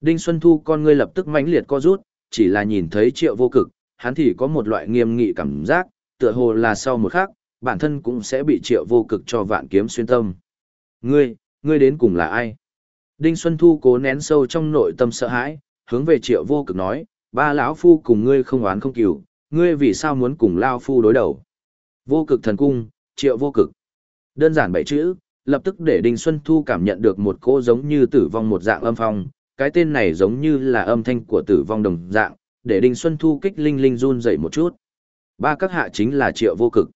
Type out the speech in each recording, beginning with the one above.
Đinh Xuân Thu con ngươi lập tức mãnh liệt co rút, chỉ là nhìn thấy triệu vô cực, hắn thì có một loại nghiêm nghị cảm giác, tựa hồ là sau một khắc, bản thân cũng sẽ bị triệu vô cực cho vạn kiếm xuyên tâm. Ngươi, ngươi đến cùng là ai? Đinh Xuân Thu cố nén sâu trong nội tâm sợ hãi, hướng về triệu vô cực nói, ba lão phu cùng ngươi không oán không cừu, ngươi vì sao muốn cùng lao phu đối đầu? Vô cực thần cung, triệu vô cực. Đơn giản bảy chữ, lập tức để Đinh Xuân Thu cảm nhận được một cô giống như tử vong một dạng âm phong, cái tên này giống như là âm thanh của tử vong đồng dạng, để Đinh Xuân Thu kích linh linh run dậy một chút. Ba các hạ chính là triệu vô cực.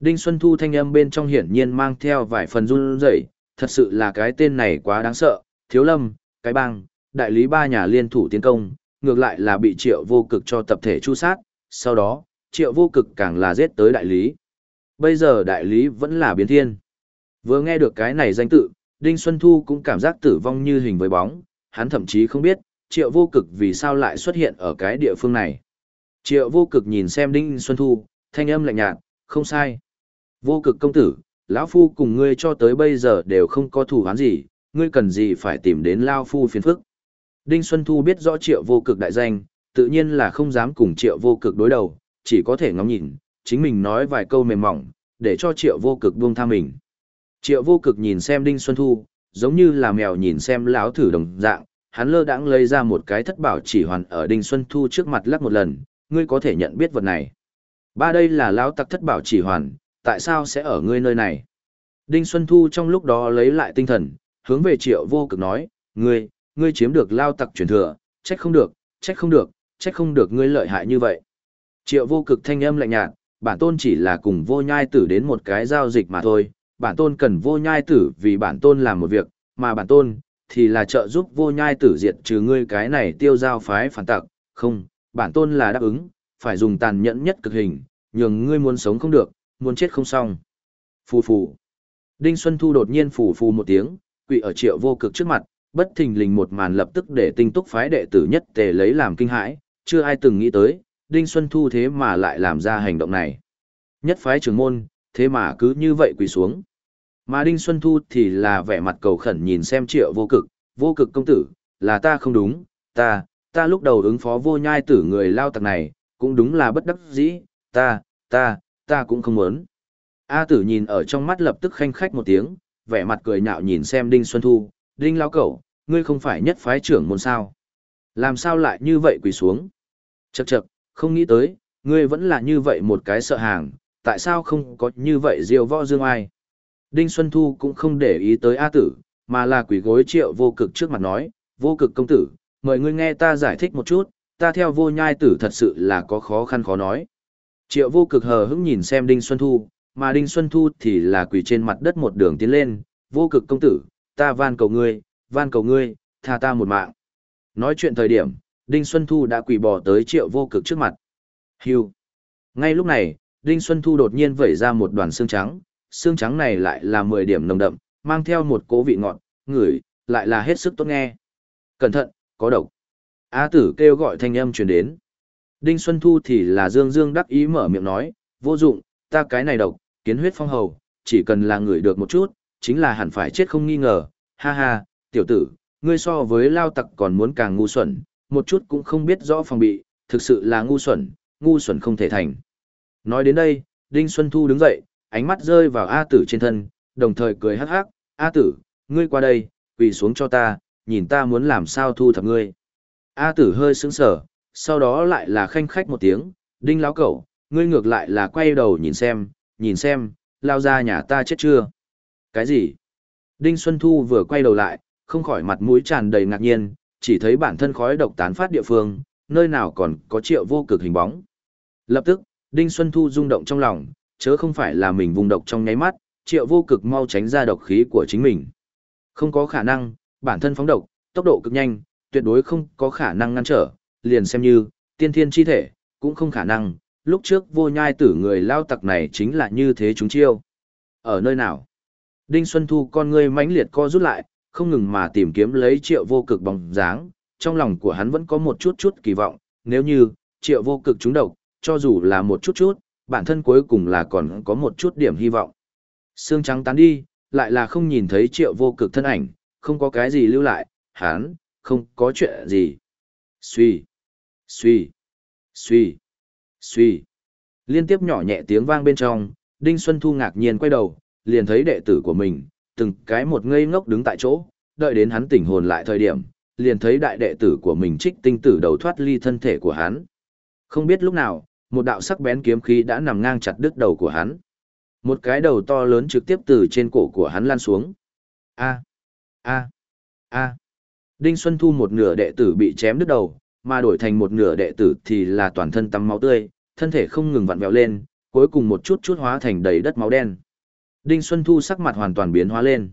Đinh Xuân Thu thanh âm bên trong hiển nhiên mang theo vài phần run rẩy, thật sự là cái tên này quá đáng sợ, thiếu lâm, cái bang, đại lý ba nhà liên thủ tiến công, ngược lại là bị triệu vô cực cho tập thể chu sát, sau đó, triệu vô cực càng là giết tới đại lý. Bây giờ đại lý vẫn là biến thiên. Vừa nghe được cái này danh tự, Đinh Xuân Thu cũng cảm giác tử vong như hình với bóng, hắn thậm chí không biết, triệu vô cực vì sao lại xuất hiện ở cái địa phương này. Triệu vô cực nhìn xem Đinh Xuân Thu, thanh âm lạnh nhạt, không sai. Vô cực công tử, lão phu cùng ngươi cho tới bây giờ đều không có thủ án gì, ngươi cần gì phải tìm đến Lao phu phiền phức. Đinh Xuân Thu biết rõ triệu vô cực đại danh, tự nhiên là không dám cùng triệu vô cực đối đầu, chỉ có thể ngóng nhìn, chính mình nói vài câu mềm mỏng, để cho triệu vô cực buông tha mình. Triệu vô cực nhìn xem Đinh Xuân Thu, giống như là mèo nhìn xem lão thử đồng dạng, hắn lơ đãng lấy ra một cái thất bảo chỉ hoàn ở Đinh Xuân Thu trước mặt lắc một lần, ngươi có thể nhận biết vật này. Ba đây là lão tặc thất bảo chỉ hoàn, tại sao sẽ ở ngươi nơi này? Đinh Xuân Thu trong lúc đó lấy lại tinh thần, hướng về triệu vô cực nói, ngươi, ngươi chiếm được lao tặc truyền thừa, trách không được, trách không được, trách không được ngươi lợi hại như vậy. Triệu vô cực thanh âm lạnh nhạt, bản tôn chỉ là cùng vô nhai tử đến một cái giao dịch mà thôi, bản tôn cần vô nhai tử vì bản tôn làm một việc, mà bản tôn, thì là trợ giúp vô nhai tử diệt trừ ngươi cái này tiêu giao phái phản tặc, không, bản tôn là đáp ứng, phải dùng tàn nhẫn nhất cực hình, nhường ngươi muốn sống không được, muốn chết không xong. Phù phù. Đinh Xuân Thu đột nhiên phù phù một tiếng, quỳ ở triệu vô cực trước mặt, bất thình lình một màn lập tức để tinh túc phái đệ tử nhất tề lấy làm kinh hãi, chưa ai từng nghĩ tới, Đinh Xuân Thu thế mà lại làm ra hành động này. Nhất phái trưởng môn, thế mà cứ như vậy quỳ xuống. Mà Đinh Xuân Thu thì là vẻ mặt cầu khẩn nhìn xem triệu vô cực, vô cực công tử, là ta không đúng, ta, ta lúc đầu ứng phó vô nhai tử người lao tặc này, cũng đúng là bất đắc dĩ, ta, ta, ta cũng không muốn. A tử nhìn ở trong mắt lập tức khanh khách một tiếng, vẻ mặt cười nhạo nhìn xem Đinh Xuân Thu, Đinh lao cẩu, ngươi không phải nhất phái trưởng môn sao. Làm sao lại như vậy quỳ xuống? Chậc chậc, không nghĩ tới, ngươi vẫn là như vậy một cái sợ hàng, tại sao không có như vậy diêu võ dương ai? Đinh Xuân Thu cũng không để ý tới A tử, mà là quỷ gối triệu vô cực trước mặt nói, vô cực công tử, mời ngươi nghe ta giải thích một chút, ta theo vô nhai tử thật sự là có khó khăn khó nói. Triệu vô cực hờ hững nhìn xem Đinh Xuân Thu, mà Đinh Xuân Thu thì là quỳ trên mặt đất một đường tiến lên, vô cực công tử, ta van cầu ngươi, van cầu ngươi, tha ta một mạng. Nói chuyện thời điểm, Đinh Xuân Thu đã quỳ bỏ tới triệu vô cực trước mặt. Hiu, Ngay lúc này, Đinh Xuân Thu đột nhiên vẩy ra một đoàn xương trắng, xương trắng này lại là 10 điểm nồng đậm, mang theo một cố vị ngọt, ngửi, lại là hết sức tốt nghe. Cẩn thận, có độc. A tử kêu gọi thanh âm truyền đến. Đinh Xuân Thu thì là dương dương đắc ý mở miệng nói, vô dụng, ta cái này độc, kiến huyết phong hầu, chỉ cần là người được một chút, chính là hẳn phải chết không nghi ngờ, ha ha, tiểu tử, ngươi so với lao tặc còn muốn càng ngu xuẩn, một chút cũng không biết rõ phòng bị, thực sự là ngu xuẩn, ngu xuẩn không thể thành. Nói đến đây, Đinh Xuân Thu đứng dậy, ánh mắt rơi vào A tử trên thân, đồng thời cười hắc hắc, A tử, ngươi qua đây, quỳ xuống cho ta, nhìn ta muốn làm sao thu thập ngươi. A tử hơi sững sờ, sau đó lại là khanh khách một tiếng, đinh lão cẩu, ngươi ngược lại là quay đầu nhìn xem, nhìn xem, lao ra nhà ta chết chưa. Cái gì? Đinh Xuân Thu vừa quay đầu lại, không khỏi mặt mũi tràn đầy ngạc nhiên, chỉ thấy bản thân khói độc tán phát địa phương, nơi nào còn có triệu vô cực hình bóng. Lập tức, Đinh Xuân Thu rung động trong lòng, chớ không phải là mình vùng độc trong nháy mắt, triệu vô cực mau tránh ra độc khí của chính mình. Không có khả năng, bản thân phóng độc, tốc độ cực nhanh, tuyệt đối không có khả năng ngăn trở, liền xem như, tiên thiên chi thể, cũng không khả năng, lúc trước vô nhai tử người lao tặc này chính là như thế chúng chiêu. Ở nơi nào? Đinh Xuân Thu con ngươi mãnh liệt co rút lại, không ngừng mà tìm kiếm lấy triệu vô cực bóng dáng, trong lòng của hắn vẫn có một chút chút kỳ vọng, nếu như, triệu vô cực trúng độc, cho dù là một chút chút, bản thân cuối cùng là còn có một chút điểm hy vọng. Sương trắng tán đi, lại là không nhìn thấy triệu vô cực thân ảnh, không có cái gì lưu lại, Hán, không có chuyện gì. Suy, suy, suy, suy. Liên tiếp nhỏ nhẹ tiếng vang bên trong, Đinh Xuân Thu ngạc nhiên quay đầu, liền thấy đệ tử của mình, từng cái một ngây ngốc đứng tại chỗ, đợi đến hắn tỉnh hồn lại thời điểm, liền thấy đại đệ tử của mình trích tinh tử đầu thoát ly thân thể của hắn. Không biết lúc nào, một đạo sắc bén kiếm khí đã nằm ngang chặt đứt đầu của hắn. Một cái đầu to lớn trực tiếp từ trên cổ của hắn lan xuống. A, a, a. Đinh Xuân Thu một nửa đệ tử bị chém đứt đầu, mà đổi thành một nửa đệ tử thì là toàn thân tắm máu tươi, thân thể không ngừng vặn vẹo lên, cuối cùng một chút chút hóa thành đầy đất máu đen. Đinh Xuân Thu sắc mặt hoàn toàn biến hóa lên.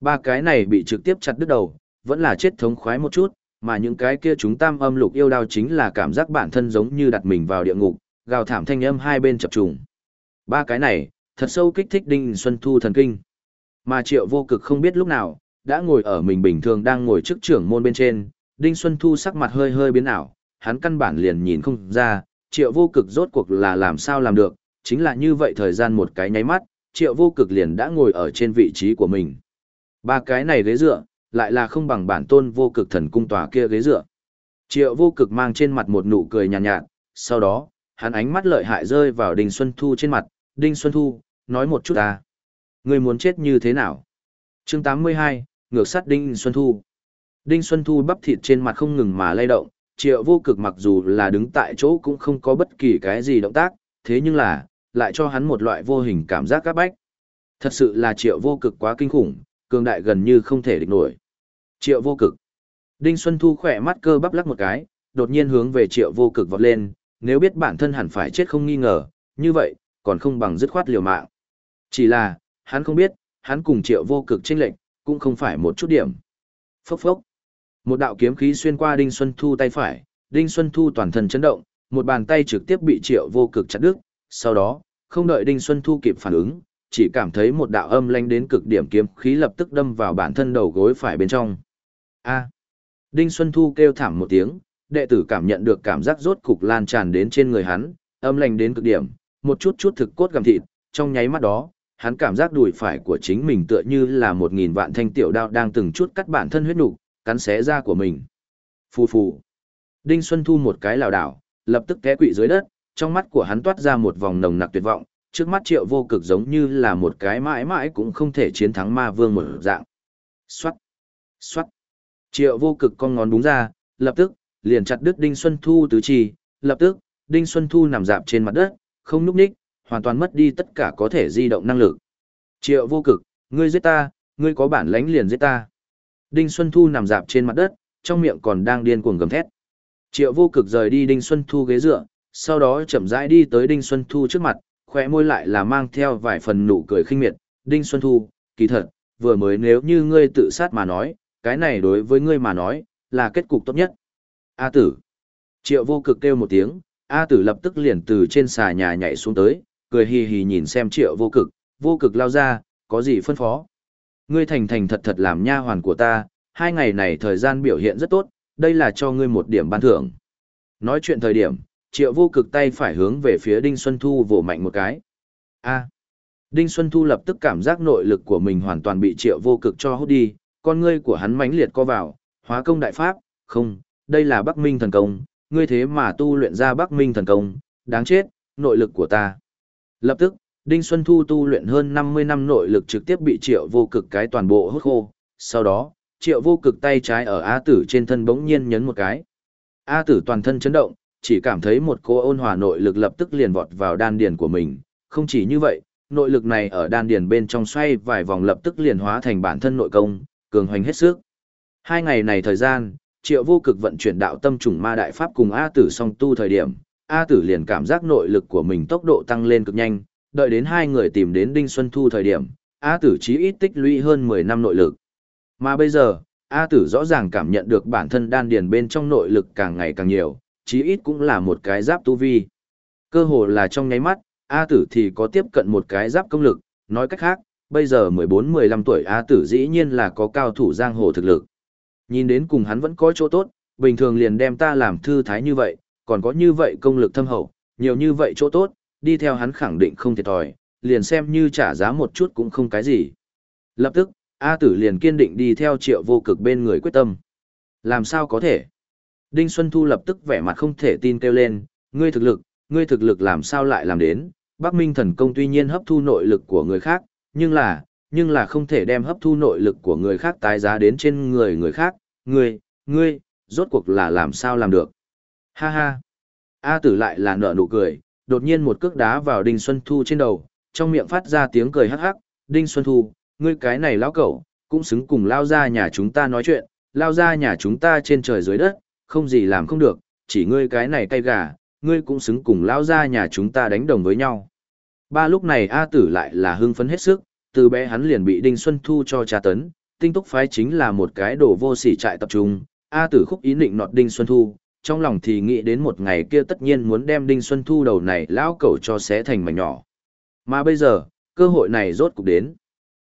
Ba cái này bị trực tiếp chặt đứt đầu, vẫn là chết thống khoái một chút, mà những cái kia chúng tam âm lục yêu đao chính là cảm giác bản thân giống như đặt mình vào địa ngục, gào thảm thanh âm hai bên chập trùng. Ba cái này, thật sâu kích thích Đinh Xuân Thu thần kinh. Mà Triệu Vô Cực không biết lúc nào, đã ngồi ở mình bình thường đang ngồi trước trưởng môn bên trên, Đinh Xuân Thu sắc mặt hơi hơi biến ảo, hắn căn bản liền nhìn không ra, Triệu Vô Cực rốt cuộc là làm sao làm được, chính là như vậy thời gian một cái nháy mắt, Triệu Vô Cực liền đã ngồi ở trên vị trí của mình. Ba cái này ghế dựa, lại là không bằng bản tôn vô cực thần cung tòa kia ghế dựa. Triệu vô cực mang trên mặt một nụ cười nhàn nhạt, nhạt, sau đó, hắn ánh mắt lợi hại rơi vào Đinh Xuân Thu trên mặt, Đinh Xuân Thu, nói một chút ta. Người muốn chết như thế nào? chương 82, ngược sát Đinh Xuân Thu. Đinh Xuân Thu bắp thịt trên mặt không ngừng mà lay động, triệu vô cực mặc dù là đứng tại chỗ cũng không có bất kỳ cái gì động tác, thế nhưng là, lại cho hắn một loại vô hình cảm giác các bách. Thật sự là triệu vô cực quá kinh khủng, cường đại gần như không thể địch nổi. Triệu vô cực. Đinh Xuân Thu khỏe mắt cơ bắp lắc một cái, đột nhiên hướng về triệu vô cực vọt lên, nếu biết bản thân hẳn phải chết không nghi ngờ, như vậy, còn không bằng dứt khoát liều mạng. Chỉ là, hắn không biết, hắn cùng triệu vô cực chênh lệnh, cũng không phải một chút điểm. Phốc phốc. Một đạo kiếm khí xuyên qua Đinh Xuân Thu tay phải, Đinh Xuân Thu toàn thân chấn động, một bàn tay trực tiếp bị triệu vô cực chặt đứt, sau đó, không đợi Đinh Xuân Thu kịp phản ứng, chỉ cảm thấy một đạo âm lanh đến cực điểm kiếm khí lập tức đâm vào bản thân đầu gối phải bên trong. A. Đinh Xuân Thu kêu thảm một tiếng, đệ tử cảm nhận được cảm giác rốt cục lan tràn đến trên người hắn, âm lành đến cực điểm, một chút chút thực cốt gặm thịt, trong nháy mắt đó, hắn cảm giác đùi phải của chính mình tựa như là một nghìn vạn thanh tiểu đao đang từng chút cắt bản thân huyết nục, cắn xé da của mình. Phù phù. Đinh Xuân Thu một cái lảo đảo, lập tức té quỵ dưới đất, trong mắt của hắn toát ra một vòng nồng nặc tuyệt vọng, trước mắt triệu vô cực giống như là một cái mãi mãi cũng không thể chiến thắng ma vương một dạng. Xoát, xoát. Triệu vô cực con ngón đúng ra, lập tức, liền chặt đứt Đinh Xuân Thu tứ chi, lập tức, Đinh Xuân Thu nằm dạp trên mặt đất, không núp ních, hoàn toàn mất đi tất cả có thể di động năng lực. Triệu vô cực, ngươi giết ta, ngươi có bản lãnh liền giết ta. Đinh Xuân Thu nằm dạp trên mặt đất, trong miệng còn đang điên cuồng gầm thét. Triệu vô cực rời đi Đinh Xuân Thu ghế dựa, sau đó chậm rãi đi tới Đinh Xuân Thu trước mặt, khóe môi lại là mang theo vài phần nụ cười khinh miệt, Đinh Xuân Thu, kỳ thật, vừa mới nếu như ngươi tự sát mà nói, cái này đối với ngươi mà nói, là kết cục tốt nhất. A tử. Triệu vô cực kêu một tiếng, A tử lập tức liền từ trên xà nhà nhảy xuống tới, cười hì hì nhìn xem triệu vô cực, vô cực lao ra, có gì phân phó. Ngươi thành thành thật thật làm nha hoàn của ta, hai ngày này thời gian biểu hiện rất tốt, đây là cho ngươi một điểm ban thưởng. Nói chuyện thời điểm, triệu vô cực tay phải hướng về phía Đinh Xuân Thu vỗ mạnh một cái. A. Đinh Xuân Thu lập tức cảm giác nội lực của mình hoàn toàn bị triệu vô cực cho hút đi, con ngươi của hắn mãnh liệt co vào, hóa công đại pháp, không, đây là Bắc Minh thần công, ngươi thế mà tu luyện ra Bắc Minh thần công, đáng chết, nội lực của ta. Lập tức, Đinh Xuân Thu tu luyện hơn 50 năm nội lực trực tiếp bị triệu vô cực cái toàn bộ hút khô, sau đó, triệu vô cực tay trái ở A tử trên thân bỗng nhiên nhấn một cái. A tử toàn thân chấn động, chỉ cảm thấy một cô ôn hòa nội lực lập tức liền vọt vào đan điền của mình. Không chỉ như vậy, nội lực này ở đan điền bên trong xoay vài vòng lập tức liền hóa thành bản thân nội công, cường hoành hết sức. Hai ngày này thời gian, triệu vô cực vận chuyển đạo tâm trùng ma đại pháp cùng A tử song tu thời điểm, A tử liền cảm giác nội lực của mình tốc độ tăng lên cực nhanh, đợi đến hai người tìm đến Đinh Xuân Thu thời điểm, A tử chí ít tích lũy hơn 10 năm nội lực. Mà bây giờ, A tử rõ ràng cảm nhận được bản thân đan điền bên trong nội lực càng ngày càng nhiều, chí ít cũng là một cái giáp tu vi. Cơ hồ là trong nháy mắt, A tử thì có tiếp cận một cái giáp công lực, nói cách khác, bây giờ 14-15 tuổi A tử dĩ nhiên là có cao thủ giang hồ thực lực. Nhìn đến cùng hắn vẫn có chỗ tốt, bình thường liền đem ta làm thư thái như vậy, còn có như vậy công lực thâm hậu, nhiều như vậy chỗ tốt, đi theo hắn khẳng định không thiệt thòi, liền xem như trả giá một chút cũng không cái gì. Lập tức, A tử liền kiên định đi theo triệu vô cực bên người quyết tâm. Làm sao có thể? Đinh Xuân Thu lập tức vẻ mặt không thể tin kêu lên, ngươi thực lực, ngươi thực lực làm sao lại làm đến? Bắc Minh thần công tuy nhiên hấp thu nội lực của người khác, nhưng là, nhưng là không thể đem hấp thu nội lực của người khác tái giá đến trên người người khác, ngươi, ngươi, rốt cuộc là làm sao làm được? Ha ha! A tử lại là nở nụ cười, đột nhiên một cước đá vào Đinh Xuân Thu trên đầu, trong miệng phát ra tiếng cười hắc hắc, Đinh Xuân Thu, ngươi cái này lão cẩu, cũng xứng cùng lao ra nhà chúng ta nói chuyện, lao ra nhà chúng ta trên trời dưới đất, không gì làm không được, chỉ ngươi cái này cay gà, ngươi cũng xứng cùng lao ra nhà chúng ta đánh đồng với nhau. Ba lúc này A tử lại là hưng phấn hết sức, từ bé hắn liền bị Đinh Xuân Thu cho tra tấn, tinh túc phái chính là một cái đồ vô sỉ trại tập trung, A tử khúc ý định nọt Đinh Xuân Thu, trong lòng thì nghĩ đến một ngày kia tất nhiên muốn đem Đinh Xuân Thu đầu này lão cẩu cho xé thành mảnh nhỏ. Mà bây giờ, cơ hội này rốt cục đến.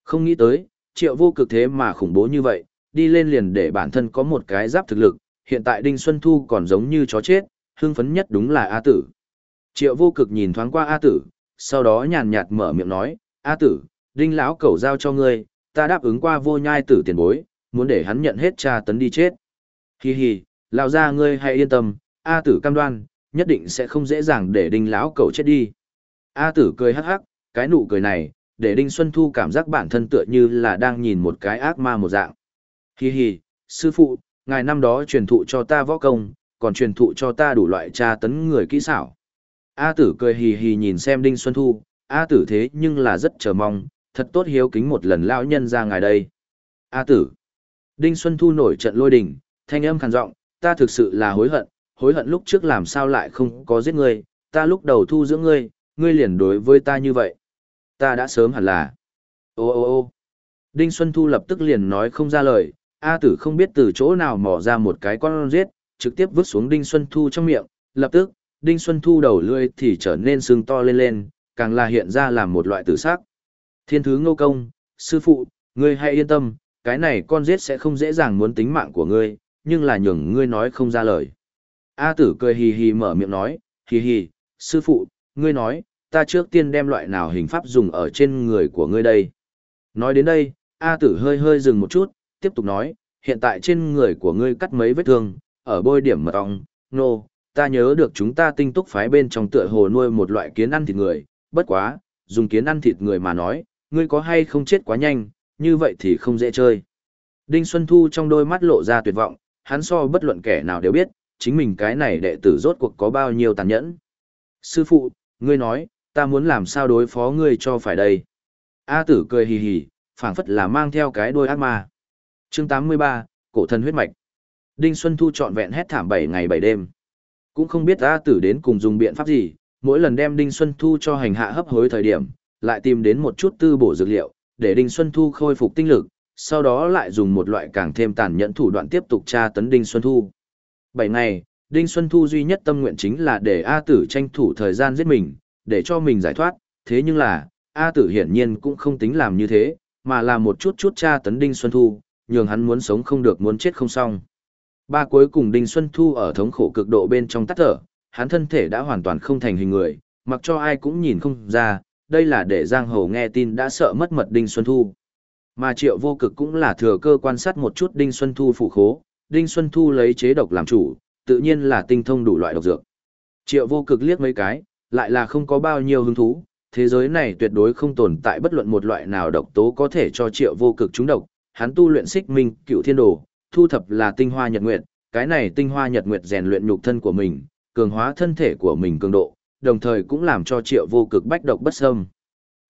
Không nghĩ tới, triệu vô cực thế mà khủng bố như vậy, đi lên liền để bản thân có một cái giáp thực lực, hiện tại Đinh Xuân Thu còn giống như chó chết, hưng phấn nhất đúng là A Tử. Triệu vô cực nhìn thoáng qua A Tử, sau đó nhàn nhạt mở miệng nói, A Tử, Đinh lão cẩu giao cho ngươi, ta đáp ứng qua vô nhai tử tiền bối, muốn để hắn nhận hết tra tấn đi chết. Hi hi, lão gia ngươi hãy yên tâm, A Tử cam đoan, nhất định sẽ không dễ dàng để Đinh lão cẩu chết đi. A Tử cười hắc hắc, cái nụ cười này, để Đinh Xuân Thu cảm giác bản thân tựa như là đang nhìn một cái ác ma một dạng. Hi hi, sư phụ, ngài năm đó truyền thụ cho ta võ công, còn truyền thụ cho ta đủ loại tra tấn người kỹ xảo. A tử cười hì hì nhìn xem Đinh Xuân Thu, A tử thế nhưng là rất chờ mong, thật tốt hiếu kính một lần lão nhân ra ngài đây. A tử. Đinh Xuân Thu nổi trận lôi đình, thanh âm khàn giọng, ta thực sự là hối hận, hối hận lúc trước làm sao lại không có giết ngươi, ta lúc đầu thu dưỡng ngươi, ngươi liền đối với ta như vậy. Ta đã sớm hẳn là. Ô ô ô Đinh Xuân Thu lập tức liền nói không ra lời, A tử không biết từ chỗ nào mò ra một cái con giết, trực tiếp vứt xuống Đinh Xuân Thu trong miệng, lập tức, Đinh Xuân Thu đầu lươi thì trở nên sưng to lên lên, càng là hiện ra làm một loại tử sắc. Thiên thứ ngô công, sư phụ, ngươi hãy yên tâm, cái này con giết sẽ không dễ dàng muốn tính mạng của ngươi, nhưng là nhường ngươi nói không ra lời. A tử cười hì hì mở miệng nói, hì hì, sư phụ, ngươi nói, ta trước tiên đem loại nào hình pháp dùng ở trên người của ngươi đây. Nói đến đây, A tử hơi hơi dừng một chút, tiếp tục nói, hiện tại trên người của ngươi cắt mấy vết thương, ở bôi điểm mật ong, nô, no, ta nhớ được chúng ta tinh túc phái bên trong tựa hồ nuôi một loại kiến ăn thịt người, bất quá, dùng kiến ăn thịt người mà nói, ngươi có hay không chết quá nhanh, như vậy thì không dễ chơi. Đinh Xuân Thu trong đôi mắt lộ ra tuyệt vọng, hắn so bất luận kẻ nào đều biết, chính mình cái này đệ tử rốt cuộc có bao nhiêu tàn nhẫn. Sư phụ, ngươi nói, ta muốn làm sao đối phó ngươi cho phải đây. A tử cười hì hì, phảng phất là mang theo cái đôi ác ma. chương 83, cổ thần huyết mạch. Đinh Xuân Thu trọn vẹn hét thảm 7 ngày 7 đêm. Cũng không biết A tử đến cùng dùng biện pháp gì, mỗi lần đem Đinh Xuân Thu cho hành hạ hấp hối thời điểm, lại tìm đến một chút tư bổ dược liệu, để Đinh Xuân Thu khôi phục tinh lực, sau đó lại dùng một loại càng thêm tàn nhẫn thủ đoạn tiếp tục tra tấn Đinh Xuân Thu. 7 ngày, Đinh Xuân Thu duy nhất tâm nguyện chính là để A tử tranh thủ thời gian giết mình, để cho mình giải thoát, thế nhưng là, A tử hiển nhiên cũng không tính làm như thế, mà là một chút chút tra tấn Đinh Xuân Thu, nhường hắn muốn sống không được muốn chết không xong. Ba cuối cùng Đinh Xuân Thu ở thống khổ cực độ bên trong tắt thở, hắn thân thể đã hoàn toàn không thành hình người, mặc cho ai cũng nhìn không ra, đây là để Giang Hồ nghe tin đã sợ mất mật Đinh Xuân Thu. Mà triệu vô cực cũng là thừa cơ quan sát một chút Đinh Xuân Thu phụ khố, Đinh Xuân Thu lấy chế độc làm chủ, tự nhiên là tinh thông đủ loại độc dược. Triệu vô cực liếc mấy cái, lại là không có bao nhiêu hứng thú, thế giới này tuyệt đối không tồn tại bất luận một loại nào độc tố có thể cho triệu vô cực trúng độc, hắn tu luyện xích minh, cựu thiên đồ, thu thập là tinh hoa nhật nguyệt, cái này tinh hoa nhật nguyệt rèn luyện nhục thân của mình, cường hóa thân thể của mình cường độ, đồng thời cũng làm cho triệu vô cực bách độc bất xâm.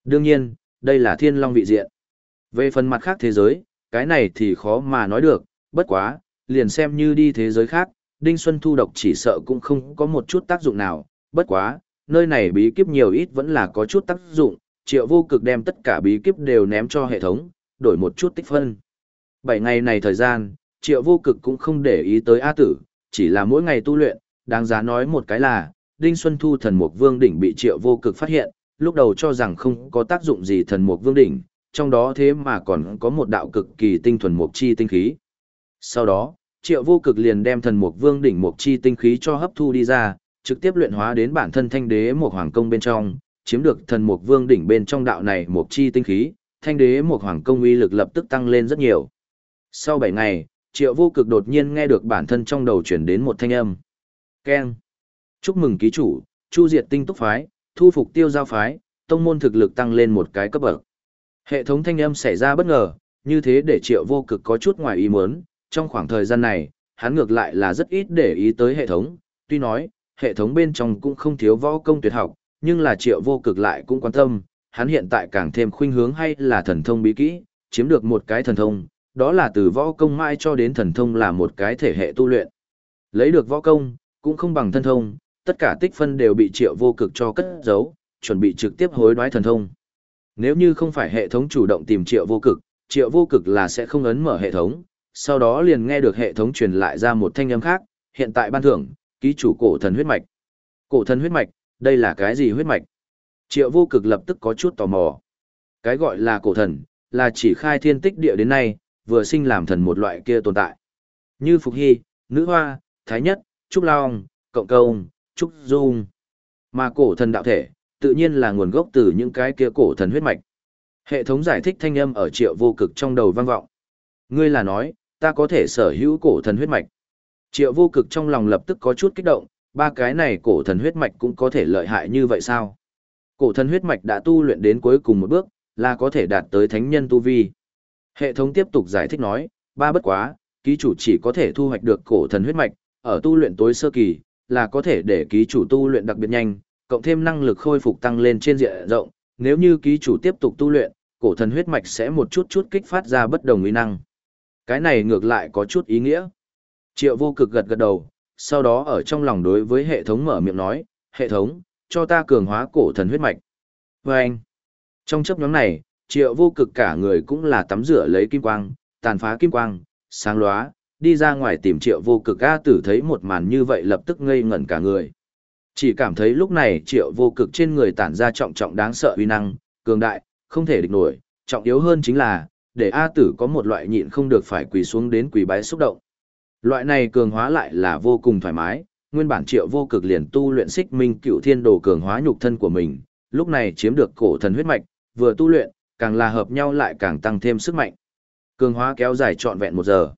Đương nhiên, đây là thiên long vị diện. Về phần mặt khác thế giới, cái này thì khó mà nói được, bất quá, liền xem như đi thế giới khác, Đinh Xuân thu độc chỉ sợ cũng không có một chút tác dụng nào, bất quá, nơi này bí kíp nhiều ít vẫn là có chút tác dụng, triệu vô cực đem tất cả bí kíp đều ném cho hệ thống, đổi một chút tích phân. Bảy ngày này thời gian, triệu vô cực cũng không để ý tới A tử, chỉ là mỗi ngày tu luyện, đáng giá nói một cái là, Đinh Xuân Thu thần mục vương đỉnh bị triệu vô cực phát hiện, lúc đầu cho rằng không có tác dụng gì thần mục vương đỉnh, trong đó thế mà còn có một đạo cực kỳ tinh thuần mục chi tinh khí. Sau đó, triệu vô cực liền đem thần mục vương đỉnh mục chi tinh khí cho hấp thu đi ra, trực tiếp luyện hóa đến bản thân thanh đế một hoàng công bên trong, chiếm được thần mục vương đỉnh bên trong đạo này mục chi tinh khí, thanh đế một hoàng công uy lực lập tức tăng lên rất nhiều. Sau 7 ngày, triệu vô cực đột nhiên nghe được bản thân trong đầu chuyển đến một thanh âm. Keng. Chúc mừng ký chủ, chu diệt tinh túc phái, thu phục tiêu giao phái, tông môn thực lực tăng lên một cái cấp bậc. Hệ thống thanh âm xảy ra bất ngờ, như thế để triệu vô cực có chút ngoài ý muốn, trong khoảng thời gian này, hắn ngược lại là rất ít để ý tới hệ thống, tuy nói, hệ thống bên trong cũng không thiếu võ công tuyệt học, nhưng là triệu vô cực lại cũng quan tâm, hắn hiện tại càng thêm khuynh hướng hay là thần thông bí kỹ, chiếm được một cái thần thông, đó là từ võ công mãi cho đến thần thông là một cái thể hệ tu luyện. Lấy được võ công, cũng không bằng thần thông, tất cả tích phân đều bị triệu vô cực cho cất giấu, chuẩn bị trực tiếp hối đoái thần thông. Nếu như không phải hệ thống chủ động tìm triệu vô cực, triệu vô cực là sẽ không ấn mở hệ thống, sau đó liền nghe được hệ thống truyền lại ra một thanh âm khác, hiện tại ban thưởng, ký chủ cổ thần huyết mạch. Cổ thần huyết mạch, đây là cái gì huyết mạch? Triệu vô cực lập tức có chút tò mò. Cái gọi là cổ thần, là chỉ khai thiên tích địa đến nay, vừa sinh làm thần một loại kia tồn tại. Như Phục Hy, Nữ Hoa, Thái Nhất, Trúc Long, Cộng Công, Trúc Dung. Mà cổ thần đạo thể, tự nhiên là nguồn gốc từ những cái kia cổ thần huyết mạch. Hệ thống giải thích thanh âm ở triệu vô cực trong đầu vang vọng. Ngươi là nói, ta có thể sở hữu cổ thần huyết mạch. Triệu vô cực trong lòng lập tức có chút kích động, ba cái này cổ thần huyết mạch cũng có thể lợi hại như vậy sao? Cổ thần huyết mạch đã tu luyện đến cuối cùng một bước, là có thể đạt tới thánh nhân tu vi. Hệ thống tiếp tục giải thích nói, ba bất quá, ký chủ chỉ có thể thu hoạch được cổ thần huyết mạch, ở tu luyện tối sơ kỳ, là có thể để ký chủ tu luyện đặc biệt nhanh, cộng thêm năng lực khôi phục tăng lên trên diện rộng, nếu như ký chủ tiếp tục tu luyện, cổ thần huyết mạch sẽ một chút chút kích phát ra bất đồng uy năng. Cái này ngược lại có chút ý nghĩa. Triệu vô cực gật gật đầu, sau đó ở trong lòng đối với hệ thống mở miệng nói, hệ thống, cho ta cường hóa cổ thần huyết mạch. Và anh, trong chấp nhóm này, triệu vô cực cả người cũng là tắm rửa lấy kim quang, tàn phá kim quang, sáng lóa, đi ra ngoài tìm triệu vô cực A tử thấy một màn như vậy lập tức ngây ngẩn cả người. Chỉ cảm thấy lúc này triệu vô cực trên người tản ra trọng trọng đáng sợ uy năng, cường đại, không thể địch nổi, trọng yếu hơn chính là, để A tử có một loại nhịn không được phải quỳ xuống đến quỳ bái xúc động. Loại này cường hóa lại là vô cùng thoải mái, nguyên bản triệu vô cực liền tu luyện xích minh cựu thiên đồ cường hóa nhục thân của mình, lúc này chiếm được cổ thần huyết mạch, vừa tu luyện, càng là hợp nhau lại càng tăng thêm sức mạnh. Cường hóa kéo dài trọn vẹn một giờ.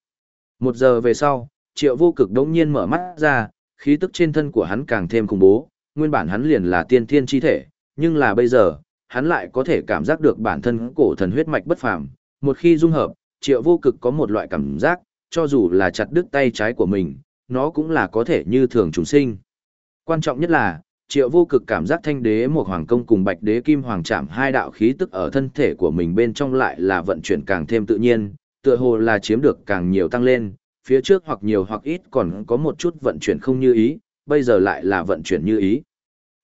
Một giờ về sau, triệu vô cực đống nhiên mở mắt ra, khí tức trên thân của hắn càng thêm khủng bố, nguyên bản hắn liền là tiên thiên chi thể, nhưng là bây giờ, hắn lại có thể cảm giác được bản thân cổ thần huyết mạch bất phàm, một khi dung hợp, triệu vô cực có một loại cảm giác, cho dù là chặt đứt tay trái của mình, nó cũng là có thể như thường trùng sinh. Quan trọng nhất là, triệu vô cực cảm giác thanh đế một hoàng công cùng bạch đế kim hoàng chạm hai đạo khí tức ở thân thể của mình bên trong lại là vận chuyển càng thêm tự nhiên, tựa hồ là chiếm được càng nhiều tăng lên, phía trước hoặc nhiều hoặc ít còn có một chút vận chuyển không như ý, bây giờ lại là vận chuyển như ý.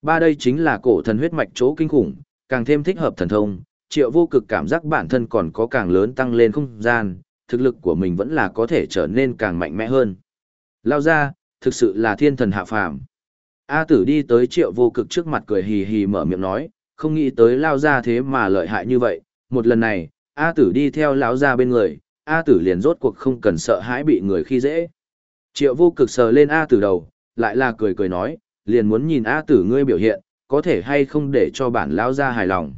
Ba đây chính là cổ thần huyết mạch chỗ kinh khủng, càng thêm thích hợp thần thông, triệu vô cực cảm giác bản thân còn có càng lớn tăng lên không gian, thực lực của mình vẫn là có thể trở nên càng mạnh mẽ hơn. Lao ra, thực sự là thiên thần hạ phàm. A tử đi tới triệu vô cực trước mặt cười hì hì mở miệng nói, không nghĩ tới lao ra thế mà lợi hại như vậy. Một lần này, A tử đi theo lão ra bên người, A tử liền rốt cuộc không cần sợ hãi bị người khi dễ. Triệu vô cực sờ lên A tử đầu, lại là cười cười nói, liền muốn nhìn A tử ngươi biểu hiện, có thể hay không để cho bản lão ra hài lòng.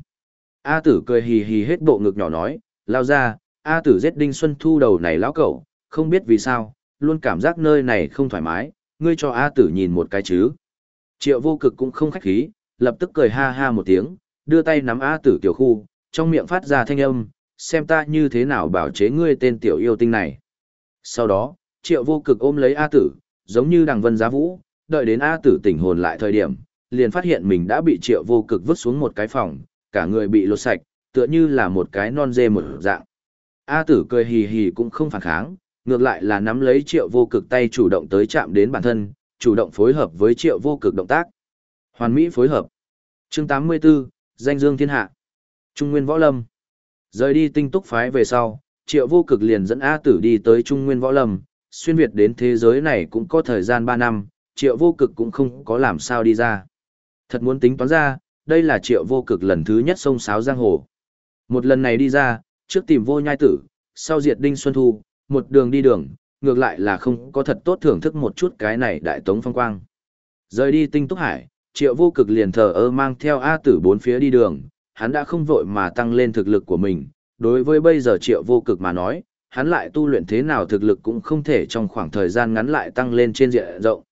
A tử cười hì hì hết bộ ngực nhỏ nói, lao ra, A tử giết đinh xuân thu đầu này lão cẩu, không biết vì sao, luôn cảm giác nơi này không thoải mái, ngươi cho A tử nhìn một cái chứ. Triệu vô cực cũng không khách khí, lập tức cười ha ha một tiếng, đưa tay nắm A tử tiểu khu, trong miệng phát ra thanh âm, xem ta như thế nào bảo chế ngươi tên tiểu yêu tinh này. Sau đó, triệu vô cực ôm lấy A tử, giống như đằng vân giá vũ, đợi đến A tử tỉnh hồn lại thời điểm, liền phát hiện mình đã bị triệu vô cực vứt xuống một cái phòng, cả người bị lột sạch, tựa như là một cái non dê một dạng. A tử cười hì hì cũng không phản kháng, ngược lại là nắm lấy triệu vô cực tay chủ động tới chạm đến bản thân, chủ động phối hợp với triệu vô cực động tác. Hoàn Mỹ phối hợp. chương 84, danh dương thiên hạ. Trung Nguyên Võ Lâm. Rời đi tinh túc phái về sau, triệu vô cực liền dẫn A tử đi tới Trung Nguyên Võ Lâm, xuyên Việt đến thế giới này cũng có thời gian 3 năm, triệu vô cực cũng không có làm sao đi ra. Thật muốn tính toán ra, đây là triệu vô cực lần thứ nhất sông sáo giang hồ. Một lần này đi ra, trước tìm vô nhai tử, sau diệt đinh xuân thu, một đường đi đường, ngược lại là không có thật tốt thưởng thức một chút cái này đại tống phong quang. Rời đi tinh túc hải, triệu vô cực liền thờ ơ mang theo A tử bốn phía đi đường, hắn đã không vội mà tăng lên thực lực của mình, đối với bây giờ triệu vô cực mà nói, hắn lại tu luyện thế nào thực lực cũng không thể trong khoảng thời gian ngắn lại tăng lên trên diện rộng.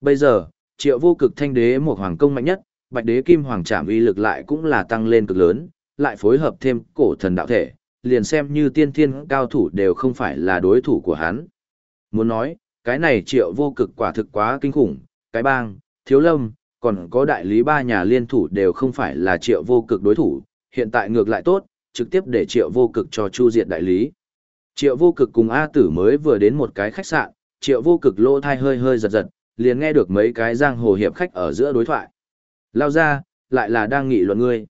Bây giờ, triệu vô cực thanh đế một hoàng công mạnh nhất, bạch đế kim hoàng trảm uy lực lại cũng là tăng lên cực lớn, lại phối hợp thêm cổ thần đạo thể, liền xem như tiên thiên cao thủ đều không phải là đối thủ của hắn. Muốn nói, cái này triệu vô cực quả thực quá kinh khủng, cái bang, thiếu lâm, còn có đại lý ba nhà liên thủ đều không phải là triệu vô cực đối thủ, hiện tại ngược lại tốt, trực tiếp để triệu vô cực cho chu diệt đại lý. Triệu vô cực cùng A tử mới vừa đến một cái khách sạn, triệu vô cực lô thai hơi hơi giật giật, liền nghe được mấy cái giang hồ hiệp khách ở giữa đối thoại. Lao ra, lại là đang nghị luận ngươi.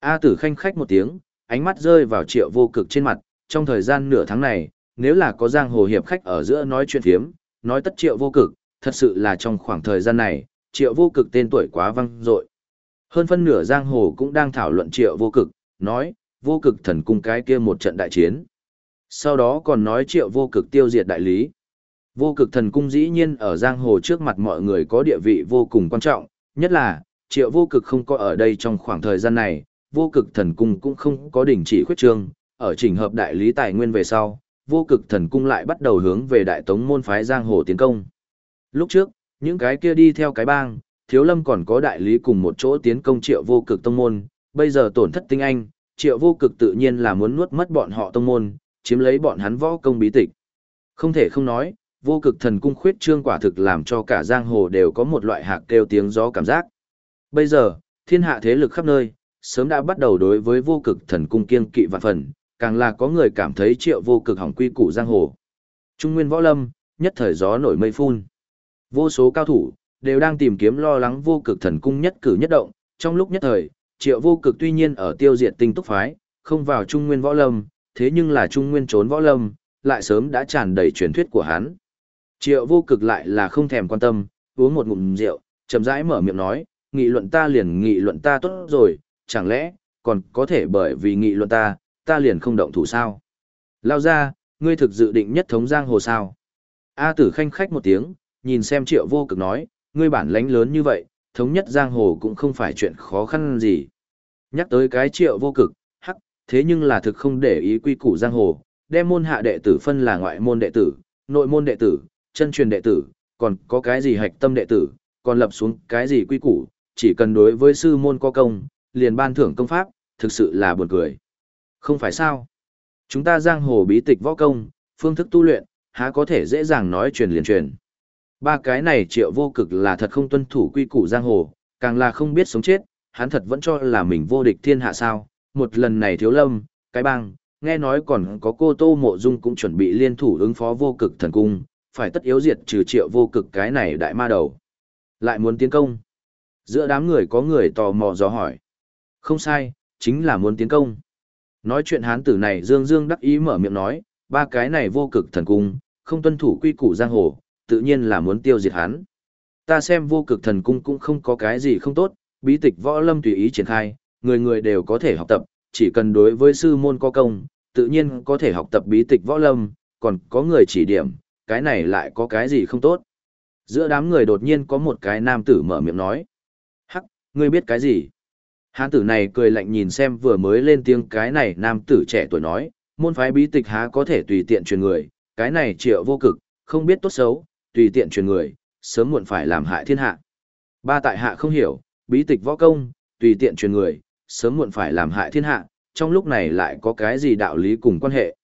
A tử khanh khách một tiếng, ánh mắt rơi vào triệu vô cực trên mặt, trong thời gian nửa tháng này, nếu là có giang hồ hiệp khách ở giữa nói chuyện thiếm, nói tất triệu vô cực, thật sự là trong khoảng thời gian này, triệu vô cực tên tuổi quá văng dội Hơn phân nửa giang hồ cũng đang thảo luận triệu vô cực, nói, vô cực thần cung cái kia một trận đại chiến. Sau đó còn nói triệu vô cực tiêu diệt đại lý. Vô cực thần cung dĩ nhiên ở giang hồ trước mặt mọi người có địa vị vô cùng quan trọng, nhất là, triệu vô cực không có ở đây trong khoảng thời gian này, vô cực thần cung cũng không có đình chỉ khuyết trương, ở trình hợp đại lý tài nguyên về sau, vô cực thần cung lại bắt đầu hướng về đại tống môn phái giang hồ tiến công. Lúc trước, những cái kia đi theo cái bang, thiếu lâm còn có đại lý cùng một chỗ tiến công triệu vô cực tông môn, bây giờ tổn thất tinh anh, triệu vô cực tự nhiên là muốn nuốt mất bọn họ tông môn, chiếm lấy bọn hắn võ công bí tịch. Không thể không nói, vô cực thần cung khuyết trương quả thực làm cho cả giang hồ đều có một loại hạc kêu tiếng gió cảm giác. Bây giờ, thiên hạ thế lực khắp nơi, sớm đã bắt đầu đối với vô cực thần cung kiên kỵ vạn phần, càng là có người cảm thấy triệu vô cực hỏng quy củ giang hồ. Trung nguyên võ lâm, nhất thời gió nổi mây phun. Vô số cao thủ, đều đang tìm kiếm lo lắng vô cực thần cung nhất cử nhất động, trong lúc nhất thời, triệu vô cực tuy nhiên ở tiêu diệt tinh túc phái, không vào trung nguyên võ lâm, thế nhưng là trung nguyên trốn võ lâm, lại sớm đã tràn đầy truyền thuyết của hắn. Triệu vô cực lại là không thèm quan tâm, uống một ngụm rượu, chậm rãi mở miệng nói, nghị luận ta liền nghị luận ta tốt rồi, chẳng lẽ, còn có thể bởi vì nghị luận ta, ta liền không động thủ sao? Lao ra, ngươi thực dự định nhất thống giang hồ sao? A tử khanh khách một tiếng, nhìn xem triệu vô cực nói, ngươi bản lãnh lớn như vậy, thống nhất giang hồ cũng không phải chuyện khó khăn gì. Nhắc tới cái triệu vô cực, hắc, thế nhưng là thực không để ý quy củ giang hồ, đem môn hạ đệ tử phân là ngoại môn đệ tử, nội môn đệ tử, chân truyền đệ tử, còn có cái gì hạch tâm đệ tử, còn lập xuống cái gì quy củ, chỉ cần đối với sư môn có công, liền ban thưởng công pháp, thực sự là buồn cười. Không phải sao? Chúng ta giang hồ bí tịch võ công, phương thức tu luyện, há có thể dễ dàng nói truyền liền truyền. Ba cái này triệu vô cực là thật không tuân thủ quy củ giang hồ, càng là không biết sống chết, hắn thật vẫn cho là mình vô địch thiên hạ sao. Một lần này thiếu lâm, cái bang, nghe nói còn có cô Tô Mộ Dung cũng chuẩn bị liên thủ ứng phó vô cực thần cung, phải tất yếu diệt trừ triệu vô cực cái này đại ma đầu. Lại muốn tiến công. Giữa đám người có người tò mò dò hỏi. Không sai, chính là muốn tiến công. Nói chuyện hán tử này dương dương đắc ý mở miệng nói, ba cái này vô cực thần cung, không tuân thủ quy củ giang hồ, tự nhiên là muốn tiêu diệt hắn. Ta xem vô cực thần cung cũng không có cái gì không tốt, bí tịch võ lâm tùy ý triển khai, người người đều có thể học tập, chỉ cần đối với sư môn có công, tự nhiên có thể học tập bí tịch võ lâm, còn có người chỉ điểm, cái này lại có cái gì không tốt. Giữa đám người đột nhiên có một cái nam tử mở miệng nói. Hắc, ngươi biết cái gì? Hán tử này cười lạnh nhìn xem vừa mới lên tiếng cái này nam tử trẻ tuổi nói, môn phái bí tịch há có thể tùy tiện truyền người, cái này triệu vô cực, không biết tốt xấu, tùy tiện truyền người, sớm muộn phải làm hại thiên hạ. Ba tại hạ không hiểu, bí tịch võ công, tùy tiện truyền người, sớm muộn phải làm hại thiên hạ, trong lúc này lại có cái gì đạo lý cùng quan hệ.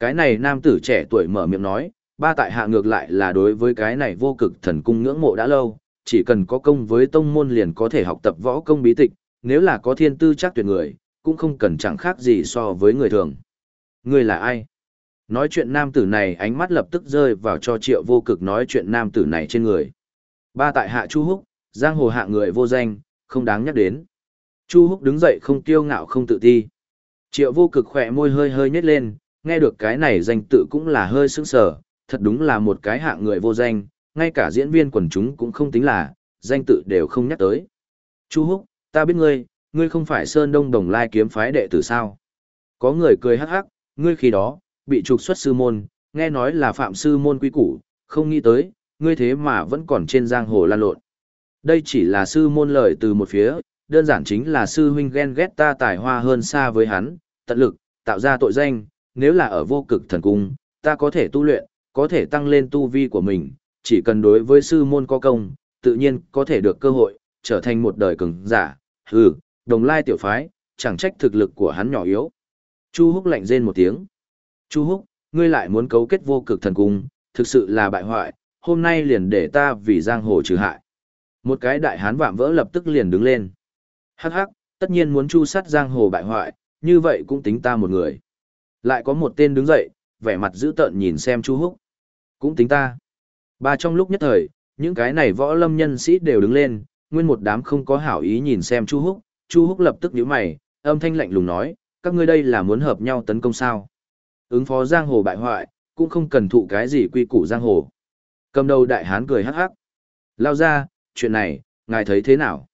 Cái này nam tử trẻ tuổi mở miệng nói, ba tại hạ ngược lại là đối với cái này vô cực thần cung ngưỡng mộ đã lâu, chỉ cần có công với tông môn liền có thể học tập võ công bí tịch, nếu là có thiên tư chắc tuyệt người, cũng không cần chẳng khác gì so với người thường. Người là ai? Nói chuyện nam tử này ánh mắt lập tức rơi vào cho triệu vô cực nói chuyện nam tử này trên người. Ba tại hạ Chu Húc, giang hồ hạ người vô danh, không đáng nhắc đến. Chu Húc đứng dậy không kiêu ngạo không tự ti. Triệu vô cực khỏe môi hơi hơi nhếch lên, nghe được cái này danh tự cũng là hơi sững sờ, thật đúng là một cái hạng người vô danh, ngay cả diễn viên quần chúng cũng không tính là, danh tự đều không nhắc tới. Chu Húc, ta biết ngươi, ngươi không phải Sơn Đông Đồng Lai kiếm phái đệ tử sao? Có người cười hắc hắc, ngươi khi đó, bị trục xuất sư môn, nghe nói là phạm sư môn quý củ, không nghĩ tới, ngươi thế mà vẫn còn trên giang hồ lan lộn. Đây chỉ là sư môn lời từ một phía, đơn giản chính là sư huynh ghen ghét ta tài hoa hơn xa với hắn, tận lực, tạo ra tội danh, nếu là ở vô cực thần cung, ta có thể tu luyện, có thể tăng lên tu vi của mình, chỉ cần đối với sư môn có công, tự nhiên có thể được cơ hội, trở thành một đời cường giả, hừ, đồng lai tiểu phái, chẳng trách thực lực của hắn nhỏ yếu. Chu Húc lạnh rên một tiếng. Chu Húc, ngươi lại muốn cấu kết vô cực thần cung, thực sự là bại hoại, hôm nay liền để ta vì giang hồ trừ hại. Một cái đại hán vạm vỡ lập tức liền đứng lên. Hắc hắc, tất nhiên muốn chu sát giang hồ bại hoại, như vậy cũng tính ta một người. Lại có một tên đứng dậy, vẻ mặt dữ tợn nhìn xem Chu Húc. Cũng tính ta. Ba trong lúc nhất thời, những cái này võ lâm nhân sĩ đều đứng lên, nguyên một đám không có hảo ý nhìn xem Chu Húc, Chu Húc lập tức nhíu mày, âm thanh lạnh lùng nói, các ngươi đây là muốn hợp nhau tấn công sao? Ứng phó giang hồ bại hoại, cũng không cần thụ cái gì quy củ giang hồ. Cầm đầu đại hán cười hắc hắc. Lao ra, chuyện này, ngài thấy thế nào?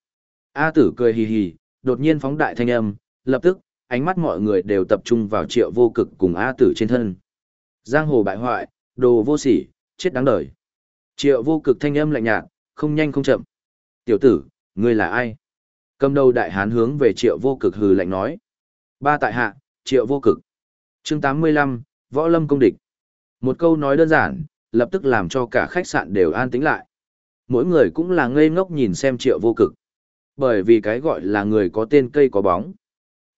A tử cười hì hì, đột nhiên phóng đại thanh âm, lập tức, ánh mắt mọi người đều tập trung vào triệu vô cực cùng A tử trên thân. Giang hồ bại hoại, đồ vô sỉ, chết đáng đời. Triệu vô cực thanh âm lạnh nhạt, không nhanh không chậm. Tiểu tử, ngươi là ai? Cầm đầu đại hán hướng về triệu vô cực hừ lạnh nói. Ba tại hạ, triệu vô cực chương 85, Võ Lâm công địch. Một câu nói đơn giản, lập tức làm cho cả khách sạn đều an tĩnh lại. Mỗi người cũng là ngây ngốc nhìn xem triệu vô cực. Bởi vì cái gọi là người có tên cây có bóng.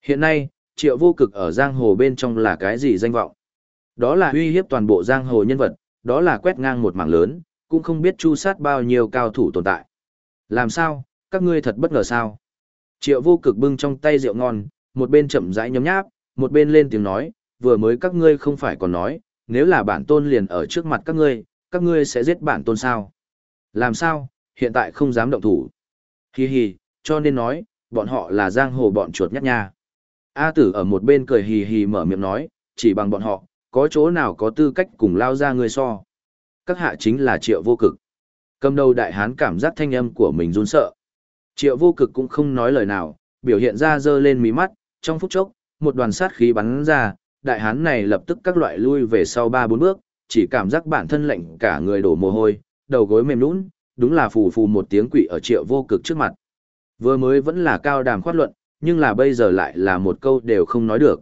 Hiện nay, triệu vô cực ở giang hồ bên trong là cái gì danh vọng? Đó là uy hiếp toàn bộ giang hồ nhân vật, đó là quét ngang một mảng lớn, cũng không biết chu sát bao nhiêu cao thủ tồn tại. Làm sao, các ngươi thật bất ngờ sao? Triệu vô cực bưng trong tay rượu ngon, một bên chậm rãi nhấm nháp, một bên lên tiếng nói, vừa mới các ngươi không phải còn nói, nếu là bản tôn liền ở trước mặt các ngươi, các ngươi sẽ giết bản tôn sao? Làm sao, hiện tại không dám động thủ. Hi hi, cho nên nói, bọn họ là giang hồ bọn chuột nhắt nha. A tử ở một bên cười hì hì mở miệng nói, chỉ bằng bọn họ, có chỗ nào có tư cách cùng lao ra người so. Các hạ chính là triệu vô cực. Cầm đầu đại hán cảm giác thanh âm của mình run sợ. Triệu vô cực cũng không nói lời nào, biểu hiện ra dơ lên mí mắt, trong phút chốc, một đoàn sát khí bắn ra, đại hán này lập tức các loại lui về sau ba bốn bước, chỉ cảm giác bản thân lạnh cả người đổ mồ hôi, đầu gối mềm nhũn, đúng là phù phù một tiếng quỷ ở triệu vô cực trước mặt. Vừa mới vẫn là cao đàm khoát luận, nhưng là bây giờ lại là một câu đều không nói được.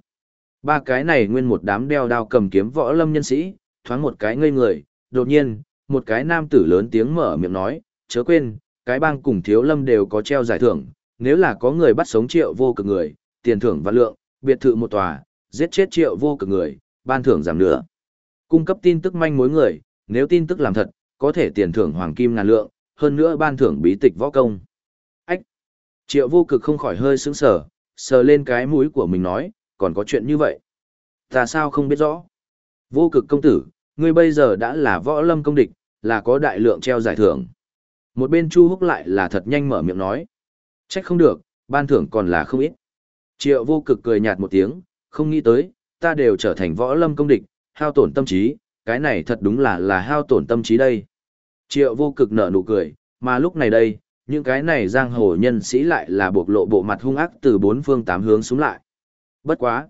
Ba cái này nguyên một đám đeo đao cầm kiếm võ lâm nhân sĩ, thoáng một cái ngây người, đột nhiên, một cái nam tử lớn tiếng mở miệng nói, chớ quên, cái bang cùng thiếu lâm đều có treo giải thưởng, nếu là có người bắt sống triệu vô cực người, tiền thưởng và lượng, biệt thự một tòa, giết chết triệu vô cực người, ban thưởng giảm nửa. Cung cấp tin tức manh mối người, nếu tin tức làm thật, có thể tiền thưởng hoàng kim ngàn lượng, hơn nữa ban thưởng bí tịch võ công. Ách! Triệu vô cực không khỏi hơi sững sờ, sờ lên cái mũi của mình nói, còn có chuyện như vậy. Ta sao không biết rõ? Vô cực công tử, ngươi bây giờ đã là võ lâm công địch, là có đại lượng treo giải thưởng. Một bên Chu Húc lại là thật nhanh mở miệng nói. Trách không được, ban thưởng còn là không ít. Triệu vô cực cười nhạt một tiếng, không nghĩ tới, ta đều trở thành võ lâm công địch, hao tổn tâm trí, cái này thật đúng là là hao tổn tâm trí đây. Triệu vô cực nở nụ cười, mà lúc này đây, những cái này giang hồ nhân sĩ lại là buộc lộ bộ mặt hung ác từ bốn phương tám hướng xuống lại. Bất quá.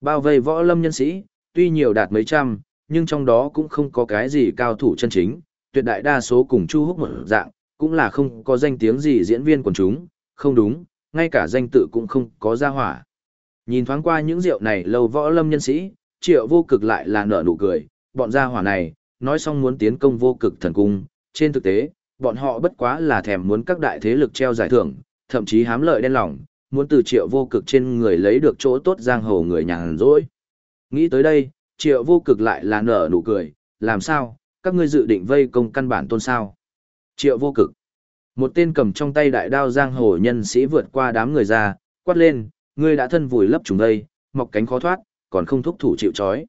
Bao vây võ lâm nhân sĩ, tuy nhiều đạt mấy trăm, nhưng trong đó cũng không có cái gì cao thủ chân chính, tuyệt đại đa số cùng Chu Húc một dạng, cũng là không có danh tiếng gì diễn viên quần chúng, không đúng, ngay cả danh tự cũng không có ra hỏa. Nhìn thoáng qua những rượu này lâu võ lâm nhân sĩ, triệu vô cực lại là nở nụ cười, bọn gia hỏa này, nói xong muốn tiến công vô cực thần cung, trên thực tế, bọn họ bất quá là thèm muốn các đại thế lực treo giải thưởng, thậm chí hám lợi đen lòng, muốn từ triệu vô cực trên người lấy được chỗ tốt giang hồ người nhàn rỗi. Nghĩ tới đây, triệu vô cực lại là nở nụ cười, làm sao, các ngươi dự định vây công căn bản tôn sao. Triệu vô cực. Một tên cầm trong tay đại đao giang hồ nhân sĩ vượt qua đám người ra, quát lên, ngươi đã thân vùi lấp chúng đây, mọc cánh khó thoát, còn không thúc thủ chịu trói.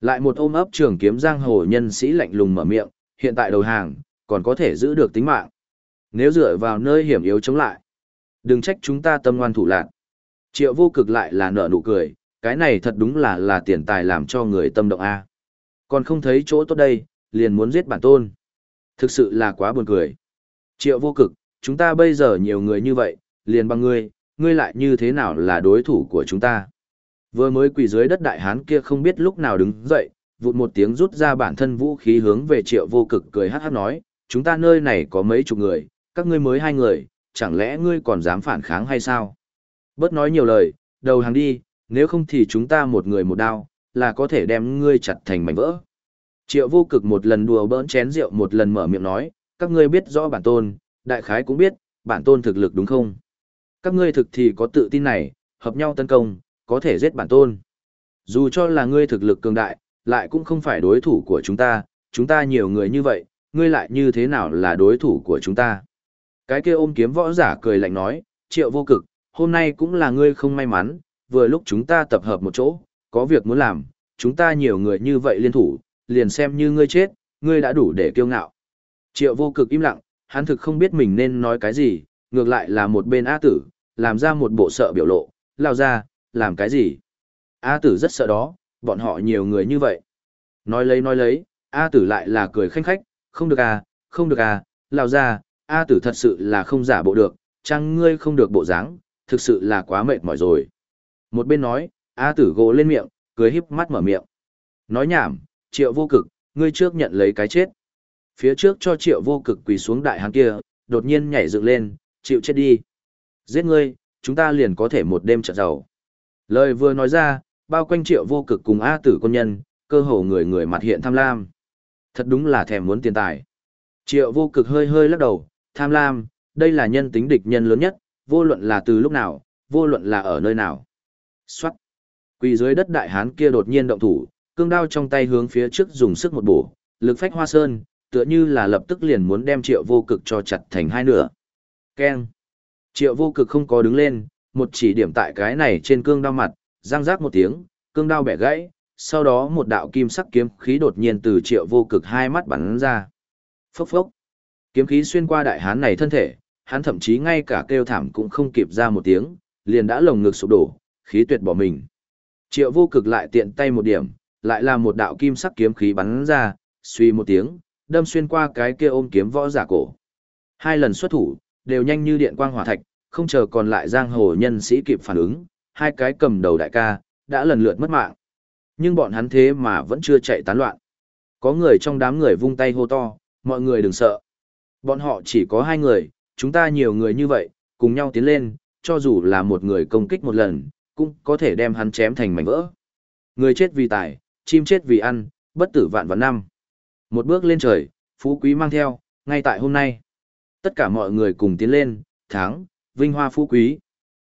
Lại một ôm ấp trường kiếm giang hồ nhân sĩ lạnh lùng mở miệng, hiện tại đầu hàng, còn có thể giữ được tính mạng. Nếu dựa vào nơi hiểm yếu chống lại, đừng trách chúng ta tâm ngoan thủ lạc. Triệu vô cực lại là nở nụ cười, cái này thật đúng là là tiền tài làm cho người tâm động a. Còn không thấy chỗ tốt đây, liền muốn giết bản tôn. Thực sự là quá buồn cười. Triệu vô cực, chúng ta bây giờ nhiều người như vậy, liền bằng ngươi, ngươi lại như thế nào là đối thủ của chúng ta. Vừa mới quỳ dưới đất đại hán kia không biết lúc nào đứng dậy, vụt một tiếng rút ra bản thân vũ khí hướng về triệu vô cực cười hát hát nói, chúng ta nơi này có mấy chục người, các ngươi mới hai người, chẳng lẽ ngươi còn dám phản kháng hay sao? Bớt nói nhiều lời, đầu hàng đi, nếu không thì chúng ta một người một đao, là có thể đem ngươi chặt thành mảnh vỡ. Triệu vô cực một lần đùa bỡn chén rượu một lần mở miệng nói, các ngươi biết rõ bản tôn, đại khái cũng biết, bản tôn thực lực đúng không? Các ngươi thực thì có tự tin này, hợp nhau tấn công, có thể giết bản tôn. Dù cho là ngươi thực lực cường đại, lại cũng không phải đối thủ của chúng ta, chúng ta nhiều người như vậy, ngươi lại như thế nào là đối thủ của chúng ta? Cái kia ôm kiếm võ giả cười lạnh nói, triệu vô cực, hôm nay cũng là ngươi không may mắn, vừa lúc chúng ta tập hợp một chỗ, có việc muốn làm, chúng ta nhiều người như vậy liên thủ, liền xem như ngươi chết, ngươi đã đủ để kiêu ngạo. Triệu vô cực im lặng, hắn thực không biết mình nên nói cái gì, ngược lại là một bên A tử, làm ra một bộ sợ biểu lộ, lao ra, làm cái gì. A tử rất sợ đó, bọn họ nhiều người như vậy. Nói lấy nói lấy, A tử lại là cười khanh khách, không được à, không được à, lao ra, A tử thật sự là không giả bộ được, chăng ngươi không được bộ dáng, thực sự là quá mệt mỏi rồi. Một bên nói, A tử gỗ lên miệng, cười híp mắt mở miệng. Nói nhảm, triệu vô cực, ngươi trước nhận lấy cái chết. Phía trước cho triệu vô cực quỳ xuống đại hán kia, đột nhiên nhảy dựng lên, chịu chết đi. Giết ngươi, chúng ta liền có thể một đêm trợ giàu. Lời vừa nói ra, bao quanh triệu vô cực cùng A tử quân nhân, cơ hồ người người mặt hiện tham lam. Thật đúng là thèm muốn tiền tài. Triệu vô cực hơi hơi lắc đầu, tham lam, đây là nhân tính địch nhân lớn nhất, vô luận là từ lúc nào, vô luận là ở nơi nào. Xoát. Quỳ dưới đất đại hán kia đột nhiên động thủ, cương đao trong tay hướng phía trước dùng sức một bổ, lực phách hoa sơn, tựa như là lập tức liền muốn đem triệu vô cực cho chặt thành hai nửa. Keng. Triệu vô cực không có đứng lên, một chỉ điểm tại cái này trên cương đao mặt, răng rác một tiếng, cương đao bẻ gãy, sau đó một đạo kim sắc kiếm khí đột nhiên từ triệu vô cực hai mắt bắn ra. Phốc phốc. Kiếm khí xuyên qua đại hán này thân thể, hắn thậm chí ngay cả kêu thảm cũng không kịp ra một tiếng, liền đã lồng ngực sụp đổ, khí tuyệt bỏ mình. Triệu vô cực lại tiện tay một điểm, lại là một đạo kim sắc kiếm khí bắn ra, suy một tiếng, đâm xuyên qua cái kia ôm kiếm võ giả cổ. Hai lần xuất thủ, đều nhanh như điện quang hỏa thạch, không chờ còn lại giang hồ nhân sĩ kịp phản ứng, hai cái cầm đầu đại ca, đã lần lượt mất mạng. Nhưng bọn hắn thế mà vẫn chưa chạy tán loạn. Có người trong đám người vung tay hô to, mọi người đừng sợ. Bọn họ chỉ có hai người, chúng ta nhiều người như vậy, cùng nhau tiến lên, cho dù là một người công kích một lần, cũng có thể đem hắn chém thành mảnh vỡ. Người chết vì tài, chim chết vì ăn, bất tử vạn vạn năm. Một bước lên trời, phú quý mang theo, ngay tại hôm nay. Tất cả mọi người cùng tiến lên, tháng, vinh hoa phú quý.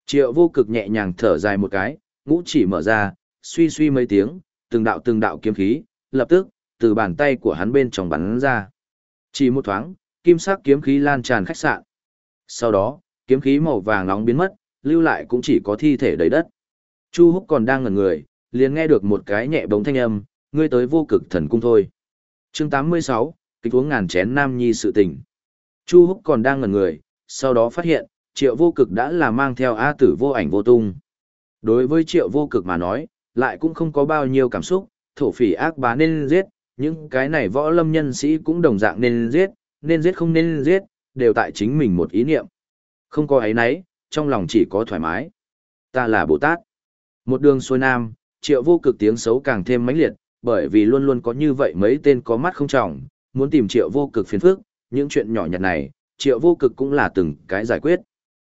Triệu vô cực nhẹ nhàng thở dài một cái, ngũ chỉ mở ra, suy suy mấy tiếng, từng đạo từng đạo kiếm khí, lập tức, từ bàn tay của hắn bên trong bắn ra. Chỉ một thoáng, kim sắc kiếm khí lan tràn khách sạn. Sau đó, kiếm khí màu vàng nóng biến mất, lưu lại cũng chỉ có thi thể đầy đất. Chu Húc còn đang ngẩn người, liền nghe được một cái nhẹ bóng thanh âm, ngươi tới vô cực thần cung thôi. Chương 86, kịch uống ngàn chén nam nhi sự tình. Chu Húc còn đang ngẩn người, sau đó phát hiện, triệu vô cực đã là mang theo A tử vô ảnh vô tung. Đối với triệu vô cực mà nói, lại cũng không có bao nhiêu cảm xúc, thổ phỉ ác bá nên giết, những cái này võ lâm nhân sĩ cũng đồng dạng nên giết, nên giết không nên giết, đều tại chính mình một ý niệm. Không có ấy nấy, trong lòng chỉ có thoải mái. Ta là Bồ Tát. Một đường xuôi nam, triệu vô cực tiếng xấu càng thêm mãnh liệt, bởi vì luôn luôn có như vậy mấy tên có mắt không trọng, muốn tìm triệu vô cực phiền phức, những chuyện nhỏ nhặt này, triệu vô cực cũng là từng cái giải quyết.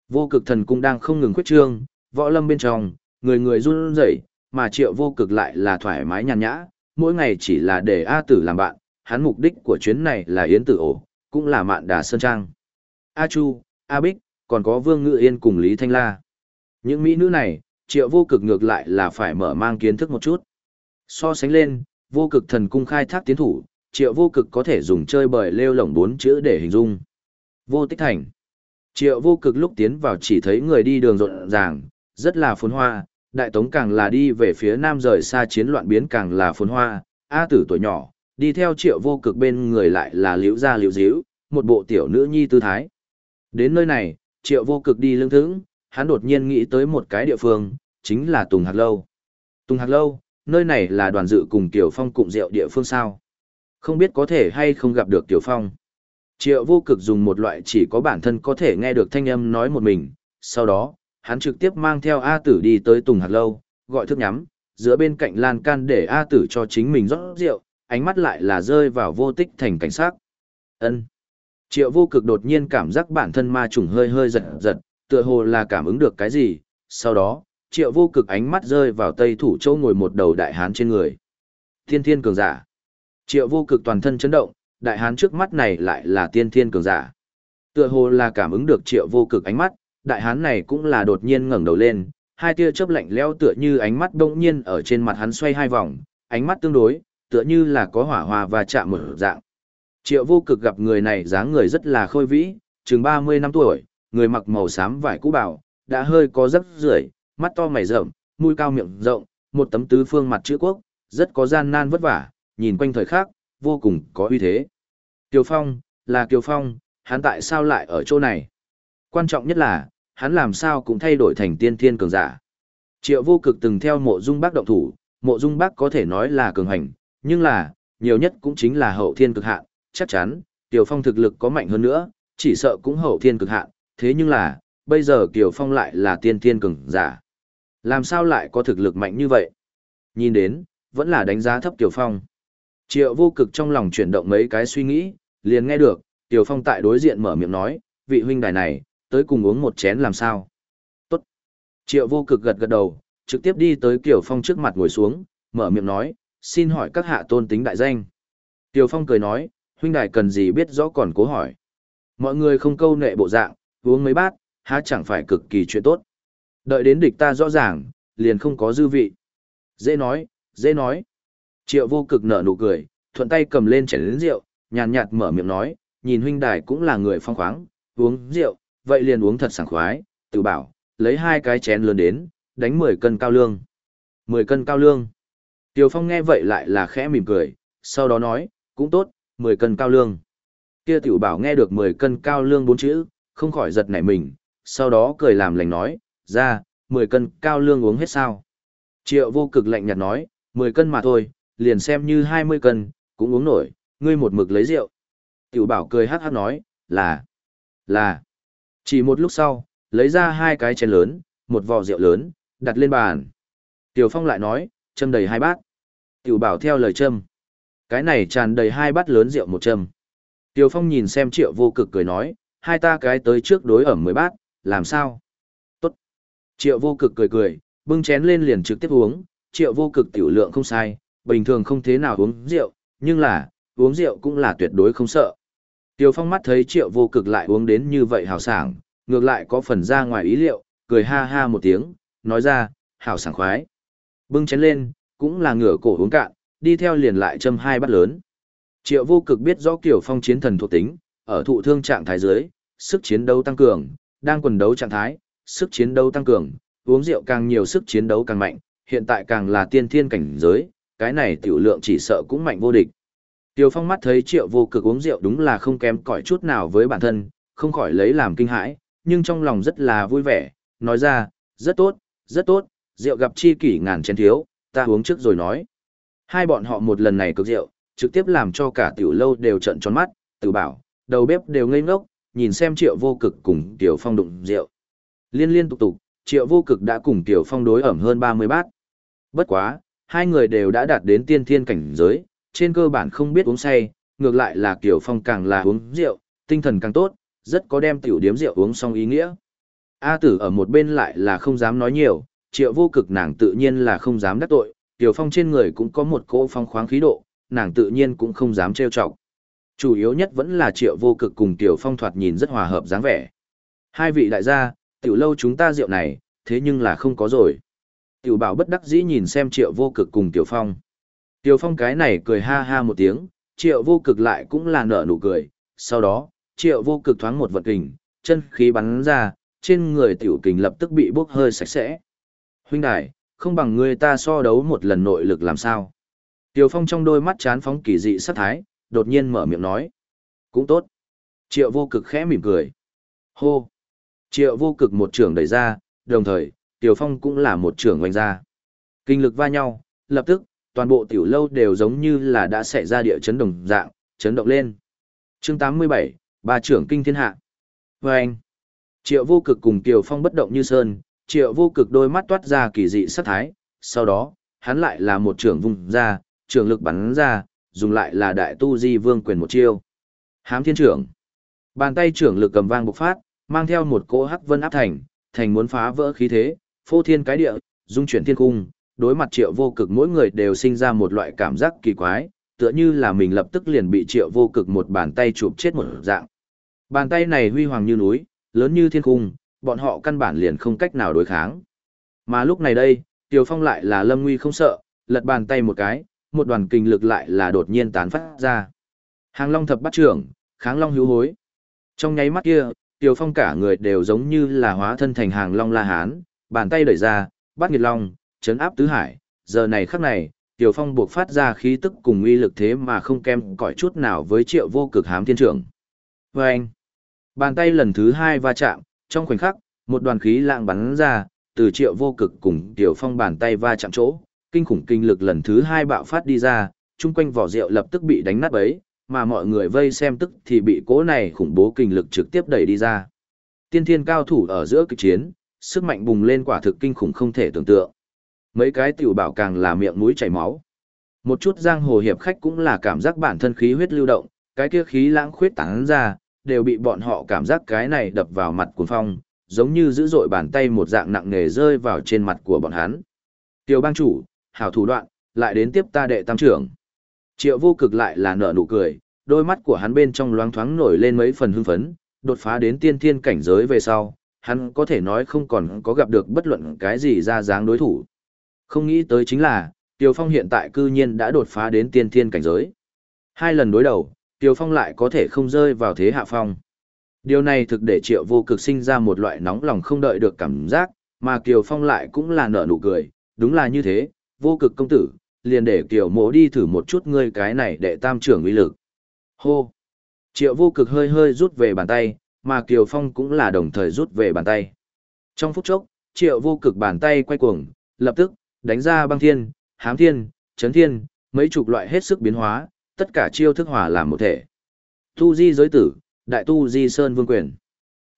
Vô cực thần cung đang không ngừng khuyết trương, võ lâm bên trong, người người run rẩy, mà triệu vô cực lại là thoải mái nhàn nhã, mỗi ngày chỉ là để A tử làm bạn, hắn mục đích của chuyến này là yến tử ổ, cũng là mạn đà sơn trang. A Chu, A Bích, còn có Vương Ngự Yên cùng Lý Thanh La. Những mỹ nữ này, triệu vô cực ngược lại là phải mở mang kiến thức một chút. So sánh lên, vô cực thần cung khai thác tiến thủ, triệu vô cực có thể dùng chơi bời lêu lỏng bốn chữ để hình dung. Vô tích thành. Triệu vô cực lúc tiến vào chỉ thấy người đi đường rộn ràng, rất là phồn hoa, đại tống càng là đi về phía nam rời xa chiến loạn biến càng là phồn hoa, A tử tuổi nhỏ, đi theo triệu vô cực bên người lại là liễu gia liễu díu, một bộ tiểu nữ nhi tư thái. Đến nơi này, triệu vô cực đi lưng thững, hắn đột nhiên nghĩ tới một cái địa phương, chính là Tùng Hạc Lâu. Tùng Hạc Lâu, nơi này là đoàn dự cùng Tiểu Phong cụm rượu địa phương sao. Không biết có thể hay không gặp được Tiểu Phong. Triệu vô cực dùng một loại chỉ có bản thân có thể nghe được thanh âm nói một mình, sau đó, hắn trực tiếp mang theo A tử đi tới Tùng Hạt Lâu, gọi thức nhắm, giữa bên cạnh lan can để A tử cho chính mình rót rượu, ánh mắt lại là rơi vào vô tích thành cảnh sát. ân Triệu vô cực đột nhiên cảm giác bản thân ma trùng hơi hơi giật giật, tựa hồ là cảm ứng được cái gì, sau đó, triệu vô cực ánh mắt rơi vào tây thủ châu ngồi một đầu đại hán trên người. Thiên thiên cường giả. Triệu vô cực toàn thân chấn động, đại hán trước mắt này lại là tiên thiên cường giả. Tựa hồ là cảm ứng được triệu vô cực ánh mắt, đại hán này cũng là đột nhiên ngẩng đầu lên, hai tia chớp lạnh lẽo tựa như ánh mắt đông nhiên ở trên mặt hắn xoay hai vòng, ánh mắt tương đối, tựa như là có hỏa hoa và chạm mở dạng. Triệu vô cực gặp người này dáng người rất là khôi vĩ, chừng 30 năm tuổi, người mặc màu xám vải cũ bảo, đã hơi có rất rưởi, mắt to mày rậm, mũi cao miệng rộng, một tấm tứ phương mặt chữ quốc, rất có gian nan vất vả, nhìn quanh thời khắc, vô cùng có uy thế. Kiều Phong, là Kiều Phong, hắn tại sao lại ở chỗ này? Quan trọng nhất là, hắn làm sao cũng thay đổi thành tiên thiên cường giả. Triệu vô cực từng theo mộ dung bác động thủ, mộ dung bác có thể nói là cường hành, nhưng là, nhiều nhất cũng chính là hậu thiên cực hạn, chắc chắn, Kiều Phong thực lực có mạnh hơn nữa, chỉ sợ cũng hậu thiên cực hạn, thế nhưng là, bây giờ Kiều Phong lại là tiên thiên cường giả. Làm sao lại có thực lực mạnh như vậy? Nhìn đến, vẫn là đánh giá thấp Kiều Phong. Triệu vô cực trong lòng chuyển động mấy cái suy nghĩ, liền nghe được, Tiểu Phong tại đối diện mở miệng nói, vị huynh đài này, tới cùng uống một chén làm sao? Tốt. Triệu vô cực gật gật đầu, trực tiếp đi tới Tiểu Phong trước mặt ngồi xuống, mở miệng nói, xin hỏi các hạ tôn tính đại danh. Tiểu Phong cười nói, huynh đài cần gì biết rõ còn cố hỏi. Mọi người không câu nệ bộ dạng, uống mấy bát, há chẳng phải cực kỳ chuyện tốt. Đợi đến địch ta rõ ràng, liền không có dư vị. Dễ nói, dễ nói. Triệu vô cực nở nụ cười, thuận tay cầm lên chén lớn rượu, nhàn nhạt mở miệng nói, nhìn huynh đài cũng là người phong khoáng, uống rượu, vậy liền uống thật sảng khoái, tự bảo, lấy hai cái chén lớn đến, đánh 10 cân cao lương. 10 cân cao lương. Tiêu Phong nghe vậy lại là khẽ mỉm cười, sau đó nói, cũng tốt, 10 cân cao lương. Kia tiểu bảo nghe được 10 cân cao lương bốn chữ, không khỏi giật nảy mình, sau đó cười làm lành nói, ra, 10 cân cao lương uống hết sao. Triệu vô cực lạnh nhạt nói, 10 cân mà thôi, liền xem như 20 cân, cũng uống nổi, ngươi một mực lấy rượu. Tiểu bảo cười hát hát nói, là, là. Chỉ một lúc sau, lấy ra hai cái chén lớn, một vò rượu lớn, đặt lên bàn. Tiểu Phong lại nói, châm đầy hai bát. Tiểu bảo theo lời châm. Cái này tràn đầy hai bát lớn rượu một châm. Tiểu Phong nhìn xem triệu vô cực cười nói, hai ta cái tới trước đối ẩm mười bát, làm sao? Tốt. Triệu vô cực cười cười, bưng chén lên liền trực tiếp uống, triệu vô cực tiểu lượng không sai, bình thường không thế nào uống rượu, nhưng là, uống rượu cũng là tuyệt đối không sợ. Tiêu Phong mắt thấy triệu vô cực lại uống đến như vậy hào sảng, ngược lại có phần ra ngoài ý liệu, cười ha ha một tiếng, nói ra, hào sảng khoái. Bưng chén lên, cũng là ngửa cổ uống cạn, đi theo liền lại châm hai bát lớn. Triệu vô cực biết rõ kiểu phong chiến thần thuộc tính, ở thụ thương trạng thái dưới, sức chiến đấu tăng cường, đang quần đấu trạng thái, sức chiến đấu tăng cường, uống rượu càng nhiều sức chiến đấu càng mạnh, hiện tại càng là tiên thiên cảnh giới, cái này tiểu lượng chỉ sợ cũng mạnh vô địch. Tiêu Phong mắt thấy Triệu Vô Cực uống rượu đúng là không kém cỏi chút nào với bản thân, không khỏi lấy làm kinh hãi, nhưng trong lòng rất là vui vẻ, nói ra, rất tốt, rất tốt, rượu gặp chi kỷ ngàn chén thiếu, ta uống trước rồi nói. Hai bọn họ một lần này cực rượu, trực tiếp làm cho cả tiểu lâu đều trợn tròn mắt, tự bảo, đầu bếp đều ngây ngốc, nhìn xem Triệu Vô Cực cùng Tiểu Phong đụng rượu. Liên liên tục tục, Triệu Vô Cực đã cùng Tiểu Phong đối ẩm hơn 30 bát. Bất quá, hai người đều đã đạt đến tiên thiên cảnh giới, trên cơ bản không biết uống say, ngược lại là Kiều Phong càng là uống rượu, tinh thần càng tốt, rất có đem tiểu điếm rượu uống xong ý nghĩa. A tử ở một bên lại là không dám nói nhiều, triệu vô cực nàng tự nhiên là không dám đắc tội, Kiều Phong trên người cũng có một cỗ phong khoáng khí độ, nàng tự nhiên cũng không dám trêu chọc. Chủ yếu nhất vẫn là triệu vô cực cùng Kiều Phong thoạt nhìn rất hòa hợp dáng vẻ. Hai vị đại gia, tiểu lâu chúng ta rượu này, thế nhưng là không có rồi. Tiểu bảo bất đắc dĩ nhìn xem triệu vô cực cùng Tiểu Phong. Tiểu Phong cái này cười ha ha một tiếng, triệu vô cực lại cũng là nở nụ cười. Sau đó, triệu vô cực thoáng một vật kình, chân khí bắn ra, trên người tiểu kình lập tức bị bốc hơi sạch sẽ. Huynh đài, không bằng người ta so đấu một lần nội lực làm sao. Tiểu Phong trong đôi mắt chán phóng kỳ dị sát thái, đột nhiên mở miệng nói. Cũng tốt. Triệu vô cực khẽ mỉm cười. Hô. Triệu vô cực một trường đẩy ra, đồng thời, Tiểu Phong cũng là một trưởng oanh ra. Kinh lực va nhau, lập tức, toàn bộ tiểu lâu đều giống như là đã xảy ra địa chấn đồng dạng, chấn động lên. Chương 87, ba trưởng kinh thiên hạ. Và anh, Triệu vô cực cùng Tiểu Phong bất động như sơn, Triệu vô cực đôi mắt toát ra kỳ dị sát thái, sau đó, hắn lại là một trưởng vùng ra, trưởng lực bắn ra, dùng lại là đại tu di vương quyền một chiêu. Hám thiên trưởng. Bàn tay trưởng lực cầm vang bộc phát, mang theo một cỗ hắc vân áp thành, thành muốn phá vỡ khí thế, phô thiên cái địa, dung chuyển thiên cung, đối mặt triệu vô cực mỗi người đều sinh ra một loại cảm giác kỳ quái, tựa như là mình lập tức liền bị triệu vô cực một bàn tay chụp chết một dạng. Bàn tay này huy hoàng như núi, lớn như thiên cung, bọn họ căn bản liền không cách nào đối kháng. Mà lúc này đây, Tiểu Phong lại là lâm nguy không sợ, lật bàn tay một cái, một đoàn kinh lực lại là đột nhiên tán phát ra. Hàng Long thập bắt trưởng, kháng Long hữu hối. Trong nháy mắt kia, Tiểu Phong cả người đều giống như là hóa thân thành Hàng Long La Hán, bàn tay đẩy ra, bắt nghiệt long, chấn áp tứ hải. Giờ này khắc này, tiểu Phong buộc phát ra khí tức cùng uy lực thế mà không kém cỏi chút nào với triệu vô cực hám thiên trưởng. Và anh, bàn tay lần thứ hai va chạm, trong khoảnh khắc, một đoàn khí lạng bắn ra, từ triệu vô cực cùng tiểu Phong bàn tay va chạm chỗ, kinh khủng kinh lực lần thứ hai bạo phát đi ra, chung quanh vỏ rượu lập tức bị đánh nát bấy, mà mọi người vây xem tức thì bị cố này khủng bố kinh lực trực tiếp đẩy đi ra. Tiên thiên cao thủ ở giữa kịch chiến, sức mạnh bùng lên quả thực kinh khủng không thể tưởng tượng. Mấy cái tiểu bảo càng là miệng mũi chảy máu. Một chút giang hồ hiệp khách cũng là cảm giác bản thân khí huyết lưu động, cái kia khí lãng khuyết tán ra, đều bị bọn họ cảm giác cái này đập vào mặt cuồng phong, giống như dữ dội bàn tay một dạng nặng nề rơi vào trên mặt của bọn hắn. Tiểu bang chủ, hảo thủ đoạn, lại đến tiếp ta đệ tam trưởng. Triệu vô cực lại là nở nụ cười, đôi mắt của hắn bên trong loáng thoáng nổi lên mấy phần hưng phấn, đột phá đến tiên thiên cảnh giới về sau, hắn có thể nói không còn có gặp được bất luận cái gì ra dáng đối thủ. Không nghĩ tới chính là, Tiêu Phong hiện tại cư nhiên đã đột phá đến tiên thiên cảnh giới. Hai lần đối đầu, Tiêu Phong lại có thể không rơi vào thế hạ phong. Điều này thực để triệu vô cực sinh ra một loại nóng lòng không đợi được cảm giác, mà Kiều Phong lại cũng là nở nụ cười, đúng là như thế, vô cực công tử, liền để Kiều mộ đi thử một chút ngươi cái này để tam trưởng uy lực. Hô! Triệu vô cực hơi hơi rút về bàn tay, mà Kiều Phong cũng là đồng thời rút về bàn tay. Trong phút chốc, triệu vô cực bàn tay quay cuồng, lập tức, đánh ra băng thiên, hám thiên, chấn thiên, mấy chục loại hết sức biến hóa, tất cả chiêu thức hòa làm một thể. Tu di giới tử, đại tu di sơn vương quyền.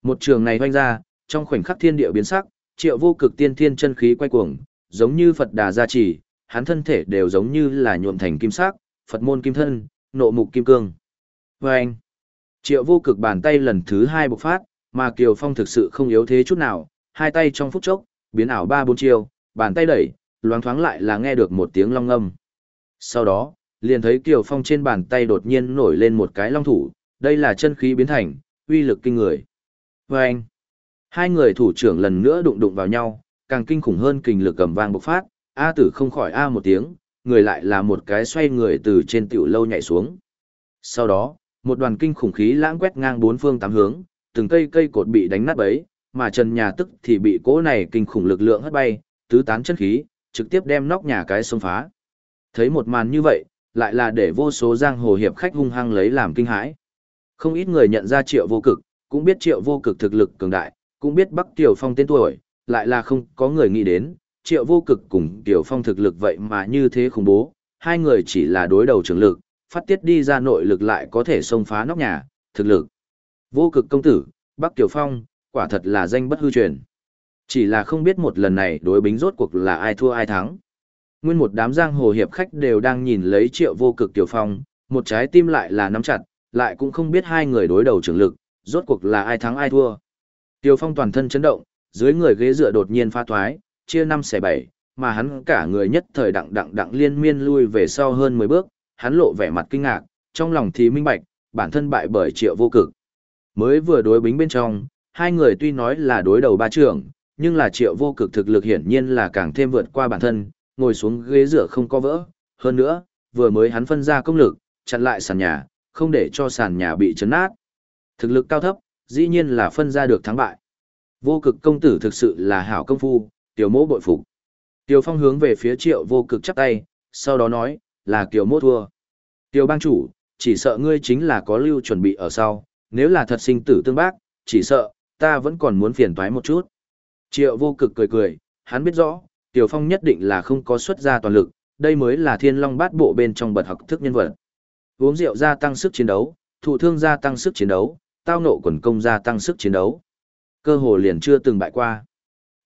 Một trường này hoanh ra, trong khoảnh khắc thiên địa biến sắc, triệu vô cực tiên thiên chân khí quay cuồng, giống như Phật đà gia trì, hắn thân thể đều giống như là nhuộm thành kim sắc, Phật môn kim thân, nộ mục kim cương. Và anh, triệu vô cực bàn tay lần thứ hai bộc phát, mà Kiều Phong thực sự không yếu thế chút nào, hai tay trong phút chốc, biến ảo ba bốn chiều, bàn tay đẩy, loáng thoáng lại là nghe được một tiếng long âm. Sau đó, liền thấy Kiều Phong trên bàn tay đột nhiên nổi lên một cái long thủ, đây là chân khí biến thành, uy lực kinh người. Và anh, hai người thủ trưởng lần nữa đụng đụng vào nhau, càng kinh khủng hơn kình lực cầm vang bộc phát, A tử không khỏi A một tiếng, người lại là một cái xoay người từ trên tiểu lâu nhảy xuống. Sau đó, một đoàn kinh khủng khí lãng quét ngang bốn phương tám hướng, từng cây cây cột bị đánh nát bấy, mà trần nhà tức thì bị cỗ này kinh khủng lực lượng hất bay, tứ tán chân khí, trực tiếp đem nóc nhà cái xông phá. Thấy một màn như vậy, lại là để vô số giang hồ hiệp khách hung hăng lấy làm kinh hãi. Không ít người nhận ra triệu vô cực, cũng biết triệu vô cực thực lực cường đại, cũng biết Bắc Tiểu Phong tên tuổi, lại là không có người nghĩ đến, triệu vô cực cùng Tiểu Phong thực lực vậy mà như thế khủng bố, hai người chỉ là đối đầu trường lực, phát tiết đi ra nội lực lại có thể xông phá nóc nhà, thực lực. Vô cực công tử, Bắc Tiểu Phong, quả thật là danh bất hư truyền. Chỉ là không biết một lần này đối bính rốt cuộc là ai thua ai thắng. Nguyên một đám giang hồ hiệp khách đều đang nhìn lấy triệu vô cực Tiểu Phong, một trái tim lại là nắm chặt, lại cũng không biết hai người đối đầu trưởng lực, rốt cuộc là ai thắng ai thua. Tiểu Phong toàn thân chấn động, dưới người ghế dựa đột nhiên pha thoái, chia năm xẻ bảy, mà hắn cả người nhất thời đặng đặng đặng liên miên lui về sau hơn 10 bước, hắn lộ vẻ mặt kinh ngạc, trong lòng thì minh bạch, bản thân bại bởi triệu vô cực. Mới vừa đối bính bên trong, hai người tuy nói là đối đầu ba trưởng, nhưng là triệu vô cực thực lực hiển nhiên là càng thêm vượt qua bản thân, ngồi xuống ghế rửa không có vỡ. Hơn nữa, vừa mới hắn phân ra công lực, chặn lại sàn nhà, không để cho sàn nhà bị chấn nát. Thực lực cao thấp, dĩ nhiên là phân ra được thắng bại. Vô cực công tử thực sự là hảo công phu, tiểu mỗ bội phục. Tiểu phong hướng về phía triệu vô cực chắp tay, sau đó nói, là kiều Mô thua. kiều bang chủ, chỉ sợ ngươi chính là có lưu chuẩn bị ở sau, nếu là thật sinh tử tương bác, chỉ sợ, ta vẫn còn muốn phiền toái một chút. Triệu vô cực cười cười, hắn biết rõ, Tiểu Phong nhất định là không có xuất ra toàn lực, đây mới là thiên long bát bộ bên trong bật học thức nhân vật. Uống rượu gia tăng sức chiến đấu, thụ thương gia tăng sức chiến đấu, tao nộ quần công gia tăng sức chiến đấu. Cơ hồ liền chưa từng bại qua.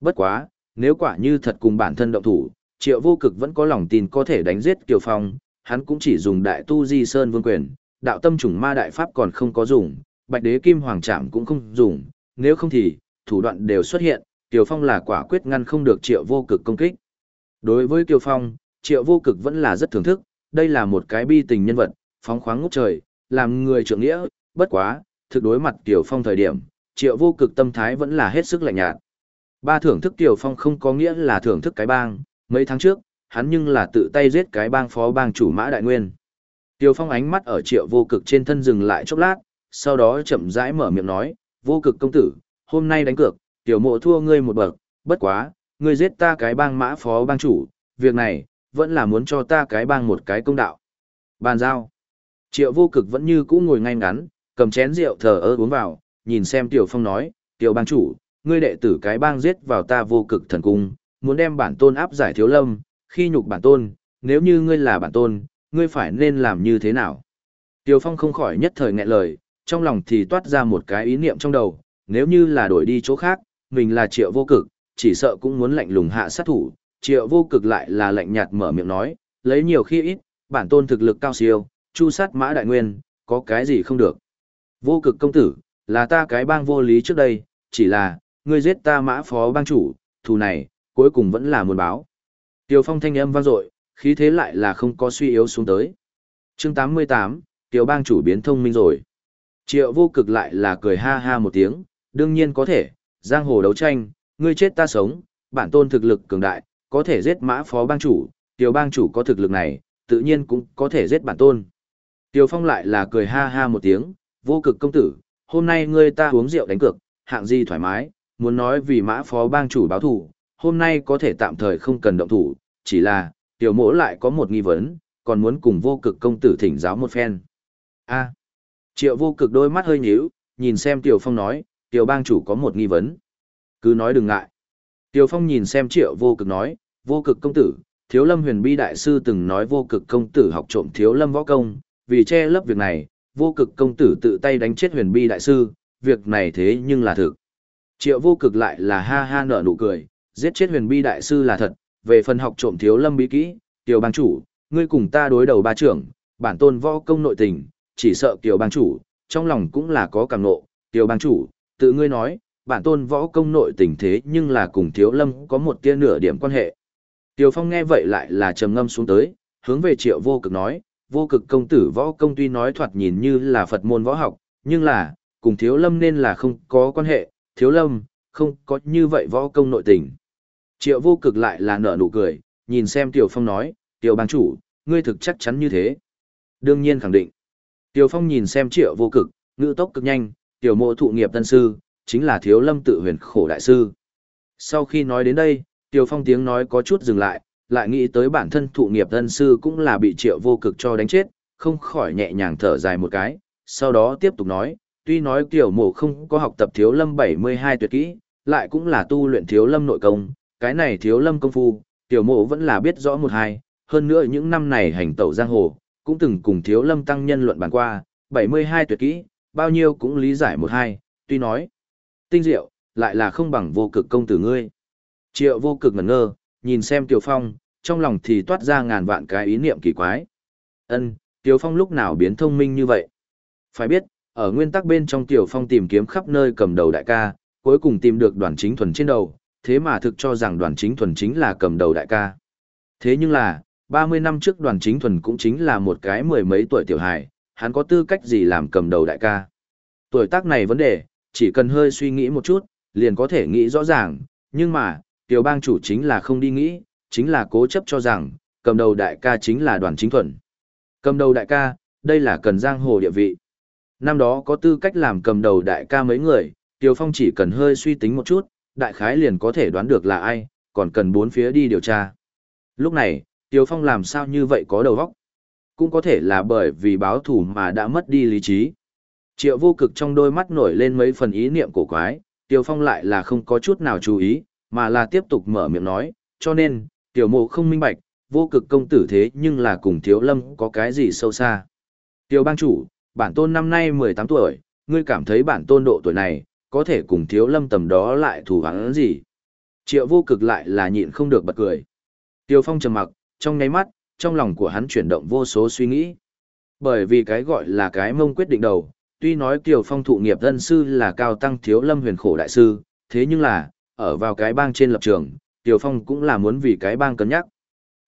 Bất quá, nếu quả như thật cùng bản thân động thủ, triệu vô cực vẫn có lòng tin có thể đánh giết Kiều Phong, hắn cũng chỉ dùng đại tu di sơn vương quyền, đạo tâm trùng ma đại pháp còn không có dùng, bạch đế kim hoàng trạm cũng không dùng, nếu không thì, thủ đoạn đều xuất hiện, Kiều Phong là quả quyết ngăn không được triệu vô cực công kích. Đối với Kiều Phong, triệu vô cực vẫn là rất thưởng thức, đây là một cái bi tình nhân vật, phóng khoáng ngút trời, làm người trưởng nghĩa, bất quá, thực đối mặt Kiều Phong thời điểm, triệu vô cực tâm thái vẫn là hết sức lạnh nhạt. Ba thưởng thức Kiều Phong không có nghĩa là thưởng thức cái bang, mấy tháng trước, hắn nhưng là tự tay giết cái bang phó bang chủ mã đại nguyên. Tiêu Phong ánh mắt ở triệu vô cực trên thân dừng lại chốc lát, sau đó chậm rãi mở miệng nói, vô cực công tử, hôm nay đánh cược, tiểu mộ thua ngươi một bậc, bất quá, ngươi giết ta cái bang mã phó bang chủ, việc này, vẫn là muốn cho ta cái bang một cái công đạo. Bàn giao. Triệu vô cực vẫn như cũ ngồi ngay ngắn, cầm chén rượu thờ ơ uống vào, nhìn xem tiểu phong nói, tiểu bang chủ, ngươi đệ tử cái bang giết vào ta vô cực thần cung, muốn đem bản tôn áp giải thiếu lâm, khi nhục bản tôn, nếu như ngươi là bản tôn, ngươi phải nên làm như thế nào? Tiểu phong không khỏi nhất thời nghẹn lời, trong lòng thì toát ra một cái ý niệm trong đầu, nếu như là đổi đi chỗ khác, mình là triệu vô cực, chỉ sợ cũng muốn lạnh lùng hạ sát thủ, triệu vô cực lại là lạnh nhạt mở miệng nói, lấy nhiều khi ít, bản tôn thực lực cao siêu, chu sát mã đại nguyên, có cái gì không được. Vô cực công tử, là ta cái bang vô lý trước đây, chỉ là, ngươi giết ta mã phó bang chủ, thù này, cuối cùng vẫn là muốn báo. Tiêu phong thanh âm vang dội, khí thế lại là không có suy yếu xuống tới. chương 88, Tiêu bang chủ biến thông minh rồi. Triệu vô cực lại là cười ha ha một tiếng, đương nhiên có thể, giang hồ đấu tranh, ngươi chết ta sống, bản tôn thực lực cường đại, có thể giết mã phó bang chủ, tiểu bang chủ có thực lực này, tự nhiên cũng có thể giết bản tôn. Tiêu phong lại là cười ha ha một tiếng, vô cực công tử, hôm nay ngươi ta uống rượu đánh cược, hạng gì thoải mái, muốn nói vì mã phó bang chủ báo thù hôm nay có thể tạm thời không cần động thủ, chỉ là, tiểu mỗ lại có một nghi vấn, còn muốn cùng vô cực công tử thỉnh giáo một phen. a triệu vô cực đôi mắt hơi nhíu, nhìn xem tiểu phong nói, tiểu bang chủ có một nghi vấn. Cứ nói đừng ngại. Tiểu phong nhìn xem triệu vô cực nói, vô cực công tử, thiếu lâm huyền bi đại sư từng nói vô cực công tử học trộm thiếu lâm võ công, vì che lấp việc này, vô cực công tử tự tay đánh chết huyền bi đại sư, việc này thế nhưng là thực. Triệu vô cực lại là ha ha nở nụ cười, giết chết huyền bi đại sư là thật, về phần học trộm thiếu lâm bí kỹ, tiểu bang chủ, ngươi cùng ta đối đầu ba trưởng, bản tôn võ công nội tình, chỉ sợ tiểu bang chủ, trong lòng cũng là có cảm nộ, tiểu bang chủ, tự ngươi nói, bản tôn võ công nội tình thế nhưng là cùng thiếu lâm có một tia nửa điểm quan hệ. Tiểu phong nghe vậy lại là trầm ngâm xuống tới, hướng về triệu vô cực nói, vô cực công tử võ công tuy nói thoạt nhìn như là Phật môn võ học, nhưng là, cùng thiếu lâm nên là không có quan hệ, thiếu lâm, không có như vậy võ công nội tình. Triệu vô cực lại là nở nụ cười, nhìn xem Tiểu Phong nói, Tiểu bang chủ, ngươi thực chắc chắn như thế. Đương nhiên khẳng định. Tiểu Phong nhìn xem triệu vô cực, ngữ tốc cực nhanh, Tiểu mộ thụ nghiệp tân sư, chính là thiếu lâm tự huyền khổ đại sư. Sau khi nói đến đây, Tiểu Phong tiếng nói có chút dừng lại, lại nghĩ tới bản thân thụ nghiệp tân sư cũng là bị triệu vô cực cho đánh chết, không khỏi nhẹ nhàng thở dài một cái, sau đó tiếp tục nói, tuy nói tiểu mộ không có học tập thiếu lâm 72 tuyệt kỹ, lại cũng là tu luyện thiếu lâm nội công, cái này thiếu lâm công phu, tiểu mộ vẫn là biết rõ một hai, hơn nữa những năm này hành tẩu giang hồ, cũng từng cùng thiếu lâm tăng nhân luận bàn qua, 72 tuyệt kỹ, bao nhiêu cũng lý giải một hai, tuy nói, tinh diệu, lại là không bằng vô cực công tử ngươi. Triệu vô cực ngẩn ngơ, nhìn xem Tiểu Phong, trong lòng thì toát ra ngàn vạn cái ý niệm kỳ quái. Ân, Tiểu Phong lúc nào biến thông minh như vậy? Phải biết, ở nguyên tắc bên trong Tiểu Phong tìm kiếm khắp nơi cầm đầu đại ca, cuối cùng tìm được đoàn chính thuần trên đầu, thế mà thực cho rằng đoàn chính thuần chính là cầm đầu đại ca. Thế nhưng là, 30 năm trước đoàn chính thuần cũng chính là một cái mười mấy tuổi tiểu hài, hắn có tư cách gì làm cầm đầu đại ca. Tuổi tác này vấn đề, chỉ cần hơi suy nghĩ một chút, liền có thể nghĩ rõ ràng, nhưng mà, tiểu bang chủ chính là không đi nghĩ, chính là cố chấp cho rằng, cầm đầu đại ca chính là đoàn chính thuần. Cầm đầu đại ca, đây là cần giang hồ địa vị. Năm đó có tư cách làm cầm đầu đại ca mấy người, Tiêu Phong chỉ cần hơi suy tính một chút, đại khái liền có thể đoán được là ai, còn cần bốn phía đi điều tra. Lúc này, Tiêu Phong làm sao như vậy có đầu óc? Cũng có thể là bởi vì báo thủ mà đã mất đi lý trí. Triệu vô cực trong đôi mắt nổi lên mấy phần ý niệm cổ quái, Tiêu Phong lại là không có chút nào chú ý, mà là tiếp tục mở miệng nói, cho nên, tiểu mộ không minh bạch, vô cực công tử thế nhưng là cùng thiếu lâm có cái gì sâu xa. Tiêu bang chủ, bản tôn năm nay 18 tuổi, ngươi cảm thấy bản tôn độ tuổi này, có thể cùng thiếu lâm tầm đó lại thủ hắn gì. Triệu vô cực lại là nhịn không được bật cười. Tiêu phong trầm mặc, trong nháy mắt, trong lòng của hắn chuyển động vô số suy nghĩ. Bởi vì cái gọi là cái mông quyết định đầu, tuy nói tiêu Phong thụ nghiệp thân sư là cao tăng thiếu lâm huyền khổ đại sư, thế nhưng là, ở vào cái bang trên lập trường, tiêu Phong cũng là muốn vì cái bang cân nhắc.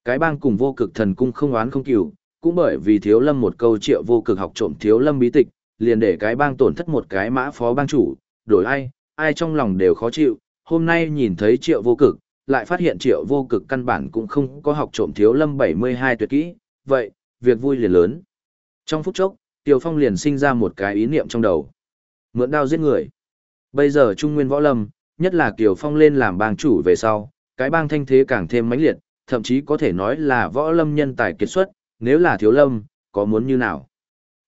Cái bang cùng vô cực thần cung không oán không cửu, cũng bởi vì thiếu lâm một câu triệu vô cực học trộm thiếu lâm bí tịch, liền để cái bang tổn thất một cái mã phó bang chủ, đổi ai, ai trong lòng đều khó chịu, hôm nay nhìn thấy triệu vô cực, lại phát hiện triệu vô cực căn bản cũng không có học trộm thiếu lâm 72 tuyệt kỹ, vậy, việc vui liền lớn. Trong phút chốc, Tiêu Phong liền sinh ra một cái ý niệm trong đầu. Mượn đao giết người. Bây giờ Trung Nguyên Võ Lâm, nhất là Kiều Phong lên làm bang chủ về sau, cái bang thanh thế càng thêm mãnh liệt, thậm chí có thể nói là võ lâm nhân tài kiệt xuất, nếu là thiếu lâm, có muốn như nào.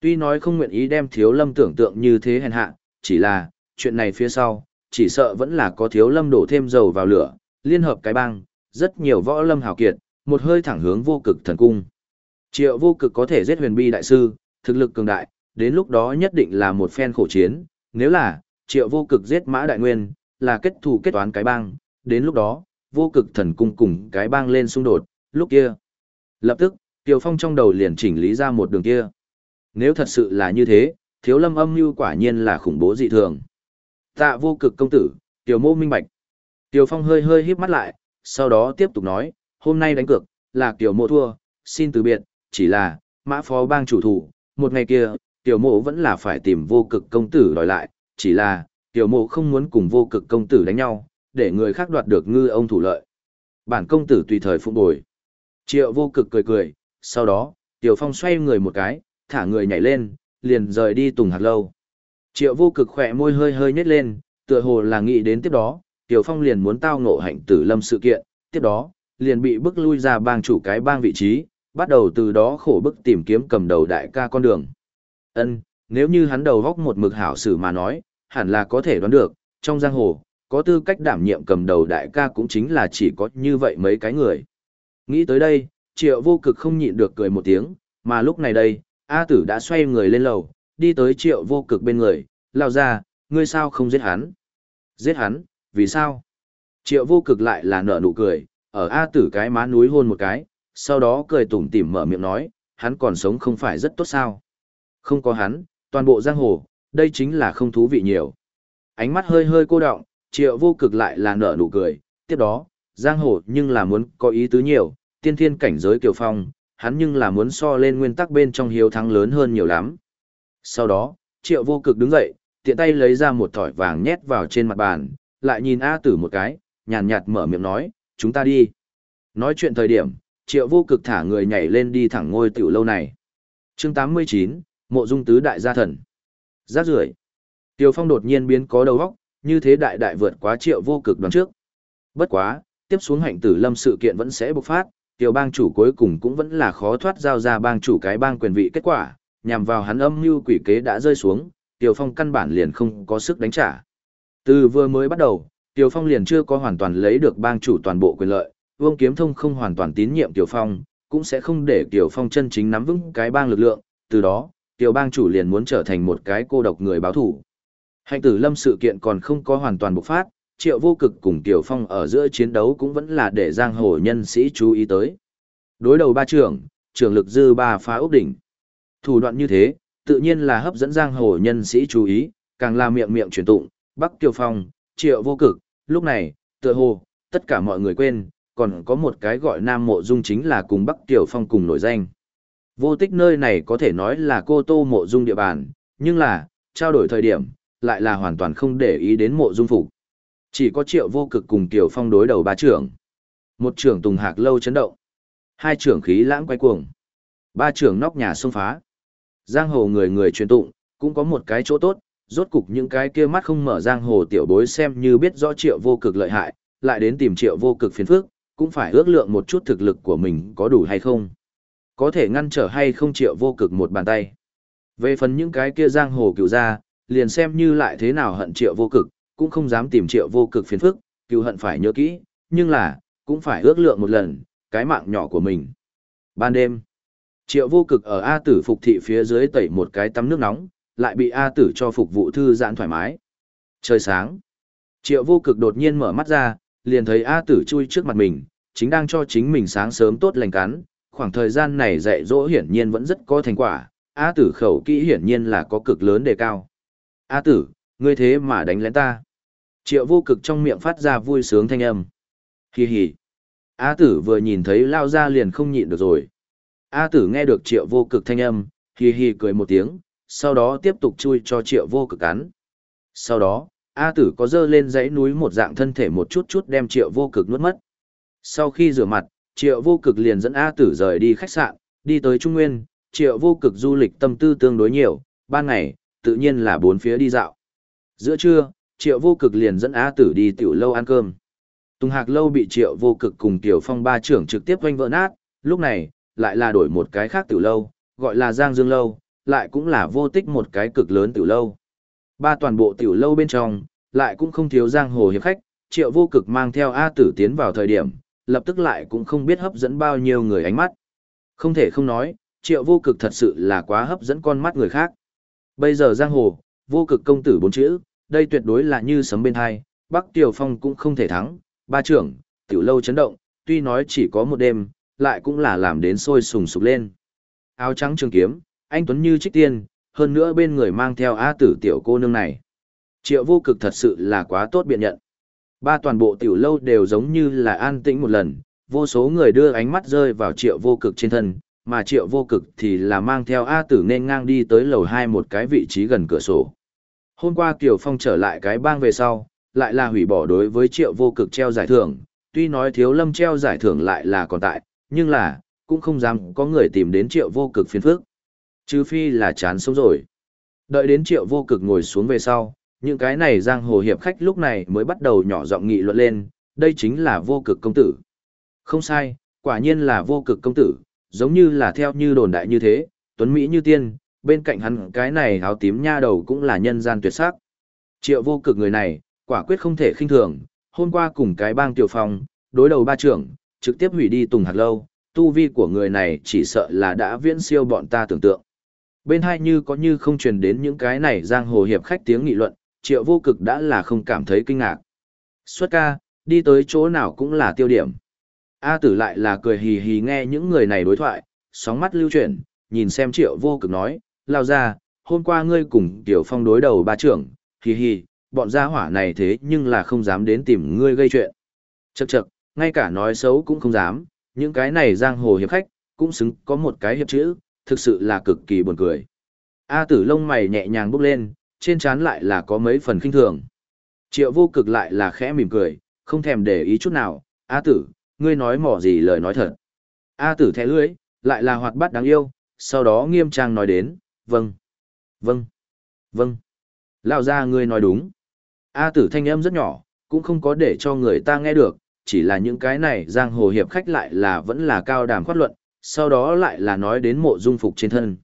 Tuy nói không nguyện ý đem thiếu lâm tưởng tượng như thế hèn hạ, chỉ là, chuyện này phía sau, chỉ sợ vẫn là có thiếu lâm đổ thêm dầu vào lửa, liên hợp cái bang, rất nhiều võ lâm hào kiệt, một hơi thẳng hướng vô cực thần cung. Triệu vô cực có thể giết huyền bi đại sư, thực lực cường đại, đến lúc đó nhất định là một phen khổ chiến, nếu là, triệu vô cực giết mã đại nguyên, là kết thù kết toán cái bang, đến lúc đó, vô cực thần cung cùng cái bang lên xung đột, lúc kia. Lập tức, Tiêu Phong trong đầu liền chỉnh lý ra một đường kia. Nếu thật sự là như thế, thiếu lâm âm mưu quả nhiên là khủng bố dị thường. Tạ vô cực công tử, tiểu mô minh bạch. Tiểu Phong hơi hơi híp mắt lại, sau đó tiếp tục nói, hôm nay đánh cược, là tiểu mộ thua, xin từ biệt, chỉ là, mã phó bang chủ thủ, một ngày kia, tiểu mộ vẫn là phải tìm vô cực công tử đòi lại, chỉ là, tiểu mộ không muốn cùng vô cực công tử đánh nhau, để người khác đoạt được ngư ông thủ lợi. Bản công tử tùy thời phụng bồi. Triệu vô cực cười cười, sau đó, Tiểu Phong xoay người một cái, thả người nhảy lên, liền rời đi Tùng hạt Lâu. Triệu vô cực khỏe môi hơi hơi nhếch lên, tựa hồ là nghĩ đến tiếp đó, Tiểu Phong liền muốn tao ngộ hạnh tử lâm sự kiện, tiếp đó, liền bị bức lui ra bang chủ cái bang vị trí, bắt đầu từ đó khổ bức tìm kiếm cầm đầu đại ca con đường. Ân, nếu như hắn đầu góc một mực hảo sử mà nói, hẳn là có thể đoán được, trong giang hồ, có tư cách đảm nhiệm cầm đầu đại ca cũng chính là chỉ có như vậy mấy cái người. Nghĩ tới đây, triệu vô cực không nhịn được cười một tiếng, mà lúc này đây, A tử đã xoay người lên lầu, đi tới triệu vô cực bên người, lao ra, ngươi sao không giết hắn? Giết hắn, vì sao? Triệu vô cực lại là nở nụ cười, ở A tử cái má núi hôn một cái, sau đó cười tủm tỉm mở miệng nói, hắn còn sống không phải rất tốt sao? Không có hắn, toàn bộ giang hồ, đây chính là không thú vị nhiều. Ánh mắt hơi hơi cô động, triệu vô cực lại là nở nụ cười, tiếp đó, giang hồ nhưng là muốn có ý tứ nhiều, tiên thiên cảnh giới kiều phong, hắn nhưng là muốn so lên nguyên tắc bên trong hiếu thắng lớn hơn nhiều lắm. Sau đó, triệu vô cực đứng dậy, tiện tay lấy ra một thỏi vàng nhét vào trên mặt bàn, lại nhìn A tử một cái, nhàn nhạt mở miệng nói, chúng ta đi. Nói chuyện thời điểm, triệu vô cực thả người nhảy lên đi thẳng ngôi tiểu lâu này. chương 89, Mộ Dung Tứ Đại Gia Thần. Giác rưởi Tiêu Phong đột nhiên biến có đầu óc, như thế đại đại vượt quá triệu vô cực đoán trước. Bất quá, tiếp xuống hạnh tử lâm sự kiện vẫn sẽ bộc phát, tiểu bang chủ cuối cùng cũng vẫn là khó thoát giao ra bang chủ cái bang quyền vị kết quả, nhằm vào hắn âm mưu quỷ kế đã rơi xuống, Tiểu Phong căn bản liền không có sức đánh trả. Từ vừa mới bắt đầu, Tiểu Phong liền chưa có hoàn toàn lấy được bang chủ toàn bộ quyền lợi, Vương Kiếm Thông không hoàn toàn tín nhiệm Tiểu Phong, cũng sẽ không để Tiểu Phong chân chính nắm vững cái bang lực lượng, từ đó, Tiểu bang chủ liền muốn trở thành một cái cô độc người báo thủ. Hành tử lâm sự kiện còn không có hoàn toàn bộc phát, triệu vô cực cùng Tiểu Phong ở giữa chiến đấu cũng vẫn là để giang hồ nhân sĩ chú ý tới. Đối đầu ba trưởng, trưởng lực dư ba phá ốc đỉnh. Thủ đoạn như thế, tự nhiên là hấp dẫn giang hồ nhân sĩ chú ý, càng là miệng miệng truyền tụng, Bắc Tiểu Phong, triệu vô cực, lúc này, tựa hồ, tất cả mọi người quên, còn có một cái gọi Nam Mộ Dung chính là cùng Bắc Tiểu Phong cùng nổi danh. Vô tích nơi này có thể nói là cô tô mộ dung địa bàn, nhưng là, trao đổi thời điểm, lại là hoàn toàn không để ý đến mộ dung phục. Chỉ có triệu vô cực cùng Tiểu Phong đối đầu ba trưởng. Một trưởng tùng hạc lâu chấn động. Hai trưởng khí lãng quay cuồng. Ba trưởng nóc nhà xông phá. Giang hồ người người truyền tụng, cũng có một cái chỗ tốt, rốt cục những cái kia mắt không mở giang hồ tiểu bối xem như biết rõ triệu vô cực lợi hại, lại đến tìm triệu vô cực phiền phức, cũng phải ước lượng một chút thực lực của mình có đủ hay không. Có thể ngăn trở hay không triệu vô cực một bàn tay. Về phần những cái kia giang hồ cựu ra, liền xem như lại thế nào hận triệu vô cực, cũng không dám tìm triệu vô cực phiền phức, cựu hận phải nhớ kỹ, nhưng là, cũng phải ước lượng một lần, cái mạng nhỏ của mình. Ban đêm, triệu vô cực ở A tử phục thị phía dưới tẩy một cái tắm nước nóng, lại bị A tử cho phục vụ thư giãn thoải mái. Trời sáng, triệu vô cực đột nhiên mở mắt ra, liền thấy A tử chui trước mặt mình, chính đang cho chính mình sáng sớm tốt lành cắn, khoảng thời gian này dạy dỗ hiển nhiên vẫn rất có thành quả, A tử khẩu kỹ hiển nhiên là có cực lớn đề cao. A tử, ngươi thế mà đánh lén ta. Triệu vô cực trong miệng phát ra vui sướng thanh âm. Hi hi. A tử vừa nhìn thấy lao ra liền không nhịn được rồi. A tử nghe được triệu vô cực thanh âm, hì hì cười một tiếng, sau đó tiếp tục chui cho triệu vô cực cắn. Sau đó, A tử có dơ lên dãy núi một dạng thân thể một chút chút đem triệu vô cực nuốt mất. Sau khi rửa mặt, triệu vô cực liền dẫn A tử rời đi khách sạn, đi tới Trung Nguyên, triệu vô cực du lịch tâm tư tương đối nhiều, ban ngày, tự nhiên là bốn phía đi dạo. Giữa trưa, triệu vô cực liền dẫn A tử đi tiểu lâu ăn cơm. Tùng Hạc lâu bị triệu vô cực cùng tiểu phong ba trưởng trực tiếp quanh vỡ nát, lúc này, lại là đổi một cái khác tiểu lâu, gọi là Giang Dương lâu, lại cũng là vô tích một cái cực lớn tiểu lâu. Ba toàn bộ tiểu lâu bên trong, lại cũng không thiếu giang hồ hiệp khách, triệu vô cực mang theo A tử tiến vào thời điểm, lập tức lại cũng không biết hấp dẫn bao nhiêu người ánh mắt. Không thể không nói, triệu vô cực thật sự là quá hấp dẫn con mắt người khác. Bây giờ giang hồ, vô cực công tử bốn chữ, đây tuyệt đối là như sấm bên hai, Bắc Tiểu Phong cũng không thể thắng, ba trưởng, tiểu lâu chấn động, tuy nói chỉ có một đêm, lại cũng là làm đến sôi sùng sục lên. Áo trắng trường kiếm, anh Tuấn như trích tiên, hơn nữa bên người mang theo A tử tiểu cô nương này. Triệu vô cực thật sự là quá tốt biện nhận. Ba toàn bộ tiểu lâu đều giống như là an tĩnh một lần, vô số người đưa ánh mắt rơi vào triệu vô cực trên thân, mà triệu vô cực thì là mang theo A tử nên ngang đi tới lầu hai một cái vị trí gần cửa sổ. Hôm qua Kiều Phong trở lại cái bang về sau, lại là hủy bỏ đối với triệu vô cực treo giải thưởng, tuy nói thiếu lâm treo giải thưởng lại là còn tại, nhưng là, cũng không dám có người tìm đến triệu vô cực phiền phức. Trừ phi là chán sống rồi. Đợi đến triệu vô cực ngồi xuống về sau, những cái này giang hồ hiệp khách lúc này mới bắt đầu nhỏ giọng nghị luận lên, đây chính là vô cực công tử. Không sai, quả nhiên là vô cực công tử, giống như là theo như đồn đại như thế, tuấn Mỹ như tiên, bên cạnh hắn cái này áo tím nha đầu cũng là nhân gian tuyệt sắc. Triệu vô cực người này, quả quyết không thể khinh thường, hôm qua cùng cái bang tiểu phong, đối đầu ba trưởng, trực tiếp hủy đi tùng hạt lâu, tu vi của người này chỉ sợ là đã viễn siêu bọn ta tưởng tượng. Bên hai như có như không truyền đến những cái này giang hồ hiệp khách tiếng nghị luận, triệu vô cực đã là không cảm thấy kinh ngạc. Xuất ca, đi tới chỗ nào cũng là tiêu điểm. A tử lại là cười hì hì nghe những người này đối thoại, sóng mắt lưu chuyển, nhìn xem triệu vô cực nói, lao ra, hôm qua ngươi cùng tiểu phong đối đầu ba trưởng, hì hì, bọn gia hỏa này thế nhưng là không dám đến tìm ngươi gây chuyện. Chậc chậc, ngay cả nói xấu cũng không dám, những cái này giang hồ hiệp khách, cũng xứng có một cái hiệp chữ, thực sự là cực kỳ buồn cười. A tử lông mày nhẹ nhàng bốc lên, trên trán lại là có mấy phần kinh thường. Triệu vô cực lại là khẽ mỉm cười, không thèm để ý chút nào, A tử, ngươi nói mỏ gì lời nói thật. A tử thẻ lưới, lại là hoạt bát đáng yêu, sau đó nghiêm trang nói đến, vâng, vâng, vâng. Lão ra ngươi nói đúng. A tử thanh âm rất nhỏ, cũng không có để cho người ta nghe được, chỉ là những cái này giang hồ hiệp khách lại là vẫn là cao đàm khoát luận, sau đó lại là nói đến mộ dung phục trên thân.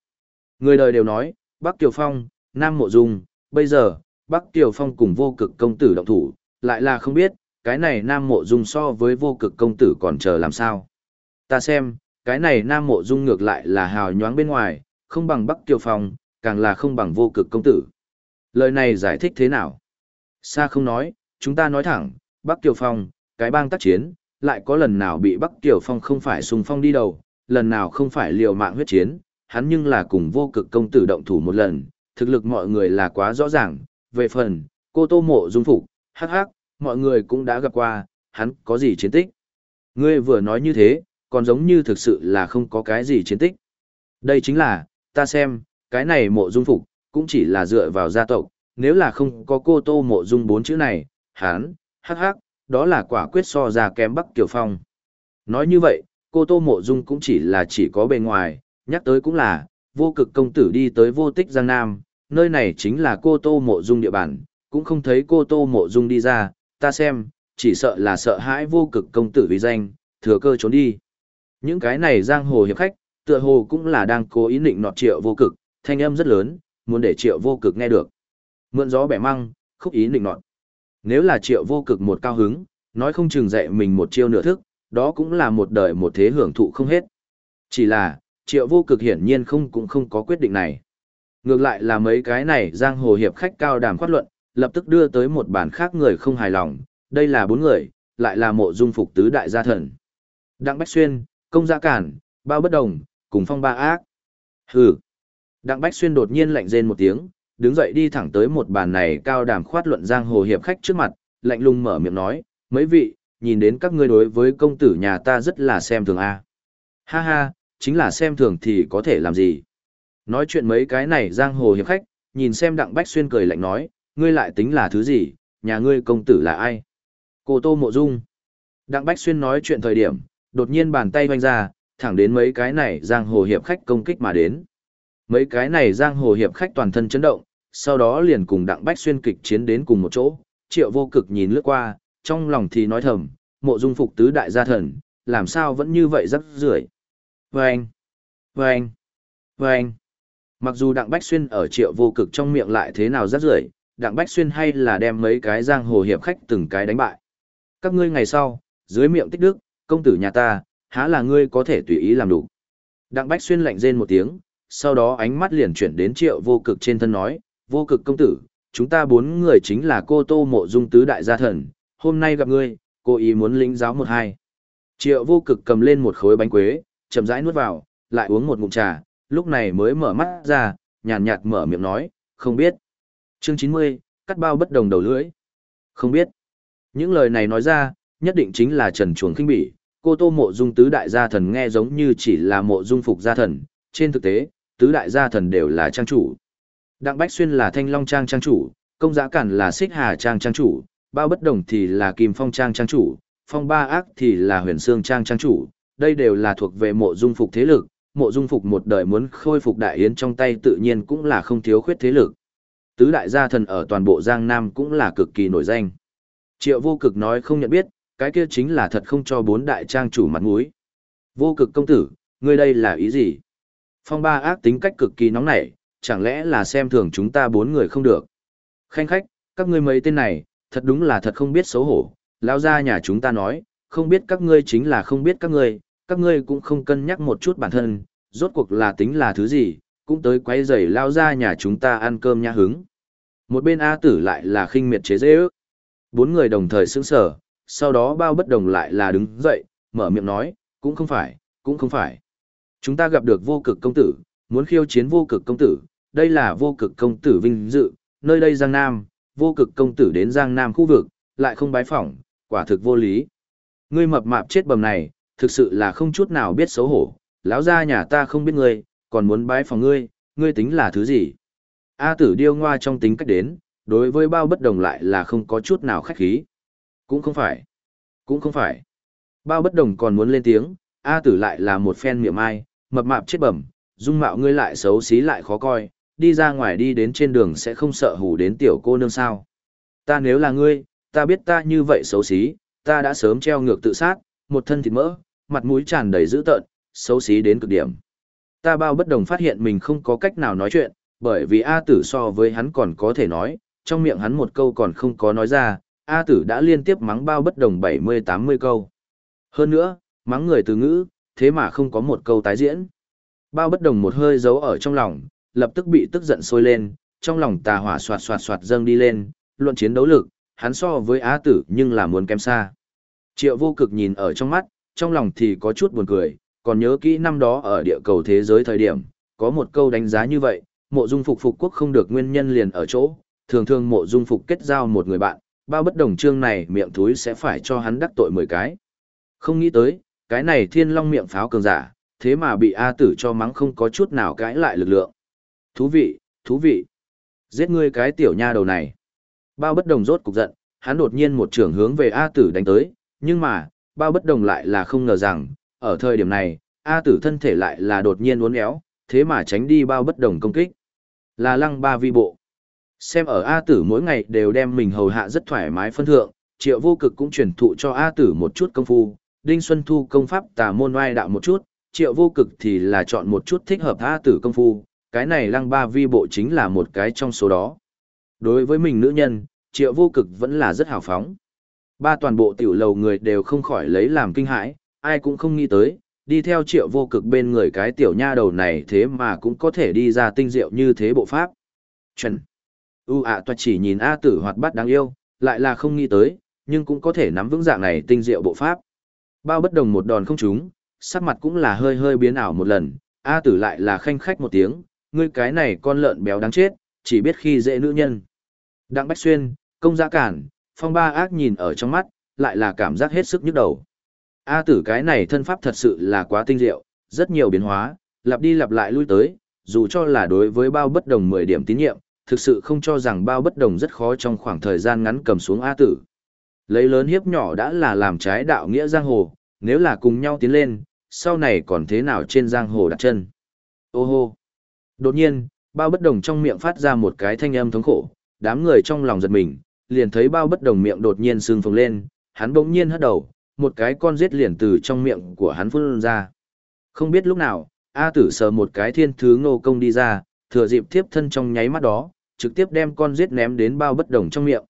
Người đời đều nói, Bắc Kiều Phong, Nam Mộ Dung, bây giờ, Bắc Kiều Phong cùng vô cực công tử động thủ, lại là không biết, cái này Nam Mộ Dung so với vô cực công tử còn chờ làm sao. Ta xem, cái này Nam Mộ Dung ngược lại là hào nhoáng bên ngoài, không bằng Bắc Kiều Phong, càng là không bằng vô cực công tử. Lời này giải thích thế nào? Sa không nói, chúng ta nói thẳng, Bắc Kiều Phong, cái bang tác chiến, lại có lần nào bị Bắc Tiểu Phong không phải xung phong đi đầu, lần nào không phải liều mạng huyết chiến, hắn nhưng là cùng vô cực công tử động thủ một lần, thực lực mọi người là quá rõ ràng, về phần, cô tô mộ dung phục, hắc hắc, mọi người cũng đã gặp qua, hắn có gì chiến tích. Ngươi vừa nói như thế, còn giống như thực sự là không có cái gì chiến tích. Đây chính là, ta xem, cái này mộ dung phục, cũng chỉ là dựa vào gia tộc, nếu là không có cô tô mộ dung bốn chữ này, hắn, hắc hắc, đó là quả quyết so ra kém Bắc Kiều Phong. Nói như vậy, cô tô mộ dung cũng chỉ là chỉ có bề ngoài, nhắc tới cũng là, vô cực công tử đi tới vô tích Giang Nam, nơi này chính là cô tô mộ dung địa bàn, cũng không thấy cô tô mộ dung đi ra, ta xem, chỉ sợ là sợ hãi vô cực công tử vì danh, thừa cơ trốn đi. Những cái này giang hồ hiệp khách, tựa hồ cũng là đang cố ý định nọt triệu vô cực, thanh âm rất lớn, muốn để triệu vô cực nghe được. Mượn gió bẻ măng, khúc ý định nọt. Nếu là triệu vô cực một cao hứng, nói không chừng dạy mình một chiêu nửa thức, đó cũng là một đời một thế hưởng thụ không hết. Chỉ là, triệu vô cực hiển nhiên không cũng không có quyết định này. Ngược lại là mấy cái này giang hồ hiệp khách cao đàm khoát luận, lập tức đưa tới một bản khác người không hài lòng, đây là bốn người, lại là mộ dung phục tứ đại gia thần. Đặng Bách Xuyên, Công Gia Cản, Bao Bất Đồng, cùng Phong Ba Ác. Hừ. Đặng Bách Xuyên đột nhiên lạnh rên một tiếng, đứng dậy đi thẳng tới một bàn này cao đàm khoát luận giang hồ hiệp khách trước mặt, lạnh lùng mở miệng nói, mấy vị, nhìn đến các ngươi đối với công tử nhà ta rất là xem thường a. Ha ha, chính là xem thường thì có thể làm gì. Nói chuyện mấy cái này giang hồ hiệp khách, nhìn xem đặng bách xuyên cười lạnh nói, ngươi lại tính là thứ gì, nhà ngươi công tử là ai? Cô Tô Mộ Dung. Đặng Bách Xuyên nói chuyện thời điểm, đột nhiên bàn tay hoanh ra, thẳng đến mấy cái này giang hồ hiệp khách công kích mà đến. Mấy cái này giang hồ hiệp khách toàn thân chấn động, sau đó liền cùng Đặng Bách Xuyên kịch chiến đến cùng một chỗ, triệu vô cực nhìn lướt qua, trong lòng thì nói thầm, mộ dung phục tứ đại gia thần, làm sao vẫn như vậy rắc rưởi. Vâng! Vâng! Vâng! Mặc dù Đặng Bách Xuyên ở triệu vô cực trong miệng lại thế nào rắc rưởi, Đặng Bách Xuyên hay là đem mấy cái giang hồ hiệp khách từng cái đánh bại. Các ngươi ngày sau, dưới miệng tích đức, công tử nhà ta, há là ngươi có thể tùy ý làm đủ. Đặng Bách Xuyên lạnh rên một tiếng, sau đó ánh mắt liền chuyển đến triệu vô cực trên thân nói, vô cực công tử, chúng ta bốn người chính là cô tô mộ dung tứ đại gia thần, hôm nay gặp ngươi, cô ý muốn lĩnh giáo một hai. Triệu vô cực cầm lên một khối bánh quế, chậm rãi nuốt vào, lại uống một ngụm trà, lúc này mới mở mắt ra, nhàn nhạt mở miệng nói, không biết. Chương 90, cắt bao bất đồng đầu lưỡi. Không biết. Những lời này nói ra, nhất định chính là trần chuồng kinh bỉ, cô tô mộ dung tứ đại gia thần nghe giống như chỉ là mộ dung phục gia thần, trên thực tế, tứ đại gia thần đều là trang chủ. Đặng Bách Xuyên là thanh long trang trang chủ, công giã cản là xích hà trang trang chủ, bao bất đồng thì là kim phong trang trang chủ, phong ba ác thì là huyền sương trang trang chủ, đây đều là thuộc về mộ dung phục thế lực, mộ dung phục một đời muốn khôi phục đại yến trong tay tự nhiên cũng là không thiếu khuyết thế lực. Tứ đại gia thần ở toàn bộ Giang Nam cũng là cực kỳ nổi danh. Triệu vô cực nói không nhận biết, cái kia chính là thật không cho bốn đại trang chủ mặt mũi. Vô cực công tử, ngươi đây là ý gì? Phong ba ác tính cách cực kỳ nóng nảy, chẳng lẽ là xem thường chúng ta bốn người không được? Khanh khách, các ngươi mấy tên này, thật đúng là thật không biết xấu hổ. Lao ra nhà chúng ta nói, không biết các ngươi chính là không biết các ngươi, các ngươi cũng không cân nhắc một chút bản thân, rốt cuộc là tính là thứ gì, cũng tới quấy rầy lao ra nhà chúng ta ăn cơm nha hứng. Một bên A tử lại là khinh miệt chế dễ ước. Bốn người đồng thời sững sở, sau đó bao bất đồng lại là đứng dậy, mở miệng nói, cũng không phải, cũng không phải. Chúng ta gặp được vô cực công tử, muốn khiêu chiến vô cực công tử, đây là vô cực công tử vinh dự, nơi đây Giang Nam, vô cực công tử đến Giang Nam khu vực, lại không bái phỏng, quả thực vô lý. Ngươi mập mạp chết bầm này, thực sự là không chút nào biết xấu hổ, lão gia nhà ta không biết ngươi, còn muốn bái phỏng ngươi, ngươi tính là thứ gì? A tử điêu ngoa trong tính cách đến, đối với bao bất đồng lại là không có chút nào khách khí. Cũng không phải. Cũng không phải. Bao bất đồng còn muốn lên tiếng, A tử lại là một phen miệng ai, mập mạp chết bẩm, dung mạo ngươi lại xấu xí lại khó coi, đi ra ngoài đi đến trên đường sẽ không sợ hù đến tiểu cô nương sao. Ta nếu là ngươi, ta biết ta như vậy xấu xí, ta đã sớm treo ngược tự sát, một thân thịt mỡ, mặt mũi tràn đầy dữ tợn, xấu xí đến cực điểm. Ta bao bất đồng phát hiện mình không có cách nào nói chuyện, bởi vì A tử so với hắn còn có thể nói, trong miệng hắn một câu còn không có nói ra, A tử đã liên tiếp mắng bao bất đồng 70-80 câu. Hơn nữa, mắng người từ ngữ, thế mà không có một câu tái diễn. Bao bất đồng một hơi giấu ở trong lòng, lập tức bị tức giận sôi lên, trong lòng tà hỏa soạt soạt soạt dâng đi lên, luận chiến đấu lực, hắn so với Á tử nhưng là muốn kém xa. Triệu vô cực nhìn ở trong mắt, trong lòng thì có chút buồn cười, còn nhớ kỹ năm đó ở địa cầu thế giới thời điểm, có một câu đánh giá như vậy, mộ dung phục phục quốc không được nguyên nhân liền ở chỗ, thường thường mộ dung phục kết giao một người bạn, bao bất đồng chương này miệng thúi sẽ phải cho hắn đắc tội 10 cái. Không nghĩ tới, cái này thiên long miệng pháo cường giả, thế mà bị A tử cho mắng không có chút nào cãi lại lực lượng. Thú vị, thú vị. Giết ngươi cái tiểu nha đầu này. Bao bất đồng rốt cục giận, hắn đột nhiên một trường hướng về A tử đánh tới, nhưng mà, bao bất đồng lại là không ngờ rằng, ở thời điểm này, A tử thân thể lại là đột nhiên uốn éo, thế mà tránh đi bao bất đồng công kích. Là lăng ba vi bộ. Xem ở A tử mỗi ngày đều đem mình hầu hạ rất thoải mái phân thượng, triệu vô cực cũng truyền thụ cho A tử một chút công phu, Đinh Xuân Thu công pháp tà môn oai đạo một chút, triệu vô cực thì là chọn một chút thích hợp A tử công phu, cái này lăng ba vi bộ chính là một cái trong số đó. Đối với mình nữ nhân, triệu vô cực vẫn là rất hào phóng. Ba toàn bộ tiểu lầu người đều không khỏi lấy làm kinh hãi, ai cũng không nghĩ tới, đi theo triệu vô cực bên người cái tiểu nha đầu này thế mà cũng có thể đi ra tinh diệu như thế bộ pháp. Chuẩn. U ạ à chỉ nhìn A tử hoạt bát đáng yêu, lại là không nghĩ tới, nhưng cũng có thể nắm vững dạng này tinh diệu bộ pháp. Bao bất đồng một đòn không trúng, sắc mặt cũng là hơi hơi biến ảo một lần, A tử lại là khanh khách một tiếng, ngươi cái này con lợn béo đáng chết, chỉ biết khi dễ nữ nhân. Đặng Bách Xuyên, công giã cản, phong ba ác nhìn ở trong mắt, lại là cảm giác hết sức nhức đầu. A tử cái này thân pháp thật sự là quá tinh diệu, rất nhiều biến hóa, lặp đi lặp lại lui tới, dù cho là đối với bao bất đồng 10 điểm tín nhiệm, thực sự không cho rằng bao bất đồng rất khó trong khoảng thời gian ngắn cầm xuống A tử. Lấy lớn hiếp nhỏ đã là làm trái đạo nghĩa giang hồ, nếu là cùng nhau tiến lên, sau này còn thế nào trên giang hồ đặt chân. Ô hô! Đột nhiên, bao bất đồng trong miệng phát ra một cái thanh âm thống khổ, đám người trong lòng giật mình, liền thấy bao bất đồng miệng đột nhiên sưng phồng lên, hắn bỗng nhiên hất đầu, một cái con giết liền từ trong miệng của hắn phun ra. Không biết lúc nào, A tử sờ một cái thiên thứ ngô công đi ra, thừa dịp tiếp thân trong nháy mắt đó, trực tiếp đem con giết ném đến bao bất đồng trong miệng.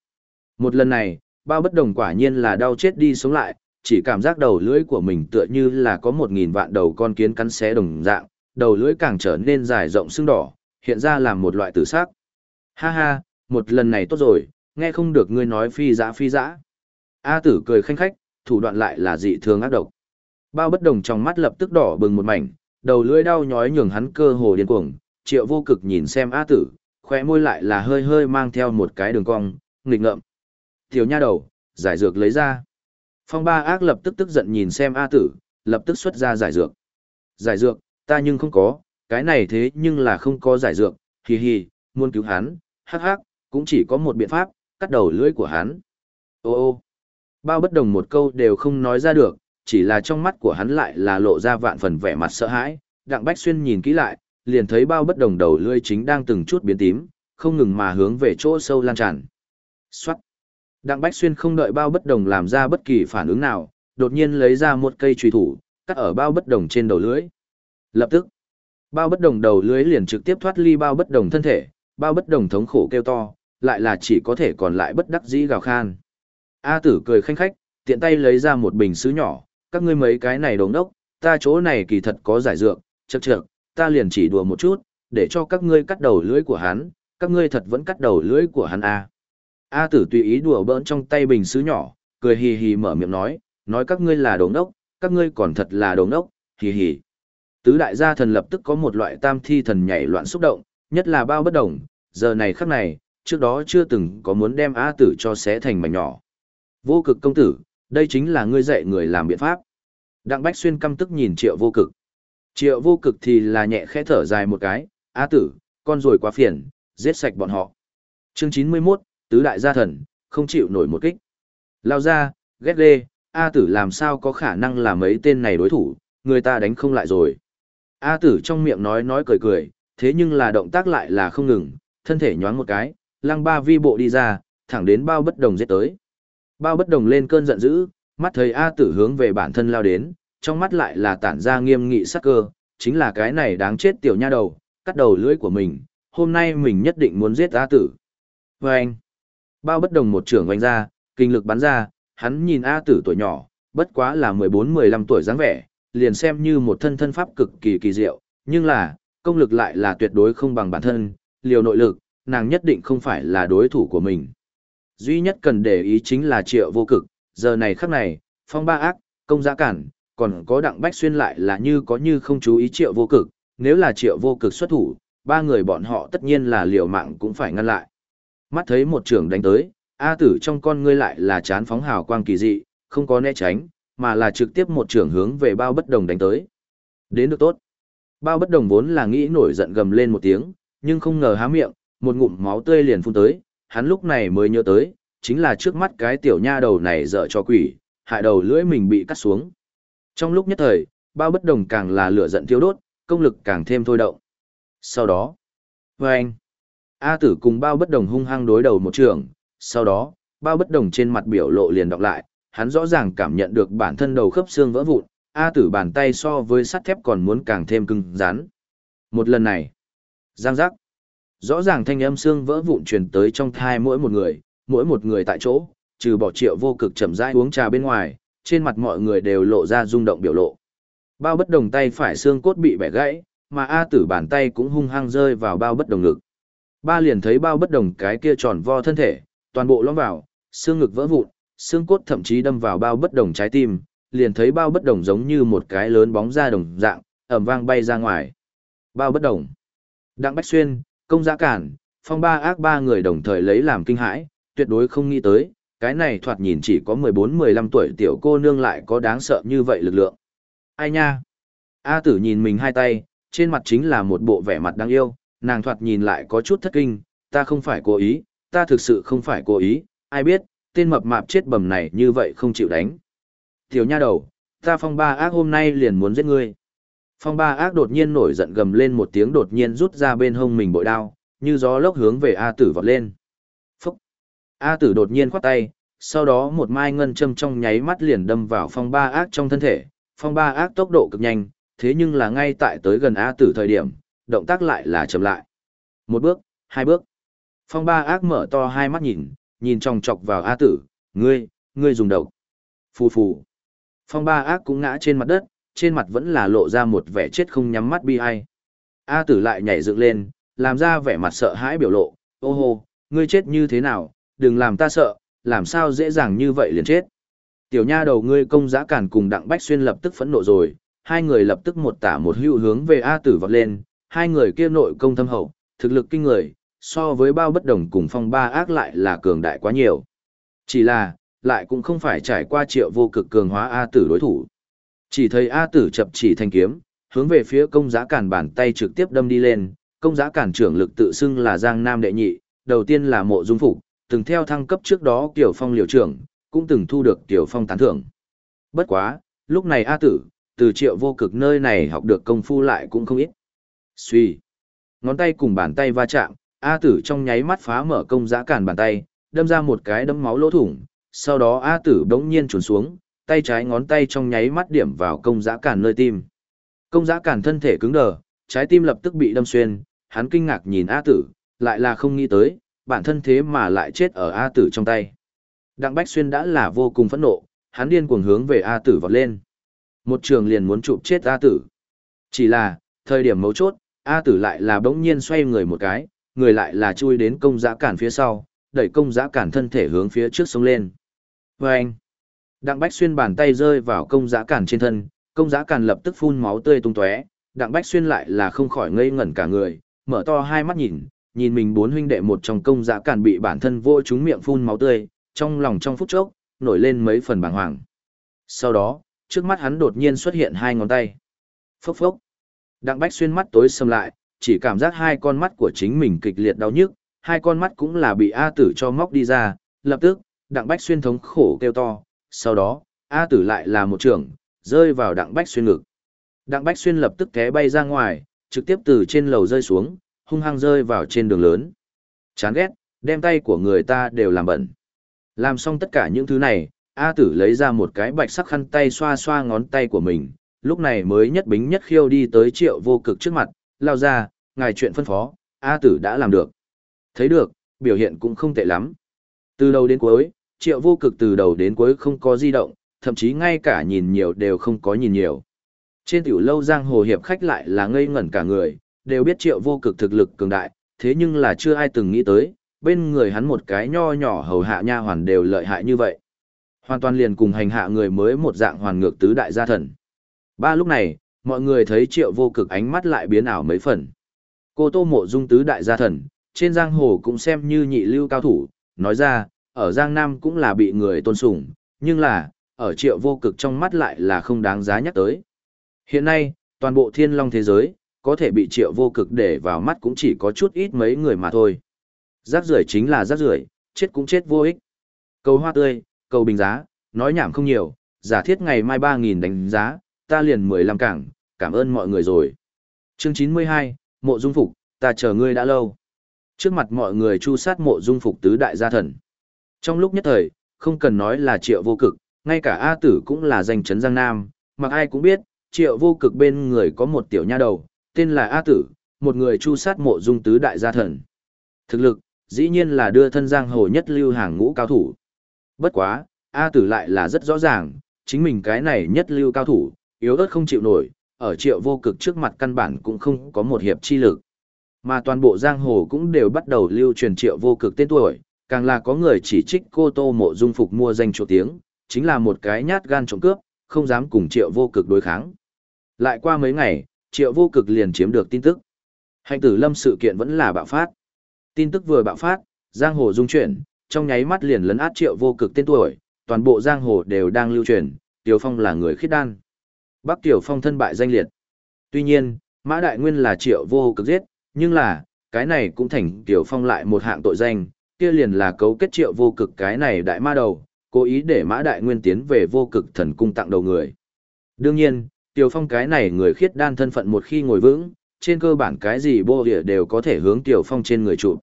Một lần này, bao bất đồng quả nhiên là đau chết đi sống lại, chỉ cảm giác đầu lưỡi của mình tựa như là có một nghìn vạn đầu con kiến cắn xé đồng dạng, đầu lưỡi càng trở nên dài rộng sưng đỏ, hiện ra làm một loại tử sắc. Ha ha, một lần này tốt rồi, nghe không được ngươi nói phi dã phi dã. A tử cười khanh khách, thủ đoạn lại là dị thường ác độc. Bao bất đồng trong mắt lập tức đỏ bừng một mảnh, đầu lưỡi đau nhói nhường hắn cơ hồ điên cuồng, triệu vô cực nhìn xem A tử, khóe môi lại là hơi hơi mang theo một cái đường cong, nghịch ngợm. Tiểu nha đầu, giải dược lấy ra. Phong ba ác lập tức tức giận nhìn xem A tử, lập tức xuất ra giải dược. Giải dược, ta nhưng không có, cái này thế nhưng là không có giải dược, hì hì, muốn cứu hắn, hắc hắc, cũng chỉ có một biện pháp, cắt đầu lưỡi của hắn. Ô ô, bao bất đồng một câu đều không nói ra được, chỉ là trong mắt của hắn lại là lộ ra vạn phần vẻ mặt sợ hãi, đặng bách xuyên nhìn kỹ lại, liền thấy bao bất đồng đầu lưỡi chính đang từng chút biến tím, không ngừng mà hướng về chỗ sâu lan tràn. Xoát. Đặng Bách Xuyên không đợi bao bất đồng làm ra bất kỳ phản ứng nào, đột nhiên lấy ra một cây truy thủ, cắt ở bao bất đồng trên đầu lưới. Lập tức, bao bất đồng đầu lưới liền trực tiếp thoát ly bao bất đồng thân thể, bao bất đồng thống khổ kêu to, lại là chỉ có thể còn lại bất đắc dĩ gào khan. A tử cười khanh khách, tiện tay lấy ra một bình sứ nhỏ, các ngươi mấy cái này đồng đốc, ta chỗ này kỳ thật có giải dược, chậc chậc, ta liền chỉ đùa một chút, để cho các ngươi cắt đầu lưới của hắn, các ngươi thật vẫn cắt đầu lưới của hắn à. A tử tùy ý đùa bỡn trong tay bình sứ nhỏ, cười hì hì mở miệng nói, nói các ngươi là đồ ngốc, các ngươi còn thật là đồ ngốc, hì hì. Tứ đại gia thần lập tức có một loại tam thi thần nhảy loạn xúc động, nhất là bao bất đồng, giờ này khắc này, trước đó chưa từng có muốn đem A tử cho xé thành mảnh nhỏ. Vô cực công tử, đây chính là ngươi dạy người làm biện pháp. Đặng Bách Xuyên căm tức nhìn triệu vô cực. Triệu vô cực thì là nhẹ khẽ thở dài một cái, A tử, con rồi quá phiền, giết sạch bọn họ. Chương 91, tứ đại gia thần, không chịu nổi một kích. Lao ra, ghét ghê, A tử làm sao có khả năng là mấy tên này đối thủ, người ta đánh không lại rồi. A tử trong miệng nói nói cười cười, thế nhưng là động tác lại là không ngừng, thân thể nhoáng một cái, lăng ba vi bộ đi ra, thẳng đến bao bất đồng giết tới. Bao bất đồng lên cơn giận dữ, mắt thấy A tử hướng về bản thân lao đến, trong mắt lại là tản ra nghiêm nghị sắc cơ, chính là cái này đáng chết tiểu nha đầu, cắt đầu lưỡi của mình, hôm nay mình nhất định muốn giết A tử. Và anh, bao bất đồng một trưởng oanh ra, kinh lực bắn ra, hắn nhìn A tử tuổi nhỏ, bất quá là 14-15 tuổi dáng vẻ, liền xem như một thân thân pháp cực kỳ kỳ diệu, nhưng là, công lực lại là tuyệt đối không bằng bản thân, liều nội lực, nàng nhất định không phải là đối thủ của mình. Duy nhất cần để ý chính là triệu vô cực, giờ này khắc này, phong ba ác, công giã cản, còn có đặng bách xuyên lại là như có như không chú ý triệu vô cực, nếu là triệu vô cực xuất thủ, ba người bọn họ tất nhiên là liều mạng cũng phải ngăn lại. Mắt thấy một trưởng đánh tới, A tử trong con ngươi lại là chán phóng hào quang kỳ dị, không có né tránh, mà là trực tiếp một trưởng hướng về bao bất đồng đánh tới. Đến được tốt. Bao bất đồng vốn là nghĩ nổi giận gầm lên một tiếng, nhưng không ngờ há miệng, một ngụm máu tươi liền phun tới, hắn lúc này mới nhớ tới, chính là trước mắt cái tiểu nha đầu này dở cho quỷ, hại đầu lưỡi mình bị cắt xuống. Trong lúc nhất thời, bao bất đồng càng là lửa giận thiêu đốt, công lực càng thêm thôi động. Sau đó, vâng, anh, A tử cùng bao bất đồng hung hăng đối đầu một trường, sau đó, bao bất đồng trên mặt biểu lộ liền đọc lại, hắn rõ ràng cảm nhận được bản thân đầu khớp xương vỡ vụn, A tử bàn tay so với sắt thép còn muốn càng thêm cứng rắn. Một lần này, giang giác, rõ ràng thanh âm xương vỡ vụn truyền tới trong thai mỗi một người, mỗi một người tại chỗ, trừ bỏ triệu vô cực chậm rãi uống trà bên ngoài, trên mặt mọi người đều lộ ra rung động biểu lộ. Bao bất đồng tay phải xương cốt bị bẻ gãy, mà A tử bàn tay cũng hung hăng rơi vào bao bất đồng ngực. Ba liền thấy bao bất đồng cái kia tròn vo thân thể, toàn bộ lõm vào, xương ngực vỡ vụn, xương cốt thậm chí đâm vào bao bất đồng trái tim, liền thấy bao bất đồng giống như một cái lớn bóng ra đồng dạng, ẩm vang bay ra ngoài. Bao bất đồng. Đặng Bách Xuyên, công giã cản, phong ba ác ba người đồng thời lấy làm kinh hãi, tuyệt đối không nghĩ tới, cái này thoạt nhìn chỉ có 14-15 tuổi tiểu cô nương lại có đáng sợ như vậy lực lượng. Ai nha? A tử nhìn mình hai tay, trên mặt chính là một bộ vẻ mặt đáng yêu, nàng thoạt nhìn lại có chút thất kinh, ta không phải cố ý, ta thực sự không phải cố ý, ai biết, tên mập mạp chết bầm này như vậy không chịu đánh. Tiểu nha đầu, ta phong ba ác hôm nay liền muốn giết ngươi. Phong ba ác đột nhiên nổi giận gầm lên một tiếng đột nhiên rút ra bên hông mình bội đao, như gió lốc hướng về A tử vọt lên. Phúc! A tử đột nhiên khoát tay, sau đó một mai ngân châm trong nháy mắt liền đâm vào phong ba ác trong thân thể. Phong ba ác tốc độ cực nhanh, thế nhưng là ngay tại tới gần A tử thời điểm, động tác lại là chậm lại. Một bước, hai bước. Phong ba ác mở to hai mắt nhìn, nhìn trong chọc vào A tử, ngươi, ngươi dùng độc. Phù phù. Phong ba ác cũng ngã trên mặt đất, trên mặt vẫn là lộ ra một vẻ chết không nhắm mắt bi ai. A tử lại nhảy dựng lên, làm ra vẻ mặt sợ hãi biểu lộ, ô hô, ngươi chết như thế nào, đừng làm ta sợ, làm sao dễ dàng như vậy liền chết. Tiểu nha đầu ngươi công giã cản cùng đặng bách xuyên lập tức phẫn nộ rồi, hai người lập tức một tả một hữu hướng về A tử vọt lên, hai người kia nội công thâm hậu, thực lực kinh người, so với bao bất đồng cùng phong ba ác lại là cường đại quá nhiều. Chỉ là, lại cũng không phải trải qua triệu vô cực cường hóa A tử đối thủ. Chỉ thấy A tử chập chỉ thanh kiếm, hướng về phía công giá cản bàn tay trực tiếp đâm đi lên, công giá cản trưởng lực tự xưng là Giang Nam đệ nhị, đầu tiên là mộ dung phục, từng theo thăng cấp trước đó Tiểu Phong liều trưởng, cũng từng thu được Tiểu Phong tán thưởng. Bất quá, lúc này A tử, từ triệu vô cực nơi này học được công phu lại cũng không ít. Suy. Ngón tay cùng bàn tay va chạm, A tử trong nháy mắt phá mở công giã cản bàn tay, đâm ra một cái đấm máu lỗ thủng, sau đó A tử đống nhiên trốn xuống, tay trái ngón tay trong nháy mắt điểm vào công giã cản nơi tim. Công giã cản thân thể cứng đờ, trái tim lập tức bị đâm xuyên, hắn kinh ngạc nhìn A tử, lại là không nghĩ tới, bản thân thế mà lại chết ở A tử trong tay. Đặng Bách Xuyên đã là vô cùng phẫn nộ, hắn điên cuồng hướng về A tử vọt lên. Một trường liền muốn chụp chết A tử. Chỉ là, thời điểm mấu chốt, A tử lại là bỗng nhiên xoay người một cái, người lại là chui đến công giã cản phía sau, đẩy công giã cản thân thể hướng phía trước sông lên. Và anh, Đặng Bách Xuyên bàn tay rơi vào công giã cản trên thân, công giã cản lập tức phun máu tươi tung tóe. Đặng Bách Xuyên lại là không khỏi ngây ngẩn cả người, mở to hai mắt nhìn, nhìn mình bốn huynh đệ một trong công giã cản bị bản thân vô chúng miệng phun máu tươi, trong lòng trong phút chốc, nổi lên mấy phần bàng hoàng. Sau đó, trước mắt hắn đột nhiên xuất hiện hai ngón tay. Phốc phốc. Đặng Bách Xuyên mắt tối sầm lại, chỉ cảm giác hai con mắt của chính mình kịch liệt đau nhức, hai con mắt cũng là bị A tử cho móc đi ra, lập tức, Đặng Bách Xuyên thống khổ kêu to, sau đó, A tử lại là một trường, rơi vào Đặng Bách Xuyên ngực. Đặng Bách Xuyên lập tức té bay ra ngoài, trực tiếp từ trên lầu rơi xuống, hung hăng rơi vào trên đường lớn. Chán ghét, đem tay của người ta đều làm bẩn. Làm xong tất cả những thứ này, A tử lấy ra một cái bạch sắc khăn tay xoa xoa ngón tay của mình, lúc này mới nhất bính nhất khiêu đi tới triệu vô cực trước mặt, lao ra, ngài chuyện phân phó, A tử đã làm được. Thấy được, biểu hiện cũng không tệ lắm. Từ đầu đến cuối, triệu vô cực từ đầu đến cuối không có di động, thậm chí ngay cả nhìn nhiều đều không có nhìn nhiều. Trên tiểu lâu giang hồ hiệp khách lại là ngây ngẩn cả người, đều biết triệu vô cực thực lực cường đại, thế nhưng là chưa ai từng nghĩ tới, bên người hắn một cái nho nhỏ hầu hạ nha hoàn đều lợi hại như vậy. Hoàn toàn liền cùng hành hạ người mới một dạng hoàn ngược tứ đại gia thần. Ba lúc này, mọi người thấy triệu vô cực ánh mắt lại biến ảo mấy phần. Cô tô mộ dung tứ đại gia thần, trên giang hồ cũng xem như nhị lưu cao thủ, nói ra, ở giang nam cũng là bị người tôn sùng, nhưng là, ở triệu vô cực trong mắt lại là không đáng giá nhắc tới. Hiện nay, toàn bộ thiên long thế giới, có thể bị triệu vô cực để vào mắt cũng chỉ có chút ít mấy người mà thôi. Rác rưởi chính là rác rưởi, chết cũng chết vô ích. Cầu hoa tươi, cầu bình giá, nói nhảm không nhiều, giả thiết ngày mai 3.000 đánh giá, ta liền 15 cảng, cảm ơn mọi người rồi. Chương 92, Mộ Dung Phục, ta chờ ngươi đã lâu. Trước mặt mọi người chu sát Mộ Dung Phục tứ đại gia thần. Trong lúc nhất thời, không cần nói là triệu vô cực, ngay cả A tử cũng là danh chấn Giang Nam, mặc ai cũng biết, triệu vô cực bên người có một tiểu nha đầu, tên là A tử, một người chu sát Mộ Dung tứ đại gia thần. Thực lực, dĩ nhiên là đưa thân giang hồ nhất lưu hàng ngũ cao thủ. Bất quá, A tử lại là rất rõ ràng, chính mình cái này nhất lưu cao thủ, yếu ớt không chịu nổi, ở triệu vô cực trước mặt căn bản cũng không có một hiệp chi lực. Mà toàn bộ giang hồ cũng đều bắt đầu lưu truyền triệu vô cực tên tuổi, càng là có người chỉ trích cô tô mộ dung phục mua danh chỗ tiếng, chính là một cái nhát gan trộm cướp, không dám cùng triệu vô cực đối kháng. Lại qua mấy ngày, triệu vô cực liền chiếm được tin tức. Hành tử lâm sự kiện vẫn là bạo phát. Tin tức vừa bạo phát, giang hồ dung chuyển, trong nháy mắt liền lấn át triệu vô cực tên tuổi, toàn bộ giang hồ đều đang lưu truyền, Tiểu Phong là người khiết đan. Bắc Tiểu Phong thân bại danh liệt. Tuy nhiên, Mã Đại Nguyên là triệu vô cực giết, nhưng là, cái này cũng thành Tiểu Phong lại một hạng tội danh, kia liền là cấu kết triệu vô cực cái này đại ma đầu, cố ý để Mã Đại Nguyên tiến về vô cực thần cung tặng đầu người. Đương nhiên, Tiểu Phong cái này người khiết đan thân phận một khi ngồi vững, trên cơ bản cái gì bô địa đều có thể hướng Tiểu Phong trên người chủ.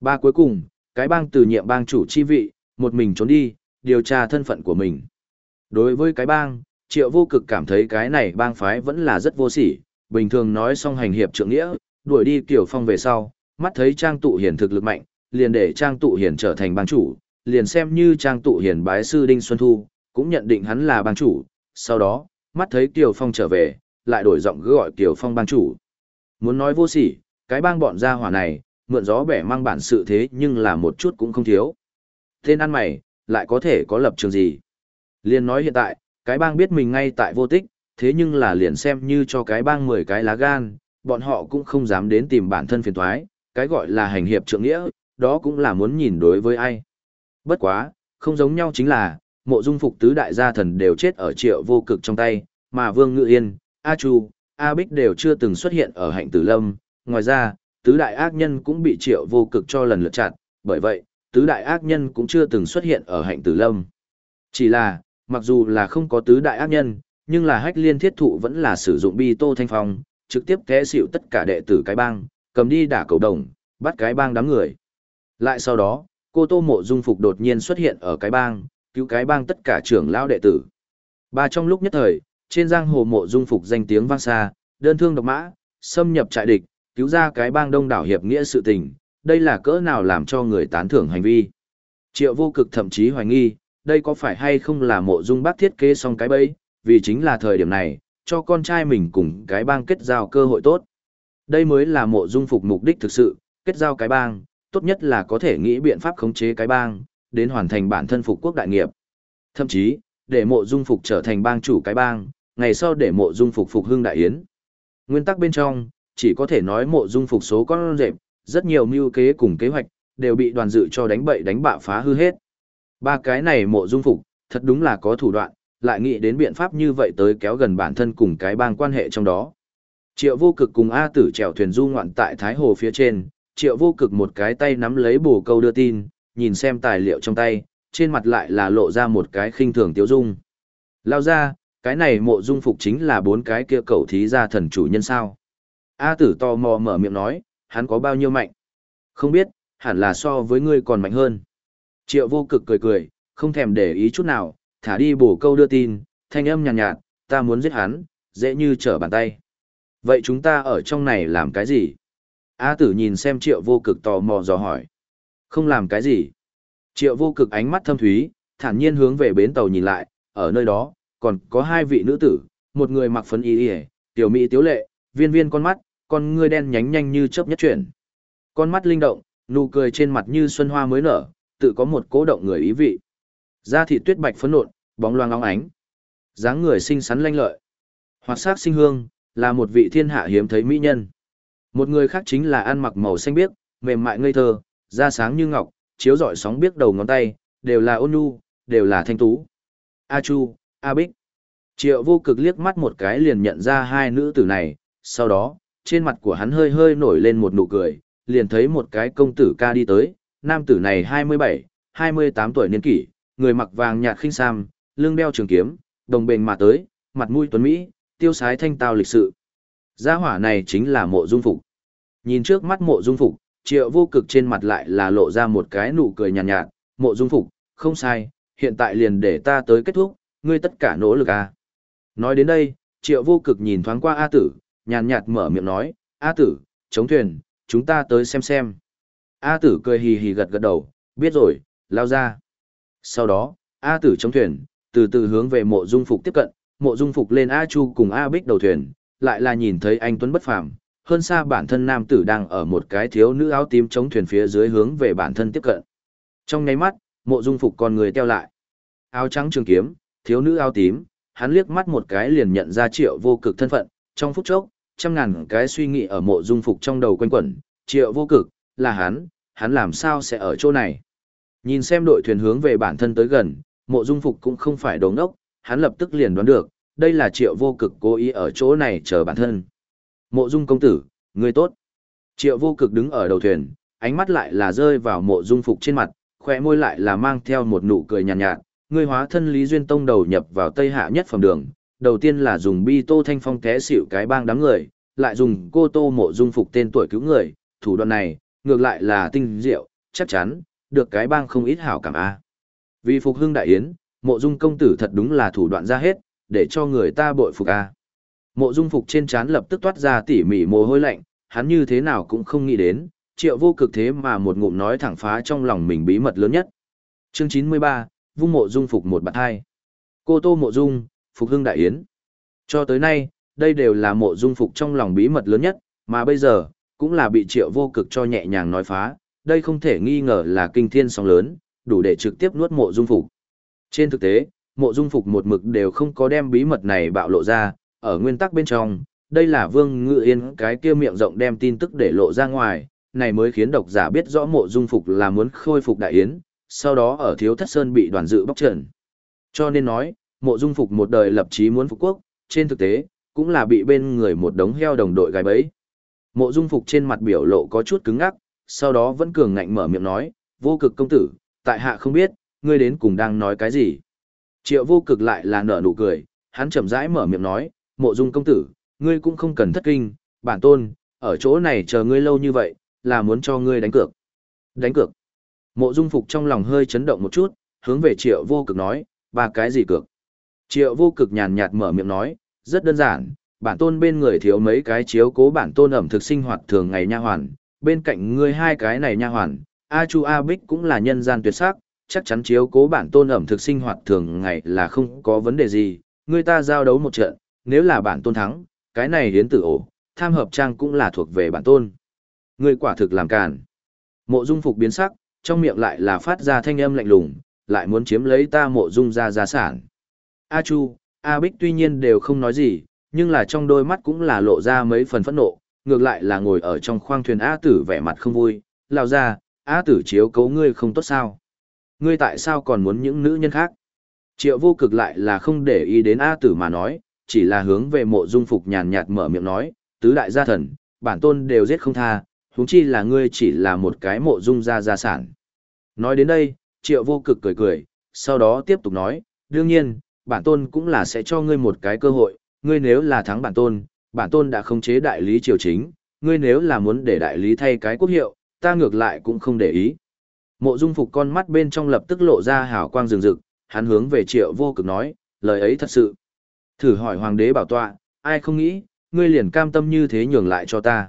Ba cuối cùng, cái bang từ nhiệm bang chủ chi vị, một mình trốn đi, điều tra thân phận của mình. Đối với cái bang, triệu vô cực cảm thấy cái này bang phái vẫn là rất vô sỉ, bình thường nói xong hành hiệp trượng nghĩa, đuổi đi Tiểu Phong về sau, mắt thấy Trang Tụ Hiền thực lực mạnh, liền để Trang Tụ Hiền trở thành bang chủ, liền xem như Trang Tụ Hiền bái sư Đinh Xuân Thu, cũng nhận định hắn là bang chủ, sau đó, mắt thấy Tiểu Phong trở về, lại đổi giọng gọi Tiểu Phong bang chủ. Muốn nói vô sỉ, cái bang bọn gia hỏa này, mượn gió bẻ mang bản sự thế nhưng là một chút cũng không thiếu. Tên ăn mày, lại có thể có lập trường gì? Liền nói hiện tại, cái bang biết mình ngay tại vô tích, thế nhưng là liền xem như cho cái bang 10 cái lá gan, bọn họ cũng không dám đến tìm bản thân phiền toái, cái gọi là hành hiệp trượng nghĩa, đó cũng là muốn nhìn đối với ai. Bất quá, không giống nhau chính là, mộ dung phục tứ đại gia thần đều chết ở triệu vô cực trong tay, mà Vương Ngự Yên, A Chu, A Bích đều chưa từng xuất hiện ở hạnh tử lâm, ngoài ra, tứ đại ác nhân cũng bị triệu vô cực cho lần lượt chặt, bởi vậy, tứ đại ác nhân cũng chưa từng xuất hiện ở hạnh tử lâm. Chỉ là, mặc dù là không có tứ đại ác nhân, nhưng là hách liên thiết thụ vẫn là sử dụng bi tô thanh phong, trực tiếp té xịu tất cả đệ tử cái bang, cầm đi đả cầu đồng, bắt cái bang đám người. Lại sau đó, cô tô mộ dung phục đột nhiên xuất hiện ở cái bang, cứu cái bang tất cả trưởng lão đệ tử. Ba trong lúc nhất thời, trên giang hồ mộ dung phục danh tiếng vang xa, đơn thương độc mã, xâm nhập trại địch, cứu ra cái bang đông đảo hiệp nghĩa sự tình, đây là cỡ nào làm cho người tán thưởng hành vi. Triệu vô cực thậm chí hoài nghi, đây có phải hay không là mộ dung bác thiết kế xong cái bẫy, vì chính là thời điểm này, cho con trai mình cùng cái bang kết giao cơ hội tốt. Đây mới là mộ dung phục mục đích thực sự, kết giao cái bang, tốt nhất là có thể nghĩ biện pháp khống chế cái bang, đến hoàn thành bản thân phục quốc đại nghiệp. Thậm chí, để mộ dung phục trở thành bang chủ cái bang, ngày sau để mộ dung phục phục hưng đại yến. Nguyên tắc bên trong, chỉ có thể nói mộ dung phục số con rệp, rất nhiều mưu kế cùng kế hoạch, đều bị đoàn dự cho đánh bậy đánh bạ phá hư hết. Ba cái này mộ dung phục, thật đúng là có thủ đoạn, lại nghĩ đến biện pháp như vậy tới kéo gần bản thân cùng cái bang quan hệ trong đó. Triệu vô cực cùng A tử trèo thuyền du ngoạn tại Thái Hồ phía trên, triệu vô cực một cái tay nắm lấy bồ câu đưa tin, nhìn xem tài liệu trong tay, trên mặt lại là lộ ra một cái khinh thường tiêu dung. Lao ra, cái này mộ dung phục chính là bốn cái kia cầu thí ra thần chủ nhân sao. A tử tò mò mở miệng nói, hắn có bao nhiêu mạnh? Không biết, hẳn là so với ngươi còn mạnh hơn. Triệu vô cực cười cười, không thèm để ý chút nào, thả đi bổ câu đưa tin, thanh âm nhàn nhạt, nhạt, ta muốn giết hắn, dễ như trở bàn tay. Vậy chúng ta ở trong này làm cái gì? A tử nhìn xem triệu vô cực tò mò dò hỏi. Không làm cái gì. Triệu vô cực ánh mắt thâm thúy, thản nhiên hướng về bến tàu nhìn lại, ở nơi đó, còn có hai vị nữ tử, một người mặc phấn y y, tiểu mỹ tiếu lệ, viên viên con mắt, con ngươi đen nhánh nhanh như chớp nhất chuyển. Con mắt linh động, nụ cười trên mặt như xuân hoa mới nở, tự có một cố động người ý vị. Da thịt tuyết bạch phấn nộn, bóng loang óng ánh. dáng người xinh xắn lanh lợi. Hoạt sắc sinh hương, là một vị thiên hạ hiếm thấy mỹ nhân. Một người khác chính là ăn mặc màu xanh biếc, mềm mại ngây thơ, da sáng như ngọc, chiếu rọi sóng biếc đầu ngón tay, đều là ôn nhu, đều là thanh tú. A Chu, A Bích. Triệu vô cực liếc mắt một cái liền nhận ra hai nữ tử này, sau đó, trên mặt của hắn hơi hơi nổi lên một nụ cười, liền thấy một cái công tử ca đi tới, nam tử này 27, 28 tuổi niên kỷ, người mặc vàng nhạt khinh sam, lưng đeo trường kiếm, đồng bền mà tới, mặt mũi tuấn Mỹ, tiêu sái thanh tao lịch sự. Gia hỏa này chính là mộ dung phục. Nhìn trước mắt mộ dung phục, triệu vô cực trên mặt lại là lộ ra một cái nụ cười nhàn nhạt, nhạt, mộ dung phục, không sai, hiện tại liền để ta tới kết thúc, ngươi tất cả nỗ lực à. Nói đến đây, triệu vô cực nhìn thoáng qua A tử, nhàn nhạt mở miệng nói, A tử, chống thuyền, chúng ta tới xem xem. A tử cười hì hì gật gật đầu, biết rồi, lao ra. Sau đó, A tử chống thuyền, từ từ hướng về mộ dung phục tiếp cận, mộ dung phục lên A chu cùng A bích đầu thuyền, lại là nhìn thấy anh Tuấn bất phàm, hơn xa bản thân nam tử đang ở một cái thiếu nữ áo tím chống thuyền phía dưới hướng về bản thân tiếp cận. Trong nháy mắt, mộ dung phục con người teo lại. Áo trắng trường kiếm, thiếu nữ áo tím, hắn liếc mắt một cái liền nhận ra triệu vô cực thân phận, trong phút chốc, trăm ngàn cái suy nghĩ ở mộ dung phục trong đầu quanh quẩn, triệu vô cực, là hắn, hắn làm sao sẽ ở chỗ này. Nhìn xem đội thuyền hướng về bản thân tới gần, mộ dung phục cũng không phải đồ ngốc, hắn lập tức liền đoán được, đây là triệu vô cực cố ý ở chỗ này chờ bản thân. Mộ dung công tử, người tốt. Triệu vô cực đứng ở đầu thuyền, ánh mắt lại là rơi vào mộ dung phục trên mặt, khỏe môi lại là mang theo một nụ cười nhàn nhạt, nhạt. Người hóa thân Lý Duyên Tông đầu nhập vào Tây Hạ nhất phẩm đường, đầu tiên là dùng bi tô thanh phong té xỉu cái bang đám người, lại dùng cô tô mộ dung phục tên tuổi cứu người, thủ đoạn này, ngược lại là tinh diệu, chắc chắn, được cái bang không ít hảo cảm a. Vì phục hưng đại yến, mộ dung công tử thật đúng là thủ đoạn ra hết, để cho người ta bội phục a. Mộ dung phục trên trán lập tức toát ra tỉ mỉ mồ hôi lạnh, hắn như thế nào cũng không nghĩ đến, triệu vô cực thế mà một ngụm nói thẳng phá trong lòng mình bí mật lớn nhất. Chương 93, vung mộ dung phục một bạn hai. Cô tô mộ dung, phục hưng đại yến. Cho tới nay, đây đều là mộ dung phục trong lòng bí mật lớn nhất, mà bây giờ, cũng là bị triệu vô cực cho nhẹ nhàng nói phá, đây không thể nghi ngờ là kinh thiên sóng lớn, đủ để trực tiếp nuốt mộ dung phục. Trên thực tế, mộ dung phục một mực đều không có đem bí mật này bạo lộ ra, ở nguyên tắc bên trong, đây là vương ngự yên cái kia miệng rộng đem tin tức để lộ ra ngoài, này mới khiến độc giả biết rõ mộ dung phục là muốn khôi phục đại yến, sau đó ở thiếu thất sơn bị đoàn dự bóc trần. Cho nên nói, mộ dung phục một đời lập chí muốn phục quốc, trên thực tế, cũng là bị bên người một đống heo đồng đội gái bấy. Mộ dung phục trên mặt biểu lộ có chút cứng ngắc, sau đó vẫn cường ngạnh mở miệng nói, vô cực công tử, tại hạ không biết, ngươi đến cùng đang nói cái gì. Triệu vô cực lại là nở nụ cười, hắn chậm rãi mở miệng nói, mộ dung công tử, ngươi cũng không cần thất kinh, bản tôn, ở chỗ này chờ ngươi lâu như vậy, là muốn cho ngươi đánh cược. Đánh cược. Mộ dung phục trong lòng hơi chấn động một chút, hướng về triệu vô cực nói, ba cái gì cược. Triệu vô cực nhàn nhạt mở miệng nói, rất đơn giản, bản tôn bên người thiếu mấy cái chiếu cố bản tôn ẩm thực sinh hoạt thường ngày nha hoàn, bên cạnh ngươi hai cái này nha hoàn, A Chu A Bích cũng là nhân gian tuyệt sắc, chắc chắn chiếu cố bản tôn ẩm thực sinh hoạt thường ngày là không có vấn đề gì, người ta giao đấu một trận, nếu là bản tôn thắng, cái này hiến tử ổ, tham hợp trang cũng là thuộc về bản tôn. Ngươi quả thực làm càn. Mộ Dung phục biến sắc, trong miệng lại là phát ra thanh âm lạnh lùng, lại muốn chiếm lấy ta Mộ Dung ra gia sản. A Chu, A Bích tuy nhiên đều không nói gì, nhưng là trong đôi mắt cũng là lộ ra mấy phần phẫn nộ, ngược lại là ngồi ở trong khoang thuyền A Tử vẻ mặt không vui, lao ra, A Tử chiếu cấu ngươi không tốt sao? Ngươi tại sao còn muốn những nữ nhân khác? Triệu vô cực lại là không để ý đến A Tử mà nói, chỉ là hướng về mộ dung phục nhàn nhạt mở miệng nói, tứ đại gia thần, bản tôn đều giết không tha, huống chi là ngươi chỉ là một cái mộ dung gia gia sản. Nói đến đây, triệu vô cực cười cười, sau đó tiếp tục nói, đương nhiên, bản tôn cũng là sẽ cho ngươi một cái cơ hội, ngươi nếu là thắng bản tôn, bản tôn đã khống chế đại lý triều chính, ngươi nếu là muốn để đại lý thay cái quốc hiệu, ta ngược lại cũng không để ý. Mộ Dung Phục con mắt bên trong lập tức lộ ra hào quang rừng rực, hắn hướng về Triệu Vô Cực nói, lời ấy thật sự. Thử hỏi hoàng đế bảo tọa, ai không nghĩ, ngươi liền cam tâm như thế nhường lại cho ta.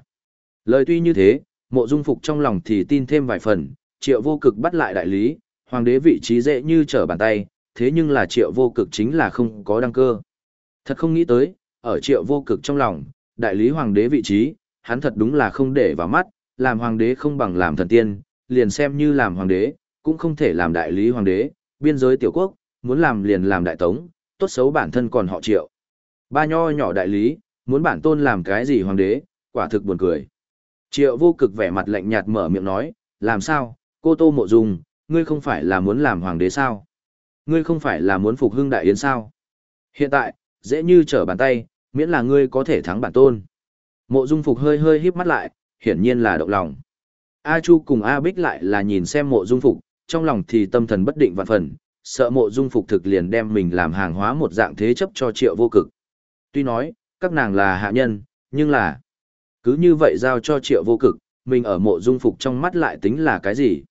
Lời tuy như thế, Mộ Dung Phục trong lòng thì tin thêm vài phần, Triệu Vô Cực bắt lại đại lý, hoàng đế vị trí dễ như trở bàn tay, thế nhưng là Triệu Vô Cực chính là không có đăng cơ. Thật không nghĩ tới, ở triệu vô cực trong lòng, đại lý hoàng đế vị trí, hắn thật đúng là không để vào mắt, làm hoàng đế không bằng làm thần tiên, liền xem như làm hoàng đế, cũng không thể làm đại lý hoàng đế, biên giới tiểu quốc, muốn làm liền làm đại tống, tốt xấu bản thân còn họ triệu. Ba nho nhỏ đại lý, muốn bản tôn làm cái gì hoàng đế, quả thực buồn cười. Triệu vô cực vẻ mặt lạnh nhạt mở miệng nói, làm sao, cô tô mộ dung, ngươi không phải là muốn làm hoàng đế sao? Ngươi không phải là muốn phục hưng đại yến sao? Hiện tại, dễ như trở bàn tay, miễn là ngươi có thể thắng bản tôn. Mộ Dung Phục hơi hơi híp mắt lại, hiển nhiên là động lòng. A Chu cùng A Bích lại là nhìn xem Mộ Dung Phục, trong lòng thì tâm thần bất định vạn phần, sợ Mộ Dung Phục thực liền đem mình làm hàng hóa một dạng thế chấp cho Triệu Vô Cực. Tuy nói, các nàng là hạ nhân, nhưng là cứ như vậy giao cho Triệu Vô Cực, mình ở Mộ Dung Phục trong mắt lại tính là cái gì?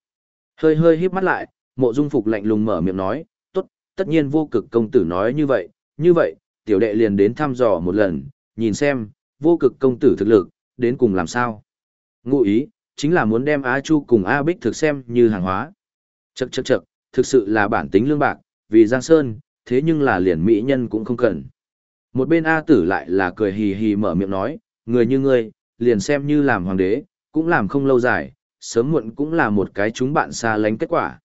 Hơi hơi híp mắt lại, Mộ Dung Phục lạnh lùng mở miệng nói, "Tốt, tất nhiên Vô Cực công tử nói như vậy, như vậy, tiểu đệ liền đến thăm dò một lần, nhìn xem, vô cực công tử thực lực, đến cùng làm sao. Ngụ ý, chính là muốn đem A Chu cùng A Bích thực xem như hàng hóa. Chậc chậc chậc, thực sự là bản tính lương bạc, vì Giang Sơn, thế nhưng là liền mỹ nhân cũng không cần. Một bên A tử lại là cười hì hì mở miệng nói, người như ngươi, liền xem như làm hoàng đế, cũng làm không lâu dài, sớm muộn cũng là một cái chúng bạn xa lánh kết quả.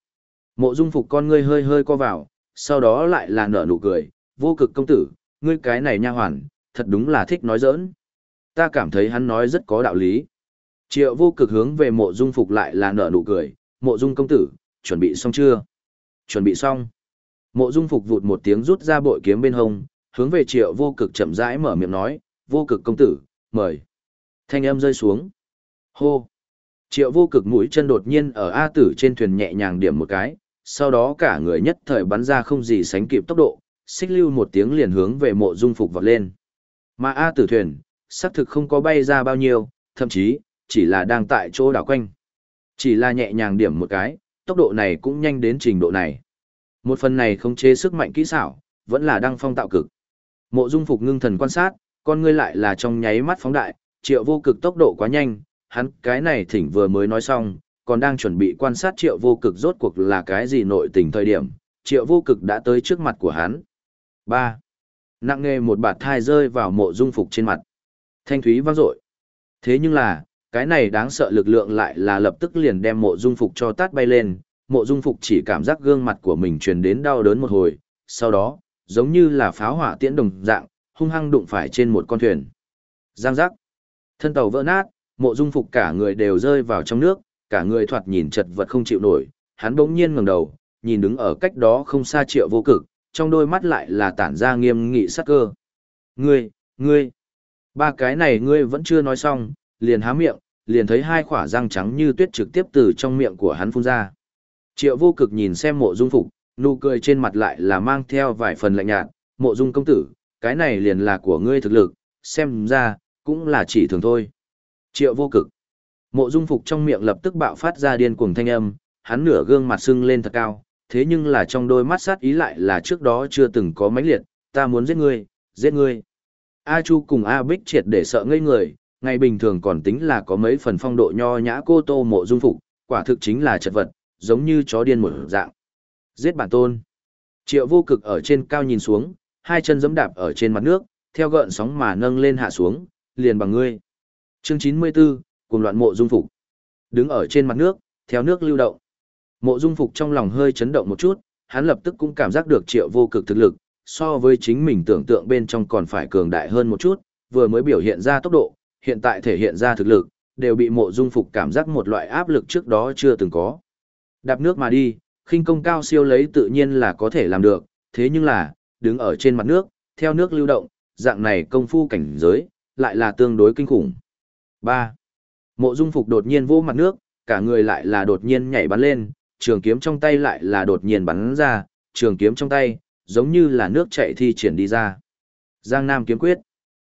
Mộ dung phục con ngươi hơi hơi co vào, sau đó lại là nở nụ cười, vô cực công tử, ngươi cái này nha hoàn, thật đúng là thích nói giỡn. Ta cảm thấy hắn nói rất có đạo lý. Triệu vô cực hướng về mộ dung phục lại là nở nụ cười, mộ dung công tử, chuẩn bị xong chưa? Chuẩn bị xong. Mộ Dung Phục vụt một tiếng rút ra bội kiếm bên hông, hướng về Triệu Vô Cực chậm rãi mở miệng nói, "Vô Cực công tử, mời." Thanh âm rơi xuống. Hô. Triệu Vô Cực mũi chân đột nhiên ở A Tử trên thuyền nhẹ nhàng điểm một cái, sau đó cả người nhất thời bắn ra không gì sánh kịp tốc độ, xích lưu một tiếng liền hướng về Mộ Dung Phục vọt lên. Mà A Tử thuyền, xác thực không có bay ra bao nhiêu, thậm chí chỉ là đang tại chỗ đảo quanh. Chỉ là nhẹ nhàng điểm một cái, tốc độ này cũng nhanh đến trình độ này. Một phần này không chế sức mạnh kỹ xảo, vẫn là đăng phong tạo cực. Mộ Dung Phục ngưng thần quan sát, con ngươi lại là trong nháy mắt phóng đại, triệu vô cực tốc độ quá nhanh, hắn cái này thỉnh vừa mới nói xong, còn đang chuẩn bị quan sát triệu vô cực rốt cuộc là cái gì nội tình thời điểm, triệu vô cực đã tới trước mặt của hắn. Ba Nặng nghề một bạt thai rơi vào mộ dung phục trên mặt. Thanh thúy vang dội. Thế nhưng là, cái này đáng sợ lực lượng lại là lập tức liền đem mộ dung phục cho tát bay lên, mộ dung phục chỉ cảm giác gương mặt của mình truyền đến đau đớn một hồi, sau đó, giống như là pháo hỏa tiễn đồng dạng, hung hăng đụng phải trên một con thuyền. Giang giác. Thân tàu vỡ nát, mộ dung phục cả người đều rơi vào trong nước, cả người thoạt nhìn chật vật không chịu nổi, hắn bỗng nhiên ngẩng đầu, nhìn đứng ở cách đó không xa triệu vô cực, trong đôi mắt lại là tản ra nghiêm nghị sắc cơ. Ngươi, ngươi, ba cái này ngươi vẫn chưa nói xong, liền há miệng, liền thấy hai khỏa răng trắng như tuyết trực tiếp từ trong miệng của hắn phun ra. Triệu vô cực nhìn xem mộ dung phục, nụ cười trên mặt lại là mang theo vài phần lạnh nhạt, mộ dung công tử, cái này liền là của ngươi thực lực, xem ra, cũng là chỉ thường thôi. Triệu vô cực. Mộ dung phục trong miệng lập tức bạo phát ra điên cuồng thanh âm, hắn nửa gương mặt sưng lên thật cao, thế nhưng là trong đôi mắt sát ý lại là trước đó chưa từng có mãnh liệt, ta muốn giết ngươi, giết ngươi. A Chu cùng A Bích triệt để sợ ngây người, ngày bình thường còn tính là có mấy phần phong độ nho nhã cô tô mộ dung phục, quả thực chính là chật vật, giống như chó điên một dạng. Giết bản tôn. Triệu vô cực ở trên cao nhìn xuống, hai chân giẫm đạp ở trên mặt nước, theo gợn sóng mà nâng lên hạ xuống, liền bằng ngươi. Chương 94, cùng loạn mộ dung phục. Đứng ở trên mặt nước, theo nước lưu động. Mộ dung phục trong lòng hơi chấn động một chút, hắn lập tức cũng cảm giác được triệu vô cực thực lực, so với chính mình tưởng tượng bên trong còn phải cường đại hơn một chút, vừa mới biểu hiện ra tốc độ, hiện tại thể hiện ra thực lực, đều bị mộ dung phục cảm giác một loại áp lực trước đó chưa từng có. Đạp nước mà đi, khinh công cao siêu lấy tự nhiên là có thể làm được, thế nhưng là, đứng ở trên mặt nước, theo nước lưu động, dạng này công phu cảnh giới, lại là tương đối kinh khủng. 3. Mộ Dung Phục đột nhiên vô mặt nước, cả người lại là đột nhiên nhảy bắn lên, trường kiếm trong tay lại là đột nhiên bắn ra, trường kiếm trong tay, giống như là nước chảy thi triển đi ra. Giang Nam kiếm quyết.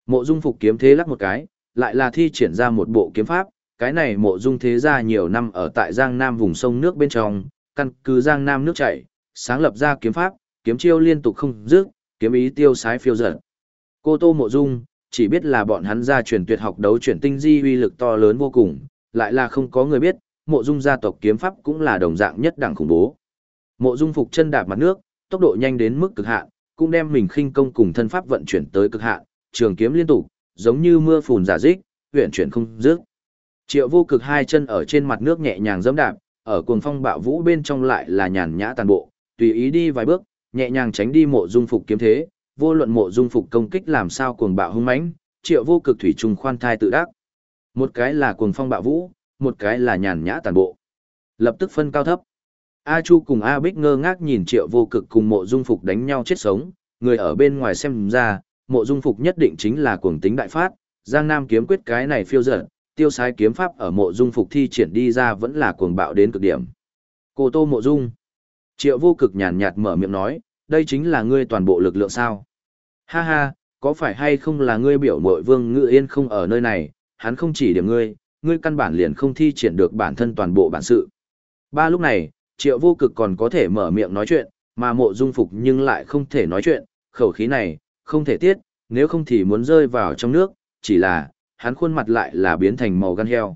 Mộ Dung Phục kiếm thế lắc một cái, lại là thi triển ra một bộ kiếm pháp, cái này Mộ Dung thế ra nhiều năm ở tại Giang Nam vùng sông nước bên trong, căn cứ Giang Nam nước chảy, sáng lập ra kiếm pháp, kiếm chiêu liên tục không dứt, kiếm ý tiêu sái phiêu dật. Cô Tô Mộ Dung, chỉ biết là bọn hắn gia truyền tuyệt học đấu chuyển tinh di uy lực to lớn vô cùng, lại là không có người biết, mộ dung gia tộc kiếm pháp cũng là đồng dạng nhất đẳng khủng bố. Mộ dung phục chân đạp mặt nước, tốc độ nhanh đến mức cực hạn, cũng đem mình khinh công cùng thân pháp vận chuyển tới cực hạn, trường kiếm liên tục, giống như mưa phùn giả dích, huyện chuyển không dứt. Triệu vô cực hai chân ở trên mặt nước nhẹ nhàng giẫm đạp, ở cuồng phong bạo vũ bên trong lại là nhàn nhã tàn bộ, tùy ý đi vài bước, nhẹ nhàng tránh đi mộ dung phục kiếm thế, vô luận mộ dung phục công kích làm sao cuồng bạo hung mãnh, triệu vô cực thủy trùng khoan thai tự đắc. Một cái là cuồng phong bạo vũ, một cái là nhàn nhã tàn bộ. Lập tức phân cao thấp. A Chu cùng A Bích ngơ ngác nhìn triệu vô cực cùng mộ dung phục đánh nhau chết sống, người ở bên ngoài xem ra, mộ dung phục nhất định chính là cuồng tính đại phát, Giang Nam kiếm quyết cái này phiêu dở, tiêu sái kiếm pháp ở mộ dung phục thi triển đi ra vẫn là cuồng bạo đến cực điểm. Cô tô mộ dung. Triệu vô cực nhàn nhạt mở miệng nói, đây chính là ngươi toàn bộ lực lượng sao. Ha ha, có phải hay không là ngươi biểu mội vương ngự yên không ở nơi này, hắn không chỉ điểm ngươi, ngươi căn bản liền không thi triển được bản thân toàn bộ bản sự. Ba lúc này, triệu vô cực còn có thể mở miệng nói chuyện, mà mộ dung phục nhưng lại không thể nói chuyện, khẩu khí này, không thể tiết, nếu không thì muốn rơi vào trong nước, chỉ là, hắn khuôn mặt lại là biến thành màu gan heo.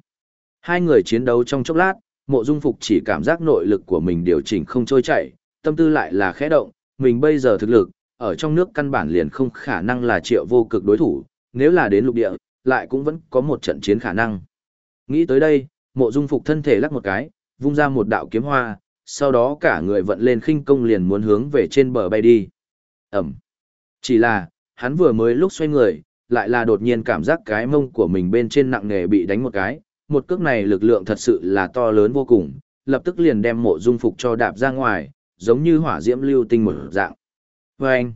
Hai người chiến đấu trong chốc lát, mộ dung phục chỉ cảm giác nội lực của mình điều chỉnh không trôi chảy, tâm tư lại là khẽ động, mình bây giờ thực lực, ở trong nước căn bản liền không khả năng là triệu vô cực đối thủ, nếu là đến lục địa, lại cũng vẫn có một trận chiến khả năng. Nghĩ tới đây, mộ dung phục thân thể lắc một cái, vung ra một đạo kiếm hoa, sau đó cả người vận lên khinh công liền muốn hướng về trên bờ bay đi. Ẩm. Chỉ là, hắn vừa mới lúc xoay người, lại là đột nhiên cảm giác cái mông của mình bên trên nặng nề bị đánh một cái, một cước này lực lượng thật sự là to lớn vô cùng, lập tức liền đem mộ dung phục cho đạp ra ngoài, giống như hỏa diễm lưu tinh một dạng. Và anh,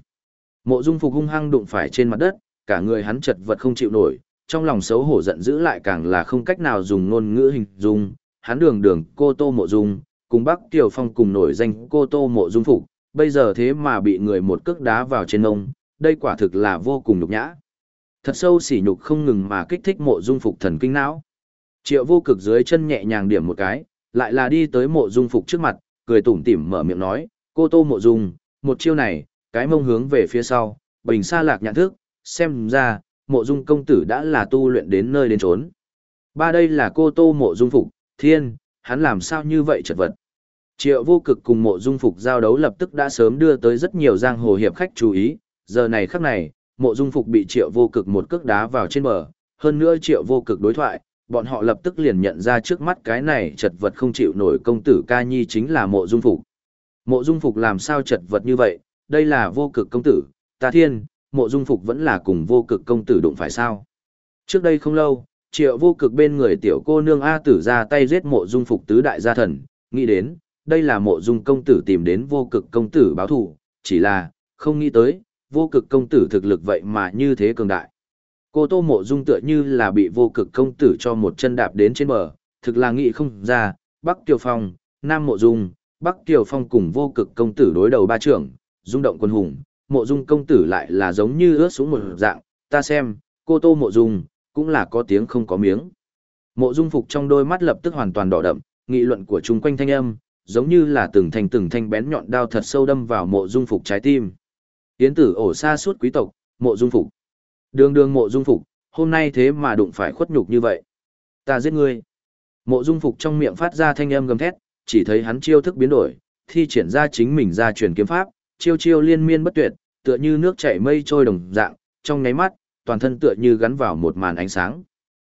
mộ dung phục hung hăng đụng phải trên mặt đất, cả người hắn chật vật không chịu nổi, trong lòng xấu hổ giận dữ lại càng là không cách nào dùng ngôn ngữ hình dung, hắn đường đường cô tô mộ dung, cùng Bắc tiểu Phong cùng nổi danh cô tô mộ dung phục, bây giờ thế mà bị người một cước đá vào trên ông, đây quả thực là vô cùng nhục nhã. Thật sâu sỉ nhục không ngừng mà kích thích mộ dung phục thần kinh não. Triệu vô cực dưới chân nhẹ nhàng điểm một cái, lại là đi tới mộ dung phục trước mặt, cười tủm tỉm mở miệng nói, cô tô mộ dung, một chiêu này, cái mông hướng về phía sau, bình xa lạc nhãn thức, xem ra, mộ dung công tử đã là tu luyện đến nơi đến trốn. Ba đây là cô tô mộ dung phục, thiên, hắn làm sao như vậy chật vật. Triệu vô cực cùng mộ dung phục giao đấu lập tức đã sớm đưa tới rất nhiều giang hồ hiệp khách chú ý, giờ này khắc này, mộ dung phục bị triệu vô cực một cước đá vào trên bờ, hơn nữa triệu vô cực đối thoại, bọn họ lập tức liền nhận ra trước mắt cái này chật vật không chịu nổi công tử ca nhi chính là mộ dung phục. Mộ dung phục làm sao chật vật như vậy, đây là vô cực công tử, ta thiên, mộ dung phục vẫn là cùng vô cực công tử đụng phải sao. Trước đây không lâu, triệu vô cực bên người tiểu cô nương A tử ra tay giết mộ dung phục tứ đại gia thần, nghĩ đến, đây là mộ dung công tử tìm đến vô cực công tử báo thù, chỉ là, không nghĩ tới, vô cực công tử thực lực vậy mà như thế cường đại. Cô tô mộ dung tựa như là bị vô cực công tử cho một chân đạp đến trên bờ, thực là nghĩ không ra, Bắc Kiều Phong, Nam Mộ Dung, Bắc Kiều Phong cùng vô cực công tử đối đầu ba trưởng, rung động quân hùng, mộ dung công tử lại là giống như ướt xuống một dạng, ta xem, cô tô mộ dung, cũng là có tiếng không có miếng. Mộ dung phục trong đôi mắt lập tức hoàn toàn đỏ đậm, nghị luận của chúng quanh thanh âm, giống như là từng thanh từng thanh bén nhọn đao thật sâu đâm vào mộ dung phục trái tim. Yến tử ổ xa suốt quý tộc, mộ dung phục. Đường đường mộ dung phục, hôm nay thế mà đụng phải khuất nhục như vậy. Ta giết ngươi. Mộ dung phục trong miệng phát ra thanh âm gầm thét, chỉ thấy hắn chiêu thức biến đổi, thi triển ra chính mình ra truyền kiếm pháp, chiêu chiêu liên miên bất tuyệt, tựa như nước chảy mây trôi đồng dạng, trong nháy mắt, toàn thân tựa như gắn vào một màn ánh sáng.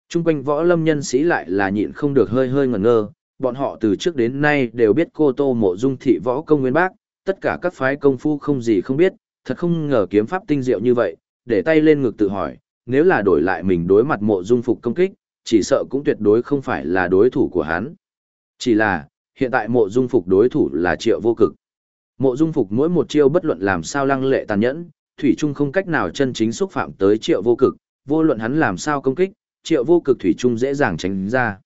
Trung quanh võ lâm nhân sĩ lại là nhịn không được hơi hơi ngẩn ngơ, bọn họ từ trước đến nay đều biết cô Tô Mộ Dung thị võ công nguyên bác, tất cả các phái công phu không gì không biết, thật không ngờ kiếm pháp tinh diệu như vậy, để tay lên ngực tự hỏi, nếu là đổi lại mình đối mặt Mộ Dung phục công kích, chỉ sợ cũng tuyệt đối không phải là đối thủ của hắn. Chỉ là, hiện tại Mộ Dung phục đối thủ là Triệu Vô Cực. Mộ Dung Phục mỗi một chiêu bất luận làm sao lăng lệ tàn nhẫn, thủy trung không cách nào chân chính xúc phạm tới Triệu Vô Cực, vô luận hắn làm sao công kích, Triệu Vô Cực thủy trung dễ dàng tránh ra.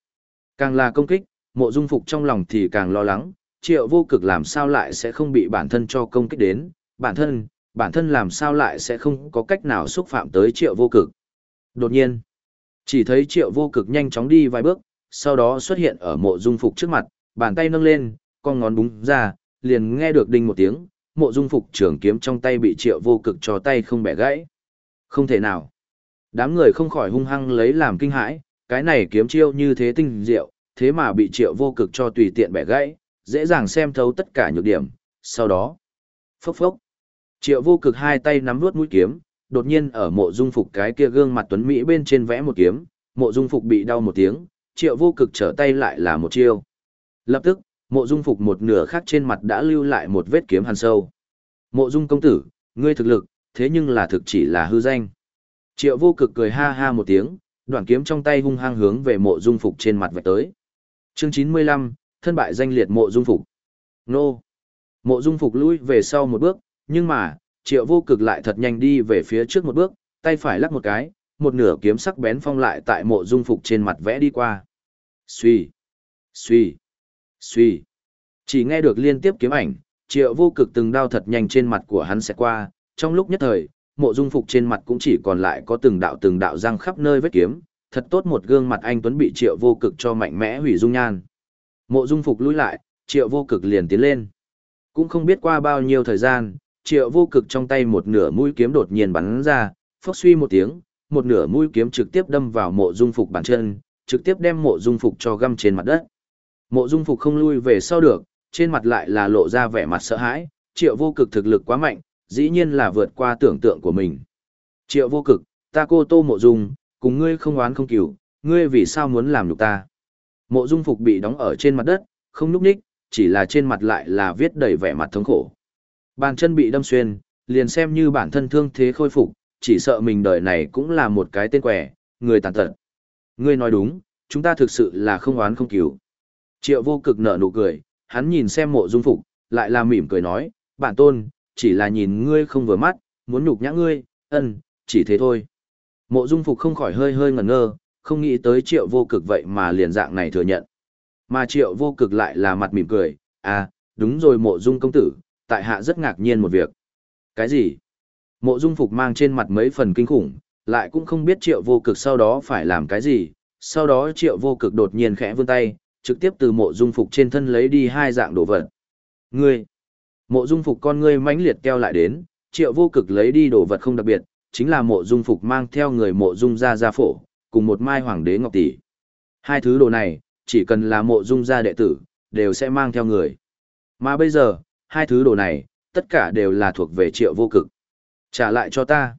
Càng là công kích, Mộ Dung Phục trong lòng thì càng lo lắng, Triệu Vô Cực làm sao lại sẽ không bị bản thân cho công kích đến, bản thân, bản thân làm sao lại sẽ không có cách nào xúc phạm tới Triệu Vô Cực. Đột nhiên, chỉ thấy Triệu Vô Cực nhanh chóng đi vài bước, sau đó xuất hiện ở Mộ Dung Phục trước mặt, bàn tay nâng lên, con ngón búng ra, liền nghe được đinh một tiếng, mộ dung phục trường kiếm trong tay bị triệu vô cực cho tay không bẻ gãy. Không thể nào. Đám người không khỏi hung hăng lấy làm kinh hãi, cái này kiếm chiêu như thế tinh diệu, thế mà bị triệu vô cực cho tùy tiện bẻ gãy, dễ dàng xem thấu tất cả nhược điểm. Sau đó, phốc phốc, triệu vô cực hai tay nắm nuốt mũi kiếm, đột nhiên ở mộ dung phục cái kia gương mặt tuấn Mỹ bên trên vẽ một kiếm, mộ dung phục bị đau một tiếng, triệu vô cực trở tay lại là một chiêu. Lập tức, Mộ Dung Phục một nửa khác trên mặt đã lưu lại một vết kiếm hằn sâu. Mộ Dung công tử, ngươi thực lực, thế nhưng là thực chỉ là hư danh. Triệu Vô Cực cười ha ha một tiếng, đoạn kiếm trong tay hung hăng hướng về Mộ Dung Phục trên mặt vạch tới. Chương chín mươi lăm, thân bại danh liệt Mộ Dung Phục. Nô. Mộ Dung Phục lùi về sau một bước, nhưng mà, Triệu Vô Cực lại thật nhanh đi về phía trước một bước, tay phải lắc một cái, một nửa kiếm sắc bén phong lại tại Mộ Dung Phục trên mặt vẽ đi qua. Xuy, xuy. Suy. Chỉ nghe được liên tiếp kiếm ảnh, triệu vô cực từng đao thật nhanh trên mặt của hắn sẽ qua, trong lúc nhất thời, mộ dung phục trên mặt cũng chỉ còn lại có từng đạo từng đạo răng khắp nơi vết kiếm, thật tốt một gương mặt anh Tuấn bị triệu vô cực cho mạnh mẽ hủy dung nhan. Mộ dung phục lùi lại, triệu vô cực liền tiến lên. Cũng không biết qua bao nhiêu thời gian, triệu vô cực trong tay một nửa mũi kiếm đột nhiên bắn ra, phốc suy một tiếng, một nửa mũi kiếm trực tiếp đâm vào mộ dung phục bàn chân, trực tiếp đem mộ dung phục cho găm trên mặt đất. Mộ Dung Phục không lui về sau được, trên mặt lại là lộ ra vẻ mặt sợ hãi, Triệu Vô Cực thực lực quá mạnh, dĩ nhiên là vượt qua tưởng tượng của mình. Triệu Vô Cực, ta cô Tô Mộ Dung, cùng ngươi không oán không cừu, ngươi vì sao muốn làm nhục ta? Mộ Dung Phục bị đóng ở trên mặt đất, không nhúc nhích, chỉ là trên mặt lại là viết đầy vẻ mặt thống khổ. Bàn chân bị đâm xuyên, liền xem như bản thân thương thế khôi phục, chỉ sợ mình đời này cũng là một cái tên quẻ, người tàn tật. Ngươi nói đúng, chúng ta thực sự là không oán không cứu. Triệu vô cực nở nụ cười, hắn nhìn xem mộ dung phục, lại là mỉm cười nói, bản tôn, chỉ là nhìn ngươi không vừa mắt, muốn nhục nhã ngươi, ân, chỉ thế thôi. Mộ dung phục không khỏi hơi hơi ngẩn ngơ, không nghĩ tới triệu vô cực vậy mà liền dạng này thừa nhận. Mà triệu vô cực lại là mặt mỉm cười, à, đúng rồi mộ dung công tử, tại hạ rất ngạc nhiên một việc. Cái gì? Mộ dung phục mang trên mặt mấy phần kinh khủng, lại cũng không biết triệu vô cực sau đó phải làm cái gì, sau đó triệu vô cực đột nhiên khẽ vươn tay, trực tiếp từ mộ dung phục trên thân lấy đi hai dạng đồ vật. Ngươi! Mộ dung phục con ngươi mãnh liệt keo lại đến, triệu vô cực lấy đi đồ vật không đặc biệt, chính là mộ dung phục mang theo người mộ dung gia gia phổ, cùng một mai hoàng đế ngọc tỷ. Hai thứ đồ này, chỉ cần là mộ dung gia đệ tử, đều sẽ mang theo người. Mà bây giờ, hai thứ đồ này, tất cả đều là thuộc về triệu vô cực. Trả lại cho ta.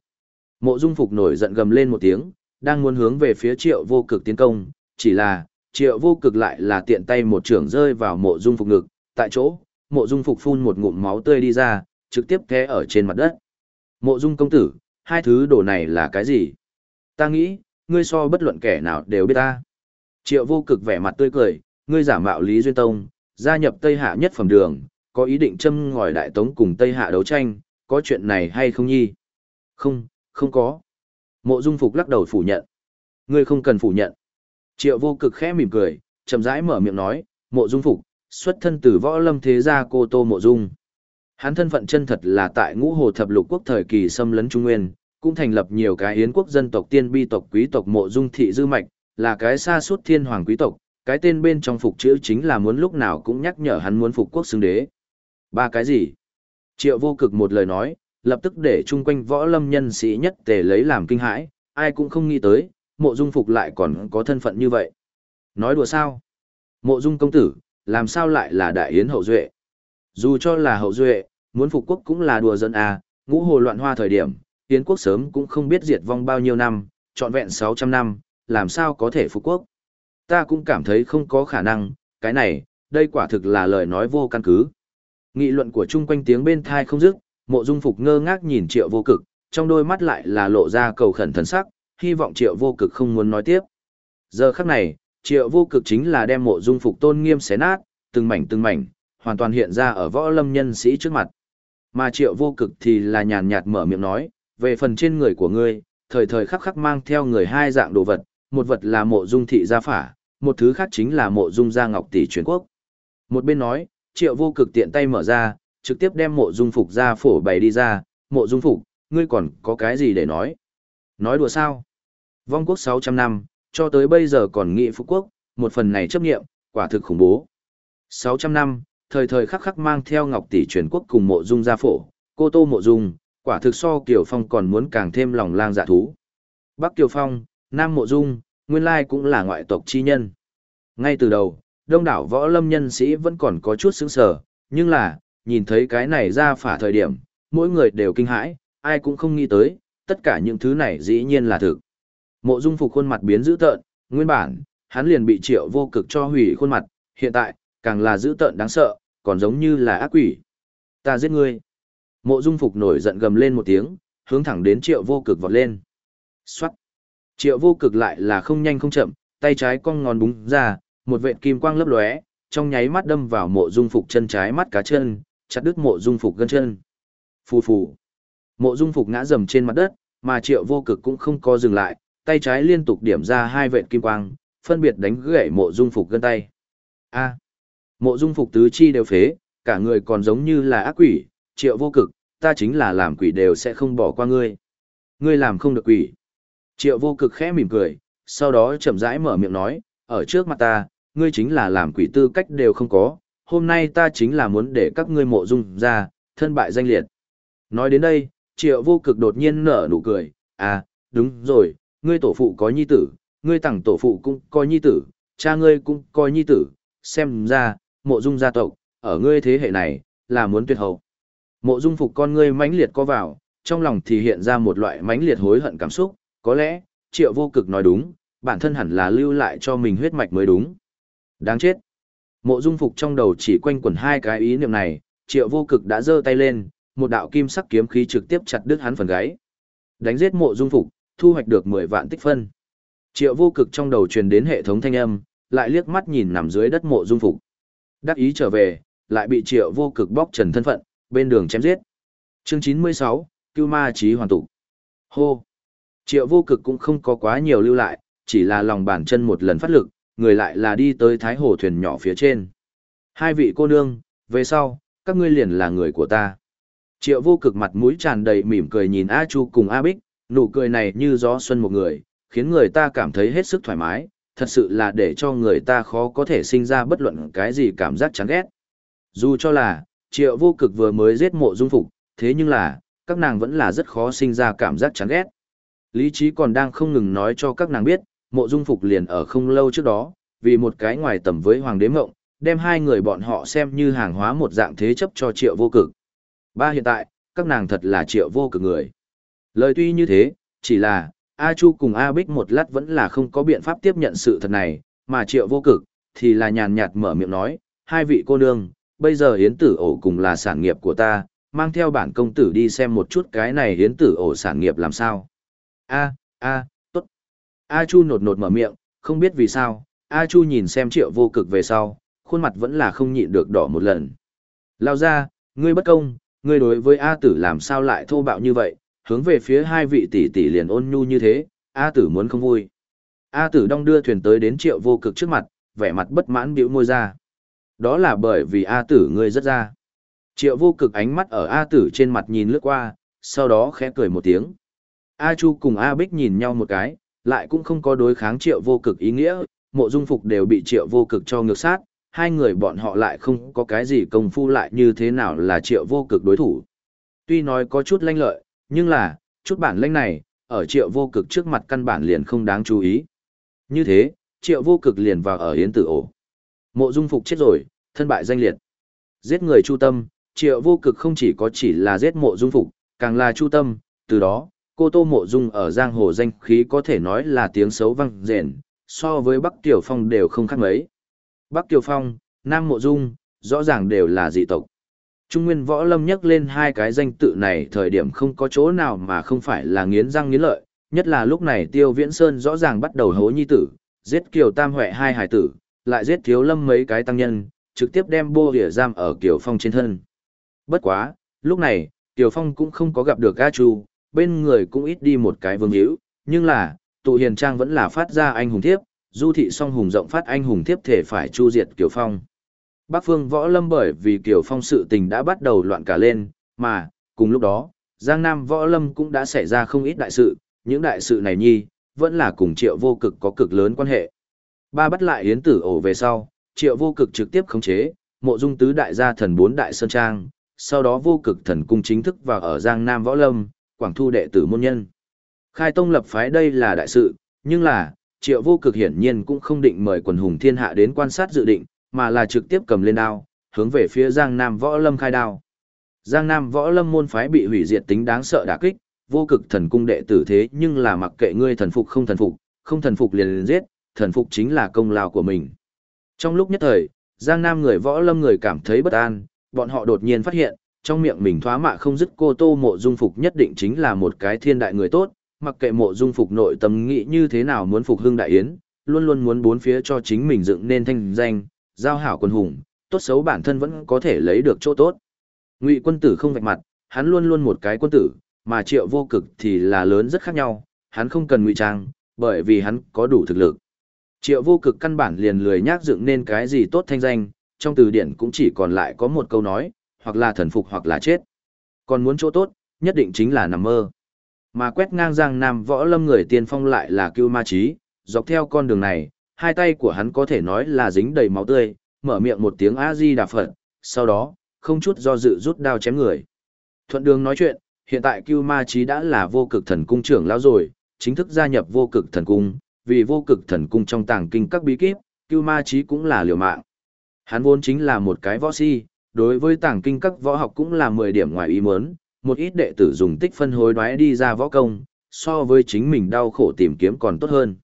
Mộ dung phục nổi giận gầm lên một tiếng, đang muốn hướng về phía triệu vô cực tiến công, chỉ là, triệu vô cực lại là tiện tay một trưởng rơi vào mộ dung phục ngực, tại chỗ, mộ dung phục phun một ngụm máu tươi đi ra, trực tiếp té ở trên mặt đất. Mộ dung công tử, hai thứ đồ này là cái gì? Ta nghĩ, ngươi so bất luận kẻ nào đều biết ta. Triệu vô cực vẻ mặt tươi cười, ngươi giả mạo Lý Duyên Tông, gia nhập Tây Hạ nhất phẩm đường, có ý định châm ngòi đại tống cùng Tây Hạ đấu tranh, có chuyện này hay không nhi? Không, không có. Mộ Dung Phục lắc đầu phủ nhận. Ngươi không cần phủ nhận. Triệu vô cực khẽ mỉm cười, chậm rãi mở miệng nói, Mộ Dung Phục, xuất thân từ võ lâm thế gia cô Tô Mộ Dung. Hắn thân phận chân thật là tại ngũ hồ thập lục quốc thời kỳ xâm lấn Trung Nguyên, cũng thành lập nhiều cái yến quốc dân tộc tiên bi tộc quý tộc Mộ Dung thị dư mạch, là cái xa suốt thiên hoàng quý tộc, cái tên bên trong phục chữ chính là muốn lúc nào cũng nhắc nhở hắn muốn phục quốc xứng đế. Ba cái gì? Triệu vô cực một lời nói, lập tức để chung quanh võ lâm nhân sĩ nhất tề lấy làm kinh hãi, ai cũng không nghĩ tới, mộ dung phục lại còn có thân phận như vậy. Nói đùa sao? Mộ dung công tử, làm sao lại là đại yến hậu duệ? Dù cho là hậu duệ, muốn phục quốc cũng là đùa dân à, ngũ hồ loạn hoa thời điểm, yến quốc sớm cũng không biết diệt vong bao nhiêu năm, trọn vẹn 600 năm, làm sao có thể phục quốc? Ta cũng cảm thấy không có khả năng, cái này, đây quả thực là lời nói vô căn cứ. Nghị luận của chung quanh tiếng bên thai không dứt, mộ dung phục ngơ ngác nhìn triệu vô cực, trong đôi mắt lại là lộ ra cầu khẩn thần sắc, hy vọng triệu vô cực không muốn nói tiếp. Giờ khắc này, triệu vô cực chính là đem mộ dung phục tôn nghiêm xé nát, từng mảnh từng mảnh, hoàn toàn hiện ra ở võ lâm nhân sĩ trước mặt. Mà triệu vô cực thì là nhàn nhạt mở miệng nói, về phần trên người của ngươi, thời thời khắc khắc mang theo người hai dạng đồ vật, một vật là mộ dung thị gia phả, một thứ khác chính là mộ dung gia ngọc tỷ truyền quốc. Một bên nói, triệu vô cực tiện tay mở ra, trực tiếp đem mộ dung phục ra phổ bày đi ra, mộ dung phục, ngươi còn có cái gì để nói? Nói đùa sao? Vong quốc 600 năm, cho tới bây giờ còn nghị phục quốc, một phần này chấp nghiệm, quả thực khủng bố. 600 năm, thời thời khắc khắc mang theo ngọc tỷ truyền quốc cùng mộ dung gia phổ, cô tô mộ dung, quả thực so Kiều Phong còn muốn càng thêm lòng lang dạ thú. Bắc Kiều Phong, Nam Mộ Dung, nguyên lai cũng là ngoại tộc chi nhân. Ngay từ đầu, đông đảo võ lâm nhân sĩ vẫn còn có chút sững sờ, nhưng là, nhìn thấy cái này ra phả thời điểm, mỗi người đều kinh hãi, ai cũng không nghĩ tới, tất cả những thứ này dĩ nhiên là thực. Mộ Dung Phục khuôn mặt biến dữ tợn, nguyên bản, hắn liền bị Triệu Vô Cực cho hủy khuôn mặt, hiện tại, càng là dữ tợn đáng sợ, còn giống như là ác quỷ. Ta giết ngươi. Mộ Dung Phục nổi giận gầm lên một tiếng, hướng thẳng đến Triệu Vô Cực vọt lên. Soát. Triệu Vô Cực lại là không nhanh không chậm, tay trái cong ngón búng ra, một vệt kim quang lấp lóe, trong nháy mắt đâm vào Mộ Dung Phục chân trái mắt cá chân, chặt đứt Mộ Dung Phục gân chân. Phù phù. Mộ Dung Phục ngã rầm trên mặt đất, mà Triệu Vô Cực cũng không có dừng lại, tay trái liên tục điểm ra hai vệt kim quang, phân biệt đánh gãy Mộ Dung Phục gân tay. A. Mộ Dung Phục tứ chi đều phế, cả người còn giống như là ác quỷ, Triệu Vô Cực, ta chính là làm quỷ đều sẽ không bỏ qua ngươi. Ngươi làm không được quỷ. Triệu Vô Cực khẽ mỉm cười, sau đó chậm rãi mở miệng nói, ở trước mặt ta, ngươi chính là làm quỷ tư cách đều không có, hôm nay ta chính là muốn để các ngươi mộ dung ra, thân bại danh liệt. Nói đến đây, triệu vô cực đột nhiên nở nụ cười, à, đúng rồi, ngươi tổ phụ có nhi tử, ngươi tặng tổ phụ cũng coi nhi tử, cha ngươi cũng coi nhi tử, xem ra, mộ dung gia tộc, ở ngươi thế hệ này, là muốn tuyệt hậu. Mộ dung phục con ngươi mãnh liệt có vào, trong lòng thì hiện ra một loại mãnh liệt hối hận cảm xúc, có lẽ, triệu vô cực nói đúng, bản thân hẳn là lưu lại cho mình huyết mạch mới đúng. Đáng chết. Mộ dung phục trong đầu chỉ quanh quẩn hai cái ý niệm này, triệu vô cực đã giơ tay lên, một đạo kim sắc kiếm khí trực tiếp chặt đứt hắn phần gáy. Đánh giết mộ dung phục, thu hoạch được 10 vạn tích phân. Triệu vô cực trong đầu truyền đến hệ thống thanh âm, lại liếc mắt nhìn nằm dưới đất mộ dung phục. Đắc ý trở về, lại bị triệu vô cực bóc trần thân phận, bên đường chém giết. Chương 96, Cưu Ma Chí hoàn tụ. Hô! Triệu vô cực cũng không có quá nhiều lưu lại, chỉ là lòng bàn chân một lần phát lực, người lại là đi tới thái hồ thuyền nhỏ phía trên. Hai vị cô nương, về sau, các ngươi liền là người của ta. Triệu vô cực mặt mũi tràn đầy mỉm cười nhìn A Chu cùng A Bích, nụ cười này như gió xuân một người, khiến người ta cảm thấy hết sức thoải mái, thật sự là để cho người ta khó có thể sinh ra bất luận cái gì cảm giác chán ghét. Dù cho là, triệu vô cực vừa mới giết mộ dung phục, thế nhưng là, các nàng vẫn là rất khó sinh ra cảm giác chán ghét. Lý trí còn đang không ngừng nói cho các nàng biết, mộ dung phục liền ở không lâu trước đó, vì một cái ngoài tầm với hoàng đế mộng, đem hai người bọn họ xem như hàng hóa một dạng thế chấp cho triệu vô cực. Ba hiện tại, các nàng thật là triệu vô cực người. Lời tuy như thế, chỉ là, A Chu cùng A Bích một lát vẫn là không có biện pháp tiếp nhận sự thật này, mà triệu vô cực, thì là nhàn nhạt mở miệng nói, hai vị cô nương, bây giờ hiến tử ổ cùng là sản nghiệp của ta, mang theo bản công tử đi xem một chút cái này hiến tử ổ sản nghiệp làm sao. A, A, tốt. A Chu nột nột mở miệng, không biết vì sao, A Chu nhìn xem triệu vô cực về sau, khuôn mặt vẫn là không nhịn được đỏ một lần. Lao ra, ngươi bất công, ngươi đối với A tử làm sao lại thô bạo như vậy, hướng về phía hai vị tỷ tỷ liền ôn nhu như thế, A tử muốn không vui. A tử đong đưa thuyền tới đến triệu vô cực trước mặt, vẻ mặt bất mãn biểu môi ra. Đó là bởi vì A tử ngươi rất ra. Triệu vô cực ánh mắt ở A tử trên mặt nhìn lướt qua, sau đó khẽ cười một tiếng. A Chu cùng A Bích nhìn nhau một cái, lại cũng không có đối kháng triệu vô cực ý nghĩa, mộ dung phục đều bị triệu vô cực cho ngược sát, hai người bọn họ lại không có cái gì công phu lại như thế nào là triệu vô cực đối thủ. Tuy nói có chút lanh lợi, nhưng là, chút bản lĩnh này, ở triệu vô cực trước mặt căn bản liền không đáng chú ý. Như thế, triệu vô cực liền vào ở yến tử ổ. Mộ dung phục chết rồi, thân bại danh liệt. Giết người chu tâm, triệu vô cực không chỉ có chỉ là giết mộ dung phục, càng là chu tâm, từ đó, cô tô mộ dung ở giang hồ danh khí có thể nói là tiếng xấu vang rền, so với Bắc Tiểu Phong đều không khác mấy. Bắc Tiểu Phong, Nam Mộ Dung, rõ ràng đều là dị tộc. Trung Nguyên Võ Lâm nhắc lên hai cái danh tự này thời điểm không có chỗ nào mà không phải là nghiến răng nghiến lợi, nhất là lúc này Tiêu Viễn Sơn rõ ràng bắt đầu hố nhi tử, giết Kiều Tam Huệ hai hải tử, lại giết Thiếu Lâm mấy cái tăng nhân, trực tiếp đem bô địa giam ở Kiều Phong trên thân. Bất quá, lúc này, Kiều Phong cũng không có gặp được A Chu, bên người cũng ít đi một cái vương hữu, nhưng là, tụ hiền trang vẫn là phát ra anh hùng thiếp, du thị song hùng rộng phát anh hùng thiếp thể phải chu diệt Kiều Phong. Bắc phương võ lâm bởi vì Kiều Phong sự tình đã bắt đầu loạn cả lên, mà, cùng lúc đó, Giang Nam võ lâm cũng đã xảy ra không ít đại sự, những đại sự này nhi, vẫn là cùng triệu vô cực có cực lớn quan hệ. Ba bắt lại yến tử ổ về sau, triệu vô cực trực tiếp khống chế, mộ dung tứ đại gia thần bốn đại sơn trang, sau đó vô cực thần cung chính thức vào ở Giang Nam võ lâm, quảng thu đệ tử môn nhân. Khai tông lập phái đây là đại sự, nhưng là, triệu vô cực hiển nhiên cũng không định mời quần hùng thiên hạ đến quan sát dự định, mà là trực tiếp cầm lên đao, hướng về phía Giang Nam Võ Lâm khai đao. Giang Nam Võ Lâm môn phái bị hủy diệt tính đáng sợ đả kích, vô cực thần cung đệ tử thế nhưng là mặc kệ ngươi thần phục không thần phục, không thần phục liền liền giết, thần phục chính là công lao của mình. Trong lúc nhất thời, Giang Nam người Võ Lâm người cảm thấy bất an, bọn họ đột nhiên phát hiện, trong miệng mình thoá mạ không dứt cô tô mộ dung phục nhất định chính là một cái thiên đại người tốt, mặc kệ mộ dung phục nội tâm nghĩ như thế nào muốn phục hưng đại yến, luôn luôn muốn bốn phía cho chính mình dựng nên thanh danh, giao hảo quân hùng, tốt xấu bản thân vẫn có thể lấy được chỗ tốt. Ngụy quân tử không vạch mặt, hắn luôn luôn một cái quân tử, mà triệu vô cực thì là lớn rất khác nhau, hắn không cần ngụy trang, bởi vì hắn có đủ thực lực. Triệu vô cực căn bản liền lười nhác dựng nên cái gì tốt thanh danh, trong từ điển cũng chỉ còn lại có một câu nói, hoặc là thần phục hoặc là chết. Còn muốn chỗ tốt, nhất định chính là nằm mơ. Mà quét ngang giang nam võ lâm người tiên phong lại là cưu ma trí, dọc theo con đường này, hai tay của hắn có thể nói là dính đầy máu tươi, mở miệng một tiếng A-di đà Phật, sau đó, không chút do dự rút đao chém người. Thuận đường nói chuyện, hiện tại cưu ma Chí đã là vô cực thần cung trưởng lão rồi, chính thức gia nhập vô cực thần cung, vì vô cực thần cung trong tàng kinh các bí kíp, cưu ma Chí cũng là liều mạng. Hắn vốn chính là một cái võ si, đối với tàng kinh các võ học cũng là 10 điểm ngoài ý muốn, một ít đệ tử dùng tích phân hối đoái đi ra võ công, so với chính mình đau khổ tìm kiếm còn tốt hơn.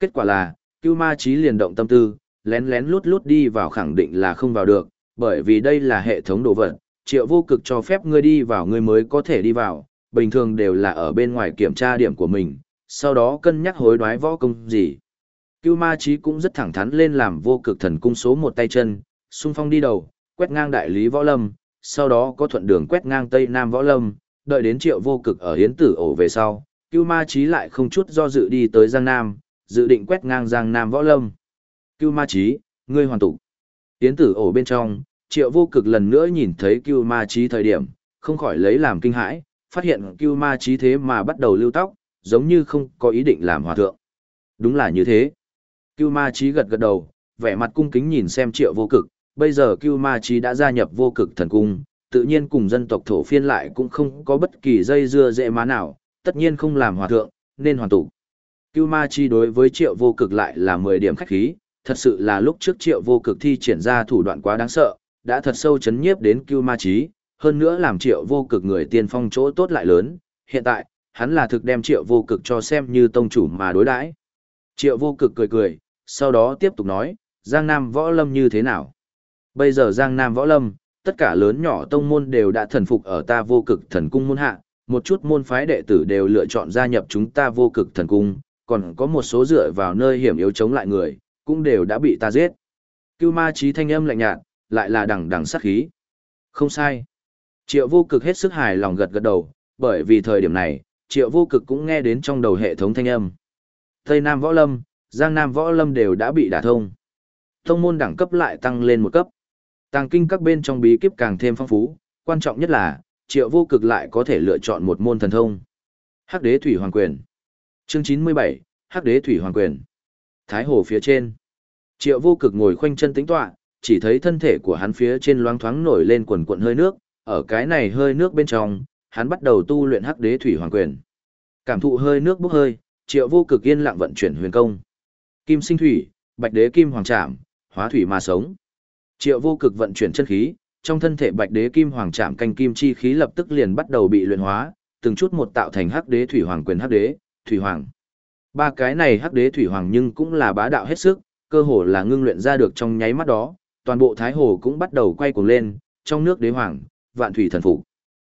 Kết quả là, Cưu Ma Chí liền động tâm tư, lén lén lút lút đi vào khẳng định là không vào được, bởi vì đây là hệ thống đồ vật, triệu vô cực cho phép ngươi đi vào ngươi mới có thể đi vào, bình thường đều là ở bên ngoài kiểm tra điểm của mình, sau đó cân nhắc hối đoái võ công gì. Cưu ma trí cũng rất thẳng thắn lên làm vô cực thần cung số một tay chân, xung phong đi đầu, quét ngang đại lý võ lâm, sau đó có thuận đường quét ngang tây nam võ lâm, đợi đến triệu vô cực ở hiến tử ổ về sau, Cưu ma trí lại không chút do dự đi tới Giang Nam, dự định quét ngang Giang Nam võ lâm. Cưu ma trí, ngươi hoàn tụ. tiến tử ổ bên trong, triệu vô cực lần nữa nhìn thấy Cưu ma trí thời điểm, không khỏi lấy làm kinh hãi, phát hiện Cưu ma trí thế mà bắt đầu lưu tóc, giống như không có ý định làm hòa thượng. Đúng là như thế. Cưu ma trí gật gật đầu, vẻ mặt cung kính nhìn xem triệu vô cực, bây giờ Cưu ma trí đã gia nhập vô cực thần cung, tự nhiên cùng dân tộc thổ phiên lại cũng không có bất kỳ dây dưa dễ má nào, tất nhiên không làm hòa thượng, nên hoàn tụ. Cưu ma chi đối với triệu vô cực lại là 10 điểm khách khí, thật sự là lúc trước triệu vô cực thi triển ra thủ đoạn quá đáng sợ, đã thật sâu chấn nhiếp đến Cưu ma Chi, hơn nữa làm triệu vô cực người tiên phong chỗ tốt lại lớn, hiện tại, hắn là thực đem triệu vô cực cho xem như tông chủ mà đối đãi. Triệu vô cực cười cười, sau đó tiếp tục nói, Giang Nam Võ Lâm như thế nào? Bây giờ Giang Nam Võ Lâm, tất cả lớn nhỏ tông môn đều đã thần phục ở ta vô cực thần cung môn hạ, một chút môn phái đệ tử đều lựa chọn gia nhập chúng ta vô cực thần cung, còn có một số dựa vào nơi hiểm yếu chống lại người, cũng đều đã bị ta giết. Cưu ma trí thanh âm lạnh nhạt, lại là đằng đằng sát khí. Không sai. Triệu vô cực hết sức hài lòng gật gật đầu, bởi vì thời điểm này, triệu vô cực cũng nghe đến trong đầu hệ thống thanh âm. Tây Nam Võ Lâm, Giang Nam Võ Lâm đều đã bị đả thông. Thông môn đẳng cấp lại tăng lên một cấp. Tàng kinh các bên trong bí kíp càng thêm phong phú, quan trọng nhất là, triệu vô cực lại có thể lựa chọn một môn thần thông. Hắc đế thủy hoàng quyền. Chương 97, Hắc đế thủy hoàng quyền. Thái hồ phía trên. Triệu vô cực ngồi khoanh chân tĩnh tọa, chỉ thấy thân thể của hắn phía trên loáng thoáng nổi lên quần cuộn hơi nước, ở cái này hơi nước bên trong, hắn bắt đầu tu luyện Hắc đế thủy hoàng quyền. Cảm thụ hơi nước bốc hơi, Triệu vô cực yên lặng vận chuyển huyền công. Kim sinh thủy, bạch đế kim hoàng trảm, hóa thủy mà sống. Triệu vô cực vận chuyển chân khí, trong thân thể bạch đế kim hoàng trạm canh kim chi khí lập tức liền bắt đầu bị luyện hóa, từng chút một tạo thành hắc đế thủy hoàng quyền hắc đế, thủy hoàng. Ba cái này hắc đế thủy hoàng nhưng cũng là bá đạo hết sức, cơ hồ là ngưng luyện ra được trong nháy mắt đó, toàn bộ thái hồ cũng bắt đầu quay cuồng lên, trong nước đế hoàng, vạn thủy thần phục.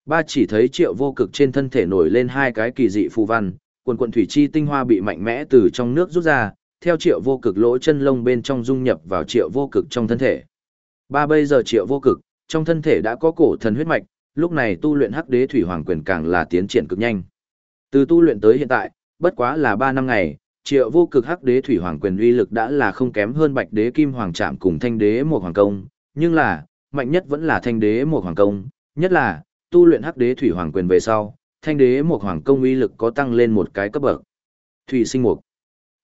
Ba chỉ thấy triệu vô cực trên thân thể nổi lên hai cái kỳ dị phù văn, quần quần thủy chi tinh hoa bị mạnh mẽ từ trong nước rút ra, theo triệu vô cực lỗ chân lông bên trong dung nhập vào triệu vô cực trong thân thể. Ba bây giờ triệu vô cực, trong thân thể đã có cổ thần huyết mạch, lúc này tu luyện hắc đế thủy hoàng quyền càng là tiến triển cực nhanh. Từ tu luyện tới hiện tại, bất quá là 3 năm ngày, triệu vô cực hắc đế thủy hoàng quyền uy lực đã là không kém hơn bạch đế kim hoàng trạm cùng thanh đế một hoàng công, nhưng là, mạnh nhất vẫn là thanh đế một hoàng công, nhất là, tu luyện hắc đế thủy hoàng quyền về sau, thanh đế một hoàng công uy lực có tăng lên một cái cấp bậc. Thủy sinh mục.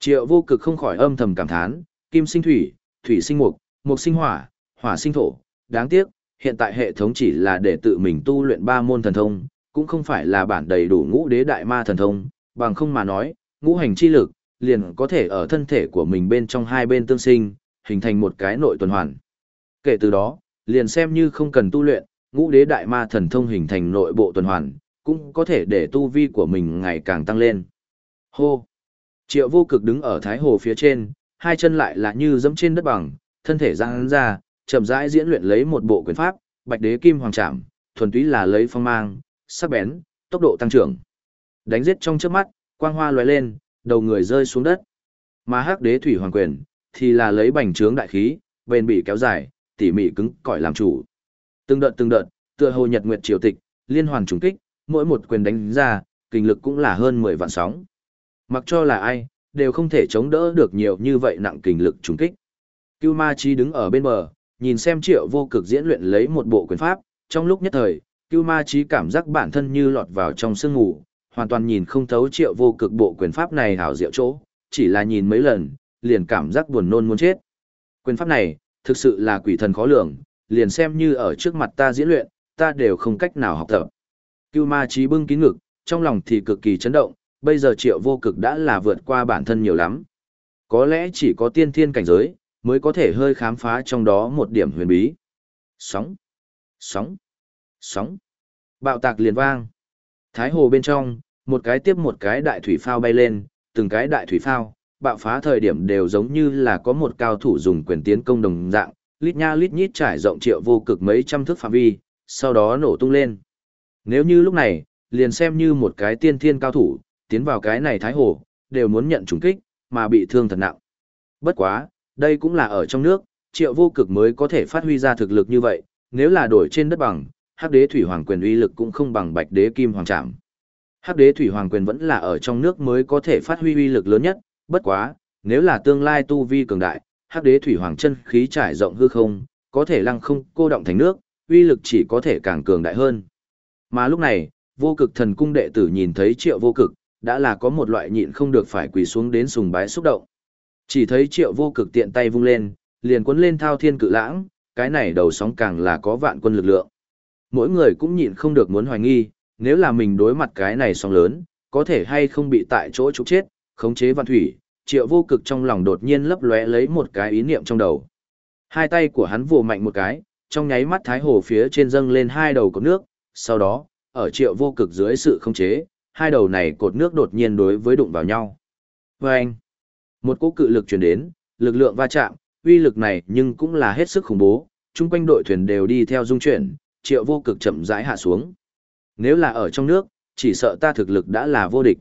Triệu vô cực không khỏi âm thầm cảm thán, kim sinh thủy, thủy sinh mục, mục sinh hỏa, hỏa sinh thổ, đáng tiếc, hiện tại hệ thống chỉ là để tự mình tu luyện ba môn thần thông, cũng không phải là bản đầy đủ ngũ đế đại ma thần thông, bằng không mà nói, ngũ hành chi lực, liền có thể ở thân thể của mình bên trong hai bên tương sinh, hình thành một cái nội tuần hoàn. Kể từ đó, liền xem như không cần tu luyện, ngũ đế đại ma thần thông hình thành nội bộ tuần hoàn, cũng có thể để tu vi của mình ngày càng tăng lên. Hô! Triệu vô cực đứng ở thái hồ phía trên, hai chân lại là như dẫm trên đất bằng, thân thể giãn ra, chậm rãi diễn luyện lấy một bộ quyền pháp, Bạch Đế Kim Hoàng Trảm, thuần túy là lấy phong mang, sắc bén, tốc độ tăng trưởng. Đánh giết trong chớp mắt, quang hoa lóe lên, đầu người rơi xuống đất. Mà Hắc Đế Thủy Hoàng Quyền thì là lấy bành trướng đại khí, bền bỉ kéo dài, tỉ mỉ cứng cỏi làm chủ. Từng đợt từng đợt, tựa hồ nhật nguyệt triều tịch, liên hoàn trùng kích, mỗi một quyền đánh ra, kinh lực cũng là hơn 10 vạn sóng. Mặc cho là ai, đều không thể chống đỡ được nhiều như vậy nặng kinh lực trùng kích. Cưu Ma Chi đứng ở bên bờ, nhìn xem triệu vô cực diễn luyện lấy một bộ quyền pháp, trong lúc nhất thời, Cưu Ma Chí cảm giác bản thân như lọt vào trong sương ngủ, hoàn toàn nhìn không thấu triệu vô cực bộ quyền pháp này hảo diệu chỗ, chỉ là nhìn mấy lần, liền cảm giác buồn nôn muốn chết. Quyền pháp này, thực sự là quỷ thần khó lường, liền xem như ở trước mặt ta diễn luyện, ta đều không cách nào học tập. Cưu Ma Chí bưng kín ngực, trong lòng thì cực kỳ chấn động, bây giờ triệu vô cực đã là vượt qua bản thân nhiều lắm. Có lẽ chỉ có tiên thiên cảnh giới, mới có thể hơi khám phá trong đó một điểm huyền bí. Sóng, sóng, sóng. Bạo tạc liền vang. Thái hồ bên trong, một cái tiếp một cái đại thủy phao bay lên, từng cái đại thủy phao, bạo phá thời điểm đều giống như là có một cao thủ dùng quyền tiến công đồng dạng, lít nha lít nhít trải rộng triệu vô cực mấy trăm thước phạm vi, sau đó nổ tung lên. Nếu như lúc này, liền xem như một cái tiên thiên cao thủ, tiến vào cái này thái hồ, đều muốn nhận trùng kích, mà bị thương thật nặng. Bất quá, đây cũng là ở trong nước, triệu vô cực mới có thể phát huy ra thực lực như vậy, nếu là đổi trên đất bằng, hắc đế thủy hoàng quyền uy lực cũng không bằng bạch đế kim hoàng trạm. Hắc đế thủy hoàng quyền vẫn là ở trong nước mới có thể phát huy uy lực lớn nhất, bất quá, nếu là tương lai tu vi cường đại, hắc đế thủy hoàng chân khí trải rộng hư không, có thể lăng không cô động thành nước, uy lực chỉ có thể càng cường đại hơn. Mà lúc này, vô cực thần cung đệ tử nhìn thấy triệu vô cực, đã là có một loại nhịn không được phải quỳ xuống đến sùng bái xúc động. Chỉ thấy triệu vô cực tiện tay vung lên, liền cuốn lên thao thiên cự lãng, cái này đầu sóng càng là có vạn quân lực lượng. Mỗi người cũng nhịn không được muốn hoài nghi, nếu là mình đối mặt cái này sóng lớn, có thể hay không bị tại chỗ trục chết, khống chế văn thủy, triệu vô cực trong lòng đột nhiên lấp lóe lấy một cái ý niệm trong đầu. Hai tay của hắn vồ mạnh một cái, trong nháy mắt thái hồ phía trên dâng lên hai đầu cột nước, sau đó, ở triệu vô cực dưới sự khống chế, hai đầu này cột nước đột nhiên đối với đụng vào nhau. Và anh, một cỗ cự lực truyền đến, lực lượng va chạm, uy lực này nhưng cũng là hết sức khủng bố, chung quanh đội thuyền đều đi theo dung chuyển, triệu vô cực chậm rãi hạ xuống. Nếu là ở trong nước, chỉ sợ ta thực lực đã là vô địch.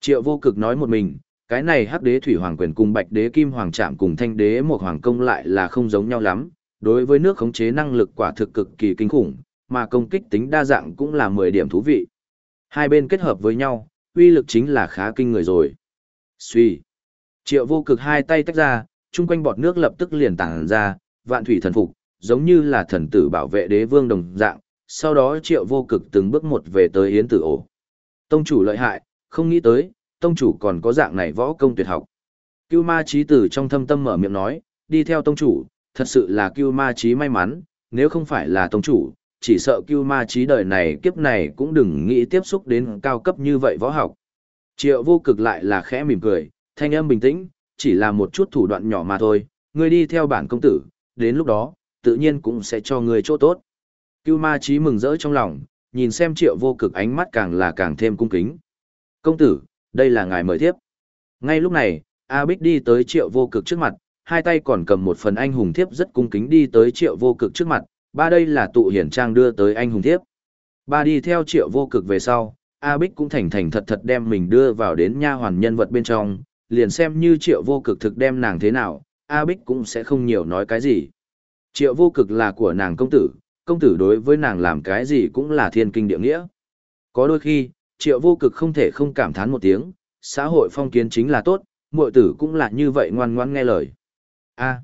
Triệu vô cực nói một mình, cái này hắc đế thủy hoàng quyền cùng bạch đế kim hoàng trạm cùng thanh đế một hoàng công lại là không giống nhau lắm. Đối với nước khống chế năng lực quả thực cực kỳ kinh khủng, mà công kích tính đa dạng cũng là 10 điểm thú vị. Hai bên kết hợp với nhau, uy lực chính là khá kinh người rồi. Suy. Triệu vô cực hai tay tách ra, chung quanh bọt nước lập tức liền tản ra, vạn thủy thần phục, giống như là thần tử bảo vệ đế vương đồng dạng. Sau đó triệu vô cực từng bước một về tới yến tử ổ. Tông chủ lợi hại, không nghĩ tới, tông chủ còn có dạng này võ công tuyệt học. Cưu ma trí tử trong thâm tâm mở miệng nói, đi theo tông chủ, thật sự là cưu ma trí may mắn, nếu không phải là tông chủ, chỉ sợ cưu ma trí đời này kiếp này cũng đừng nghĩ tiếp xúc đến cao cấp như vậy võ học. Triệu vô cực lại là khẽ mỉm cười, thanh âm bình tĩnh, chỉ là một chút thủ đoạn nhỏ mà thôi, ngươi đi theo bản công tử, đến lúc đó, tự nhiên cũng sẽ cho ngươi chỗ tốt. Cưu ma trí mừng rỡ trong lòng, nhìn xem triệu vô cực ánh mắt càng là càng thêm cung kính. Công tử, đây là ngài mời thiếp. Ngay lúc này, A Bích đi tới triệu vô cực trước mặt, hai tay còn cầm một phần anh hùng thiếp rất cung kính đi tới triệu vô cực trước mặt, ba đây là tụ hiển trang đưa tới anh hùng thiếp. Ba đi theo triệu vô cực về sau, A Bích cũng thành thành thật thật đem mình đưa vào đến nha hoàn nhân vật bên trong, liền xem như triệu vô cực thực đem nàng thế nào, A Bích cũng sẽ không nhiều nói cái gì. Triệu vô cực là của nàng công tử, công tử đối với nàng làm cái gì cũng là thiên kinh địa nghĩa. Có đôi khi, triệu vô cực không thể không cảm thán một tiếng, xã hội phong kiến chính là tốt, muội tử cũng là như vậy ngoan ngoãn nghe lời. A.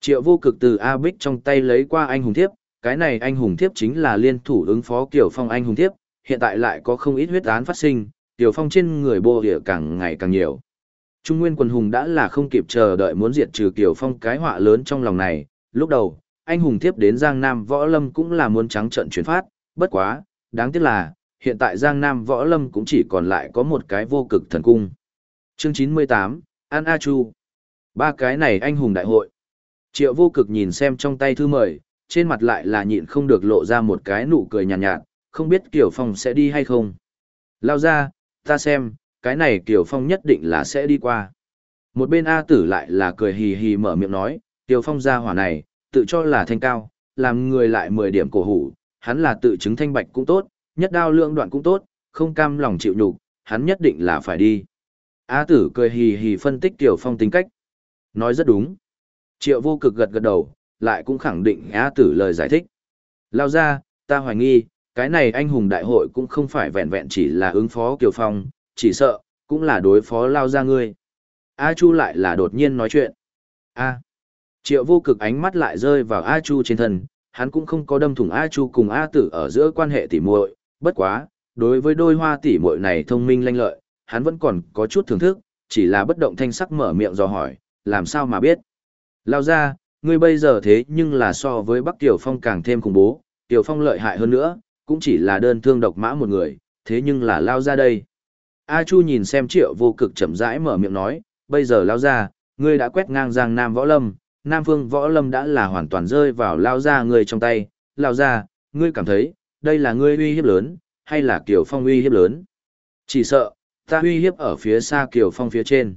Triệu vô cực từ A Bích trong tay lấy qua anh hùng thiếp, cái này anh hùng thiếp chính là liên thủ ứng phó Kiều Phong anh hùng thiếp, hiện tại lại có không ít huyết án phát sinh, Kiều Phong trên người bô địa càng ngày càng nhiều. Trung Nguyên quần hùng đã là không kịp chờ đợi muốn diệt trừ Kiều Phong cái họa lớn trong lòng này, lúc đầu, anh hùng thiếp đến Giang Nam Võ Lâm cũng là muốn trắng trận chuyển phát, bất quá, đáng tiếc là, hiện tại Giang Nam Võ Lâm cũng chỉ còn lại có một cái vô cực thần cung. Chương 98, An A Chu. Ba cái này anh hùng đại hội. Triệu vô cực nhìn xem trong tay thư mời, trên mặt lại là nhịn không được lộ ra một cái nụ cười nhàn nhạt, nhạt, không biết Kiều Phong sẽ đi hay không. Lao ra, ta xem, cái này Kiều Phong nhất định là sẽ đi qua. Một bên A tử lại là cười hì hì mở miệng nói, Tiêu Phong gia hỏa này, tự cho là thanh cao, làm người lại 10 điểm cổ hủ, hắn là tự chứng thanh bạch cũng tốt, nhất đao lượng đoạn cũng tốt, không cam lòng chịu nhục, hắn nhất định là phải đi. A tử cười hì hì phân tích Tiểu Phong tính cách. Nói rất đúng. Triệu vô cực gật gật đầu, lại cũng khẳng định A tử lời giải thích. Lao ra, ta hoài nghi, cái này anh hùng đại hội cũng không phải vẹn vẹn chỉ là ứng phó Kiều Phong, chỉ sợ, cũng là đối phó Lao ra ngươi. A Chu lại là đột nhiên nói chuyện. A. Triệu vô cực ánh mắt lại rơi vào A Chu trên thân, hắn cũng không có đâm thủng A Chu cùng A tử ở giữa quan hệ tỉ muội, bất quá, đối với đôi hoa tỉ muội này thông minh lanh lợi, hắn vẫn còn có chút thưởng thức, chỉ là bất động thanh sắc mở miệng dò hỏi, làm sao mà biết. Lao ra, ngươi bây giờ thế nhưng là so với Bắc Tiểu Phong càng thêm khủng bố, Tiểu Phong lợi hại hơn nữa, cũng chỉ là đơn thương độc mã một người, thế nhưng là Lao ra đây. A Chu nhìn xem triệu vô cực chậm rãi mở miệng nói, bây giờ Lao ra, ngươi đã quét ngang giang Nam Võ Lâm, Nam Phương Võ Lâm đã là hoàn toàn rơi vào Lao ra người trong tay, Lao ra, ngươi cảm thấy, đây là ngươi uy hiếp lớn, hay là Kiều Phong uy hiếp lớn? Chỉ sợ, ta uy hiếp ở phía xa Kiều Phong phía trên.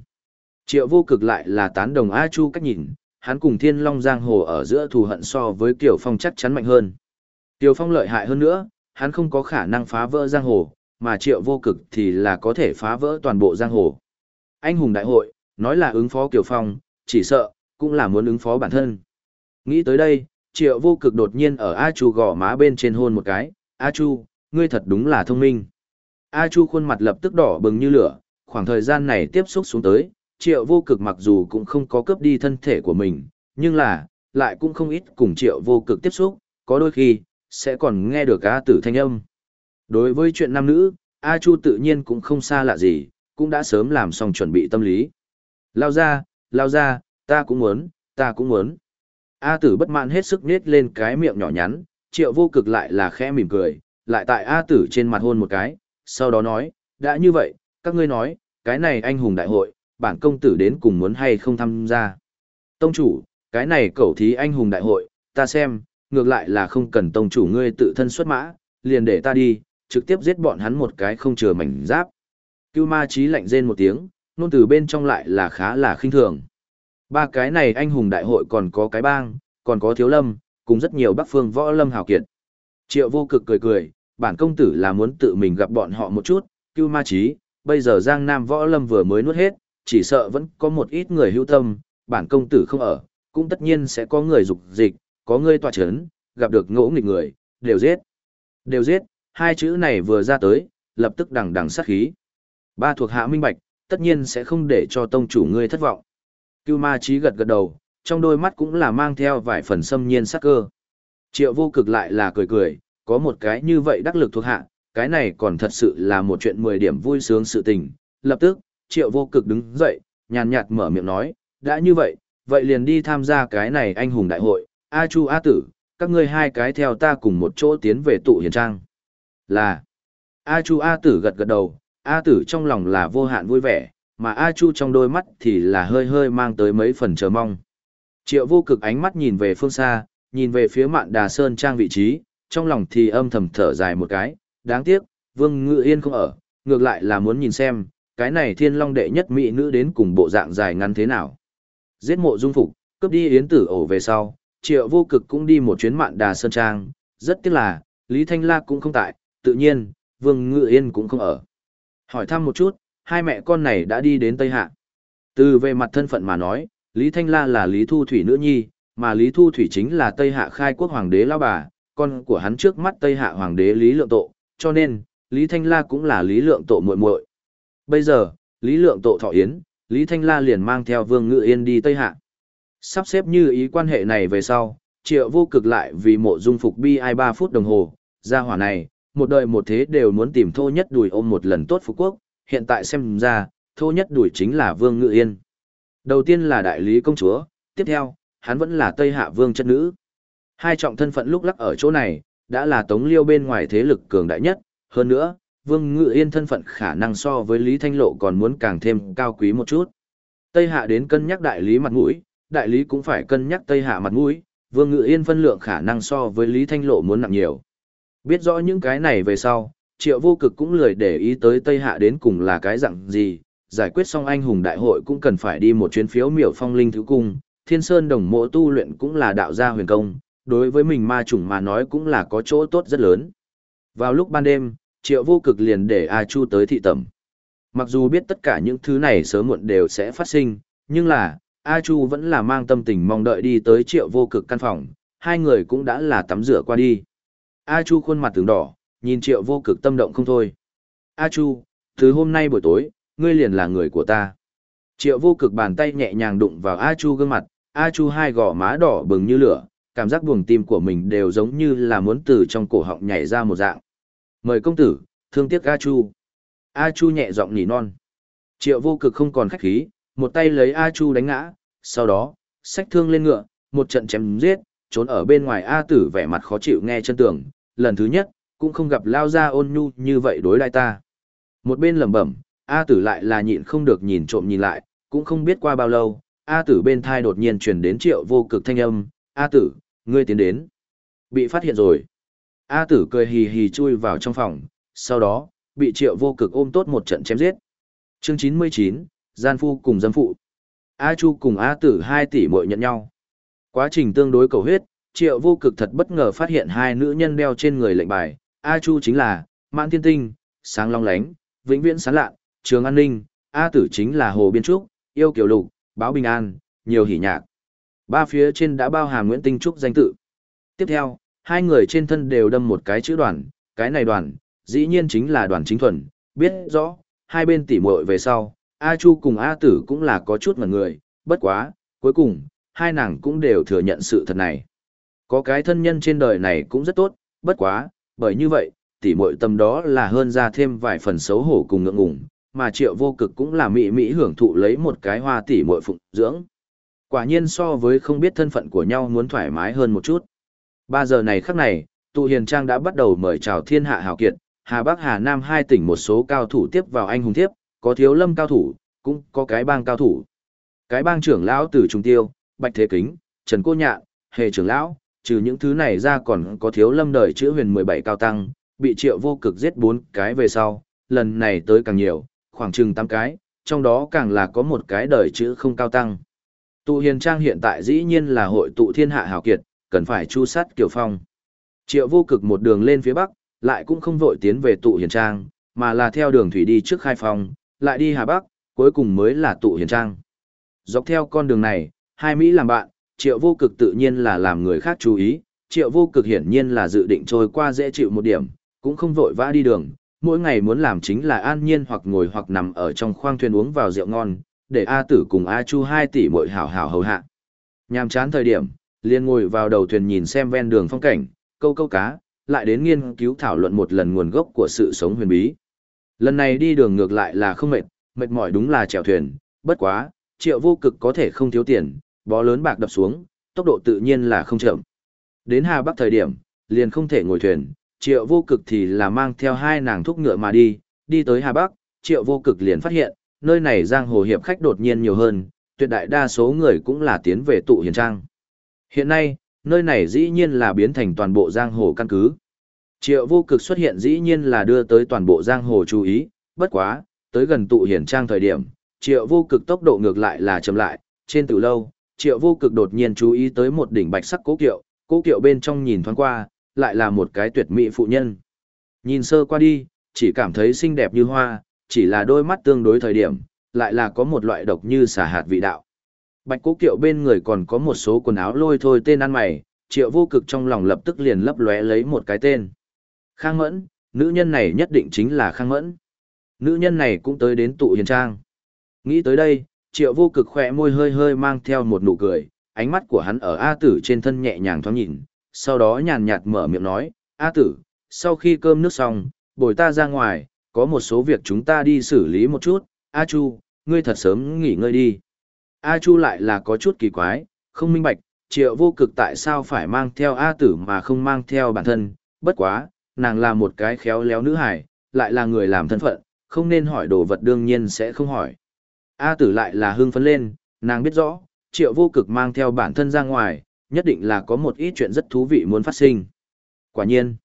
Triệu vô cực lại là tán đồng A Chu cách nhìn, hắn cùng Thiên Long Giang Hồ ở giữa thù hận so với Kiều Phong chắc chắn mạnh hơn. Kiều Phong lợi hại hơn nữa, hắn không có khả năng phá vỡ Giang Hồ, mà Triệu vô cực thì là có thể phá vỡ toàn bộ Giang Hồ. Anh hùng đại hội, nói là ứng phó Kiều Phong, chỉ sợ, cũng là muốn ứng phó bản thân. Nghĩ tới đây, triệu vô cực đột nhiên ở A Chu gò má bên trên hôn một cái, A Chu, ngươi thật đúng là thông minh. A Chu khuôn mặt lập tức đỏ bừng như lửa, khoảng thời gian này tiếp xúc xuống tới, triệu vô cực mặc dù cũng không có cướp đi thân thể của mình, nhưng là, lại cũng không ít cùng triệu vô cực tiếp xúc, có đôi khi, sẽ còn nghe được A tử thanh âm. Đối với chuyện nam nữ, A Chu tự nhiên cũng không xa lạ gì, cũng đã sớm làm xong chuẩn bị tâm lý. Lao ra, lao ra, ta cũng muốn, ta cũng muốn. A tử bất mãn hết sức nết lên cái miệng nhỏ nhắn, triệu vô cực lại là khẽ mỉm cười, lại tại A tử trên mặt hôn một cái, sau đó nói, đã như vậy, các ngươi nói, cái này anh hùng đại hội, bản công tử đến cùng muốn hay không tham gia. Tông chủ, cái này cầu thí anh hùng đại hội, ta xem, ngược lại là không cần tông chủ ngươi tự thân xuất mã, liền để ta đi, trực tiếp giết bọn hắn một cái không chừa mảnh giáp. Cưu ma chí lạnh rên một tiếng, nôn từ bên trong lại là khá là khinh thường. Ba cái này anh hùng đại hội còn có cái bang, còn có thiếu lâm, cùng rất nhiều bắc phương võ lâm hào kiệt. Triệu vô cực cười cười, bản công tử là muốn tự mình gặp bọn họ một chút, cưu ma chí, bây giờ giang nam võ lâm vừa mới nuốt hết, chỉ sợ vẫn có một ít người hữu tâm, bản công tử không ở, cũng tất nhiên sẽ có người dục dịch, có người tòa chấn, gặp được ngỗ nghịch người, đều giết. Đều giết, hai chữ này vừa ra tới, lập tức đằng đằng sát khí. Ba thuộc hạ minh bạch, tất nhiên sẽ không để cho tông chủ ngươi thất vọng. Cưu ma trí gật gật đầu, trong đôi mắt cũng là mang theo vài phần xâm nhiên sắc cơ. Triệu vô cực lại là cười cười, có một cái như vậy đắc lực thuộc hạ, cái này còn thật sự là một chuyện 10 điểm vui sướng sự tình. Lập tức, triệu vô cực đứng dậy, nhàn nhạt mở miệng nói, đã như vậy, vậy liền đi tham gia cái này anh hùng đại hội, A Chu A Tử, các ngươi hai cái theo ta cùng một chỗ tiến về tụ hiền trang. Là, A Chu A Tử gật gật đầu, A Tử trong lòng là vô hạn vui vẻ, mà A Chu trong đôi mắt thì là hơi hơi mang tới mấy phần chờ mong. Triệu vô cực ánh mắt nhìn về phương xa, nhìn về phía mạn đà sơn trang vị trí, trong lòng thì âm thầm thở dài một cái, đáng tiếc, Vương Ngự Yên không ở, ngược lại là muốn nhìn xem, cái này thiên long đệ nhất mỹ nữ đến cùng bộ dạng dài ngắn thế nào. Giết mộ dung phục, cướp đi yến tử ổ về sau, triệu vô cực cũng đi một chuyến mạn đà sơn trang, rất tiếc là, Lý Thanh La cũng không tại, tự nhiên, Vương Ngự Yên cũng không ở. Hỏi thăm một chút, hai mẹ con này đã đi đến Tây Hạ. Từ về mặt thân phận mà nói, Lý Thanh La là Lý Thu Thủy nữ nhi, mà Lý Thu Thủy chính là Tây Hạ khai quốc hoàng đế lão bà, con của hắn trước mắt Tây Hạ hoàng đế Lý Lượng Tộ, cho nên, Lý Thanh La cũng là Lý Lượng Tộ muội muội. Bây giờ, Lý Lượng Tộ thọ yến, Lý Thanh La liền mang theo Vương Ngự Yên đi Tây Hạ. Sắp xếp như ý quan hệ này về sau, Triệu Vô Cực lại vì mộ dung phục bi ai 3 phút đồng hồ, ra hỏa này, một đời một thế đều muốn tìm thô nhất đùi ôm một lần tốt phục quốc, hiện tại xem ra, thô nhất đuổi chính là Vương Ngự Yên. Đầu tiên là đại lý công chúa, tiếp theo, hắn vẫn là Tây Hạ Vương chất nữ. Hai trọng thân phận lúc lắc ở chỗ này, đã là tống liêu bên ngoài thế lực cường đại nhất, hơn nữa, Vương Ngự Yên thân phận khả năng so với Lý Thanh Lộ còn muốn càng thêm cao quý một chút. Tây Hạ đến cân nhắc đại lý mặt mũi, đại lý cũng phải cân nhắc Tây Hạ mặt mũi, Vương Ngự Yên phân lượng khả năng so với Lý Thanh Lộ muốn nặng nhiều. Biết rõ những cái này về sau, triệu vô cực cũng lười để ý tới Tây Hạ đến cùng là cái dạng gì, giải quyết xong anh hùng đại hội cũng cần phải đi một chuyến phiếu miểu phong linh thứ cung, thiên sơn đồng mộ tu luyện cũng là đạo gia huyền công, đối với mình ma chủng mà nói cũng là có chỗ tốt rất lớn. Vào lúc ban đêm, triệu vô cực liền để A Chu tới thị tẩm. Mặc dù biết tất cả những thứ này sớm muộn đều sẽ phát sinh, nhưng là, A Chu vẫn là mang tâm tình mong đợi đi tới triệu vô cực căn phòng, hai người cũng đã là tắm rửa qua đi. A Chu khuôn mặt tướng đỏ, nhìn triệu vô cực tâm động không thôi. A Chu, từ hôm nay buổi tối, ngươi liền là người của ta. Triệu vô cực bàn tay nhẹ nhàng đụng vào A Chu gương mặt, A Chu hai gò má đỏ bừng như lửa, cảm giác buồng tim của mình đều giống như là muốn từ trong cổ họng nhảy ra một dạng. Mời công tử, thương tiếc A Chu. A Chu nhẹ giọng nỉ non. Triệu vô cực không còn khách khí, một tay lấy A Chu đánh ngã, sau đó, xách thương lên ngựa, một trận chém giết, trốn ở bên ngoài A tử vẻ mặt khó chịu nghe chân tường, lần thứ nhất, cũng không gặp lao ra ôn nhu như vậy đối đai ta. Một bên lẩm bẩm, A tử lại là nhịn không được nhìn trộm nhìn lại, cũng không biết qua bao lâu, A tử bên thai đột nhiên truyền đến triệu vô cực thanh âm, A tử, ngươi tiến đến. Bị phát hiện rồi. A tử cười hì hì chui vào trong phòng, sau đó, bị triệu vô cực ôm tốt một trận chém giết. Chương 99, Gian Phu cùng Dâm Phụ. A Chu cùng A tử hai tỷ muội nhận nhau. Quá trình tương đối cầu huyết, triệu vô cực thật bất ngờ phát hiện hai nữ nhân đeo trên người lệnh bài. A Chu chính là, Mãn Thiên Tinh, Sáng Long Lánh, Vĩnh Viễn Sáng Lạ, Trường An Ninh, A tử chính là Hồ Biên Trúc, Yêu Kiều Lục, Báo Bình An, nhiều hỉ nhạc. Ba phía trên đã bao hàm Nguyễn Tinh Trúc danh tự. Tiếp theo, hai người trên thân đều đâm một cái chữ đoàn, cái này đoàn, dĩ nhiên chính là đoàn chính thuần, biết rõ, hai bên tỉ muội về sau, A Chu cùng A Tử cũng là có chút ngần người, bất quá, cuối cùng, hai nàng cũng đều thừa nhận sự thật này. Có cái thân nhân trên đời này cũng rất tốt, bất quá, bởi như vậy, tỉ muội tâm đó là hơn ra thêm vài phần xấu hổ cùng ngượng ngùng, mà triệu vô cực cũng là mỹ mỹ hưởng thụ lấy một cái hoa tỉ muội phụng dưỡng. Quả nhiên so với không biết thân phận của nhau muốn thoải mái hơn một chút. Ba giờ này khắc này, tụ hiền trang đã bắt đầu mời chào thiên hạ hào kiệt, Hà Bắc Hà Nam hai tỉnh một số cao thủ tiếp vào anh hùng tiếp, có thiếu lâm cao thủ, cũng có cái bang cao thủ. Cái bang trưởng lão từ Trung Tiêu, Bạch Thế Kính, Trần Cô Nhạn, Hề trưởng lão, trừ những thứ này ra còn có thiếu lâm đời chữ huyền 17 cao tăng, bị triệu vô cực giết bốn cái về sau, lần này tới càng nhiều, khoảng chừng 8 cái, trong đó càng là có một cái đời chữ không cao tăng. Tụ hiền trang hiện tại dĩ nhiên là hội tụ thiên hạ hào kiệt, cần phải chu sát Kiều Phong. Triệu vô cực một đường lên phía bắc, lại cũng không vội tiến về tụ hiền trang, mà là theo đường thủy đi trước khai phong, lại đi hà bắc, cuối cùng mới là tụ hiền trang. Dọc theo con đường này, hai Mỹ làm bạn, triệu vô cực tự nhiên là làm người khác chú ý, triệu vô cực hiển nhiên là dự định trôi qua dễ chịu một điểm, cũng không vội vã đi đường, mỗi ngày muốn làm chính là an nhiên hoặc ngồi hoặc nằm ở trong khoang thuyền uống vào rượu ngon, để A tử cùng A chu hai tỷ muội hảo hảo hầu hạ. Nhàm chán thời điểm, liền ngồi vào đầu thuyền nhìn xem ven đường phong cảnh, câu câu cá, lại đến nghiên cứu thảo luận một lần nguồn gốc của sự sống huyền bí. Lần này đi đường ngược lại là không mệt, mệt mỏi đúng là chèo thuyền, bất quá, triệu vô cực có thể không thiếu tiền, bó lớn bạc đập xuống, tốc độ tự nhiên là không chậm. Đến Hà Bắc thời điểm, liền không thể ngồi thuyền, triệu vô cực thì là mang theo hai nàng thúc ngựa mà đi, đi tới Hà Bắc, triệu vô cực liền phát hiện, nơi này giang hồ hiệp khách đột nhiên nhiều hơn, tuyệt đại đa số người cũng là tiến về tụ hiền trang. Hiện nay, nơi này dĩ nhiên là biến thành toàn bộ giang hồ căn cứ. Triệu vô cực xuất hiện dĩ nhiên là đưa tới toàn bộ giang hồ chú ý, bất quá, tới gần tụ hiển trang thời điểm, triệu vô cực tốc độ ngược lại là chậm lại, trên từ lâu, triệu vô cực đột nhiên chú ý tới một đỉnh bạch sắc cố kiệu, cố kiệu bên trong nhìn thoáng qua, lại là một cái tuyệt mỹ phụ nhân. Nhìn sơ qua đi, chỉ cảm thấy xinh đẹp như hoa, chỉ là đôi mắt tương đối thời điểm, lại là có một loại độc như xà hạt vị đạo. Bạch cố kiệu bên người còn có một số quần áo lôi thôi tên ăn mày, triệu vô cực trong lòng lập tức liền lấp lóe lấy một cái tên. Khang Mẫn, nữ nhân này nhất định chính là Khang Mẫn. Nữ nhân này cũng tới đến tụ hiền trang. Nghĩ tới đây, triệu vô cực khỏe môi hơi hơi mang theo một nụ cười, ánh mắt của hắn ở A tử trên thân nhẹ nhàng thoáng nhìn, sau đó nhàn nhạt mở miệng nói, A tử, sau khi cơm nước xong, bồi ta ra ngoài, có một số việc chúng ta đi xử lý một chút, A Chu, ngươi thật sớm nghỉ ngơi đi. A Chu lại là có chút kỳ quái, không minh bạch, triệu vô cực tại sao phải mang theo A tử mà không mang theo bản thân, bất quá, nàng là một cái khéo léo nữ hải, lại là người làm thân phận, không nên hỏi đồ vật đương nhiên sẽ không hỏi. A tử lại là hưng phấn lên, nàng biết rõ, triệu vô cực mang theo bản thân ra ngoài, nhất định là có một ít chuyện rất thú vị muốn phát sinh. Quả nhiên,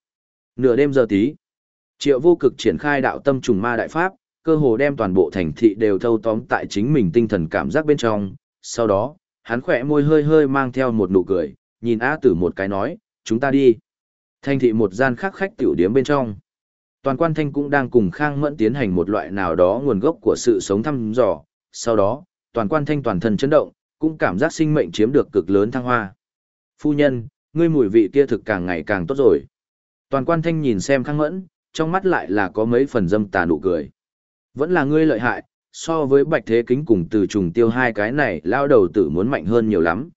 nửa đêm giờ tí, triệu vô cực triển khai đạo tâm trùng ma đại pháp, cơ hồ đem toàn bộ thành thị đều thâu tóm tại chính mình tinh thần cảm giác bên trong. Sau đó, hắn khỏe môi hơi hơi mang theo một nụ cười, nhìn A tử một cái nói, chúng ta đi. Thành thị một gian khác khách tiểu điếm bên trong. Toàn quan thanh cũng đang cùng Khang Mẫn tiến hành một loại nào đó nguồn gốc của sự sống thăm dò. Sau đó, toàn quan thanh toàn thân chấn động, cũng cảm giác sinh mệnh chiếm được cực lớn thăng hoa. Phu nhân, ngươi mùi vị kia thực càng ngày càng tốt rồi. Toàn quan thanh nhìn xem Khang Mẫn, trong mắt lại là có mấy phần dâm tà nụ cười. Vẫn là ngươi lợi hại, so với bạch thế kính cùng từ trùng tiêu hai cái này lao đầu tử muốn mạnh hơn nhiều lắm.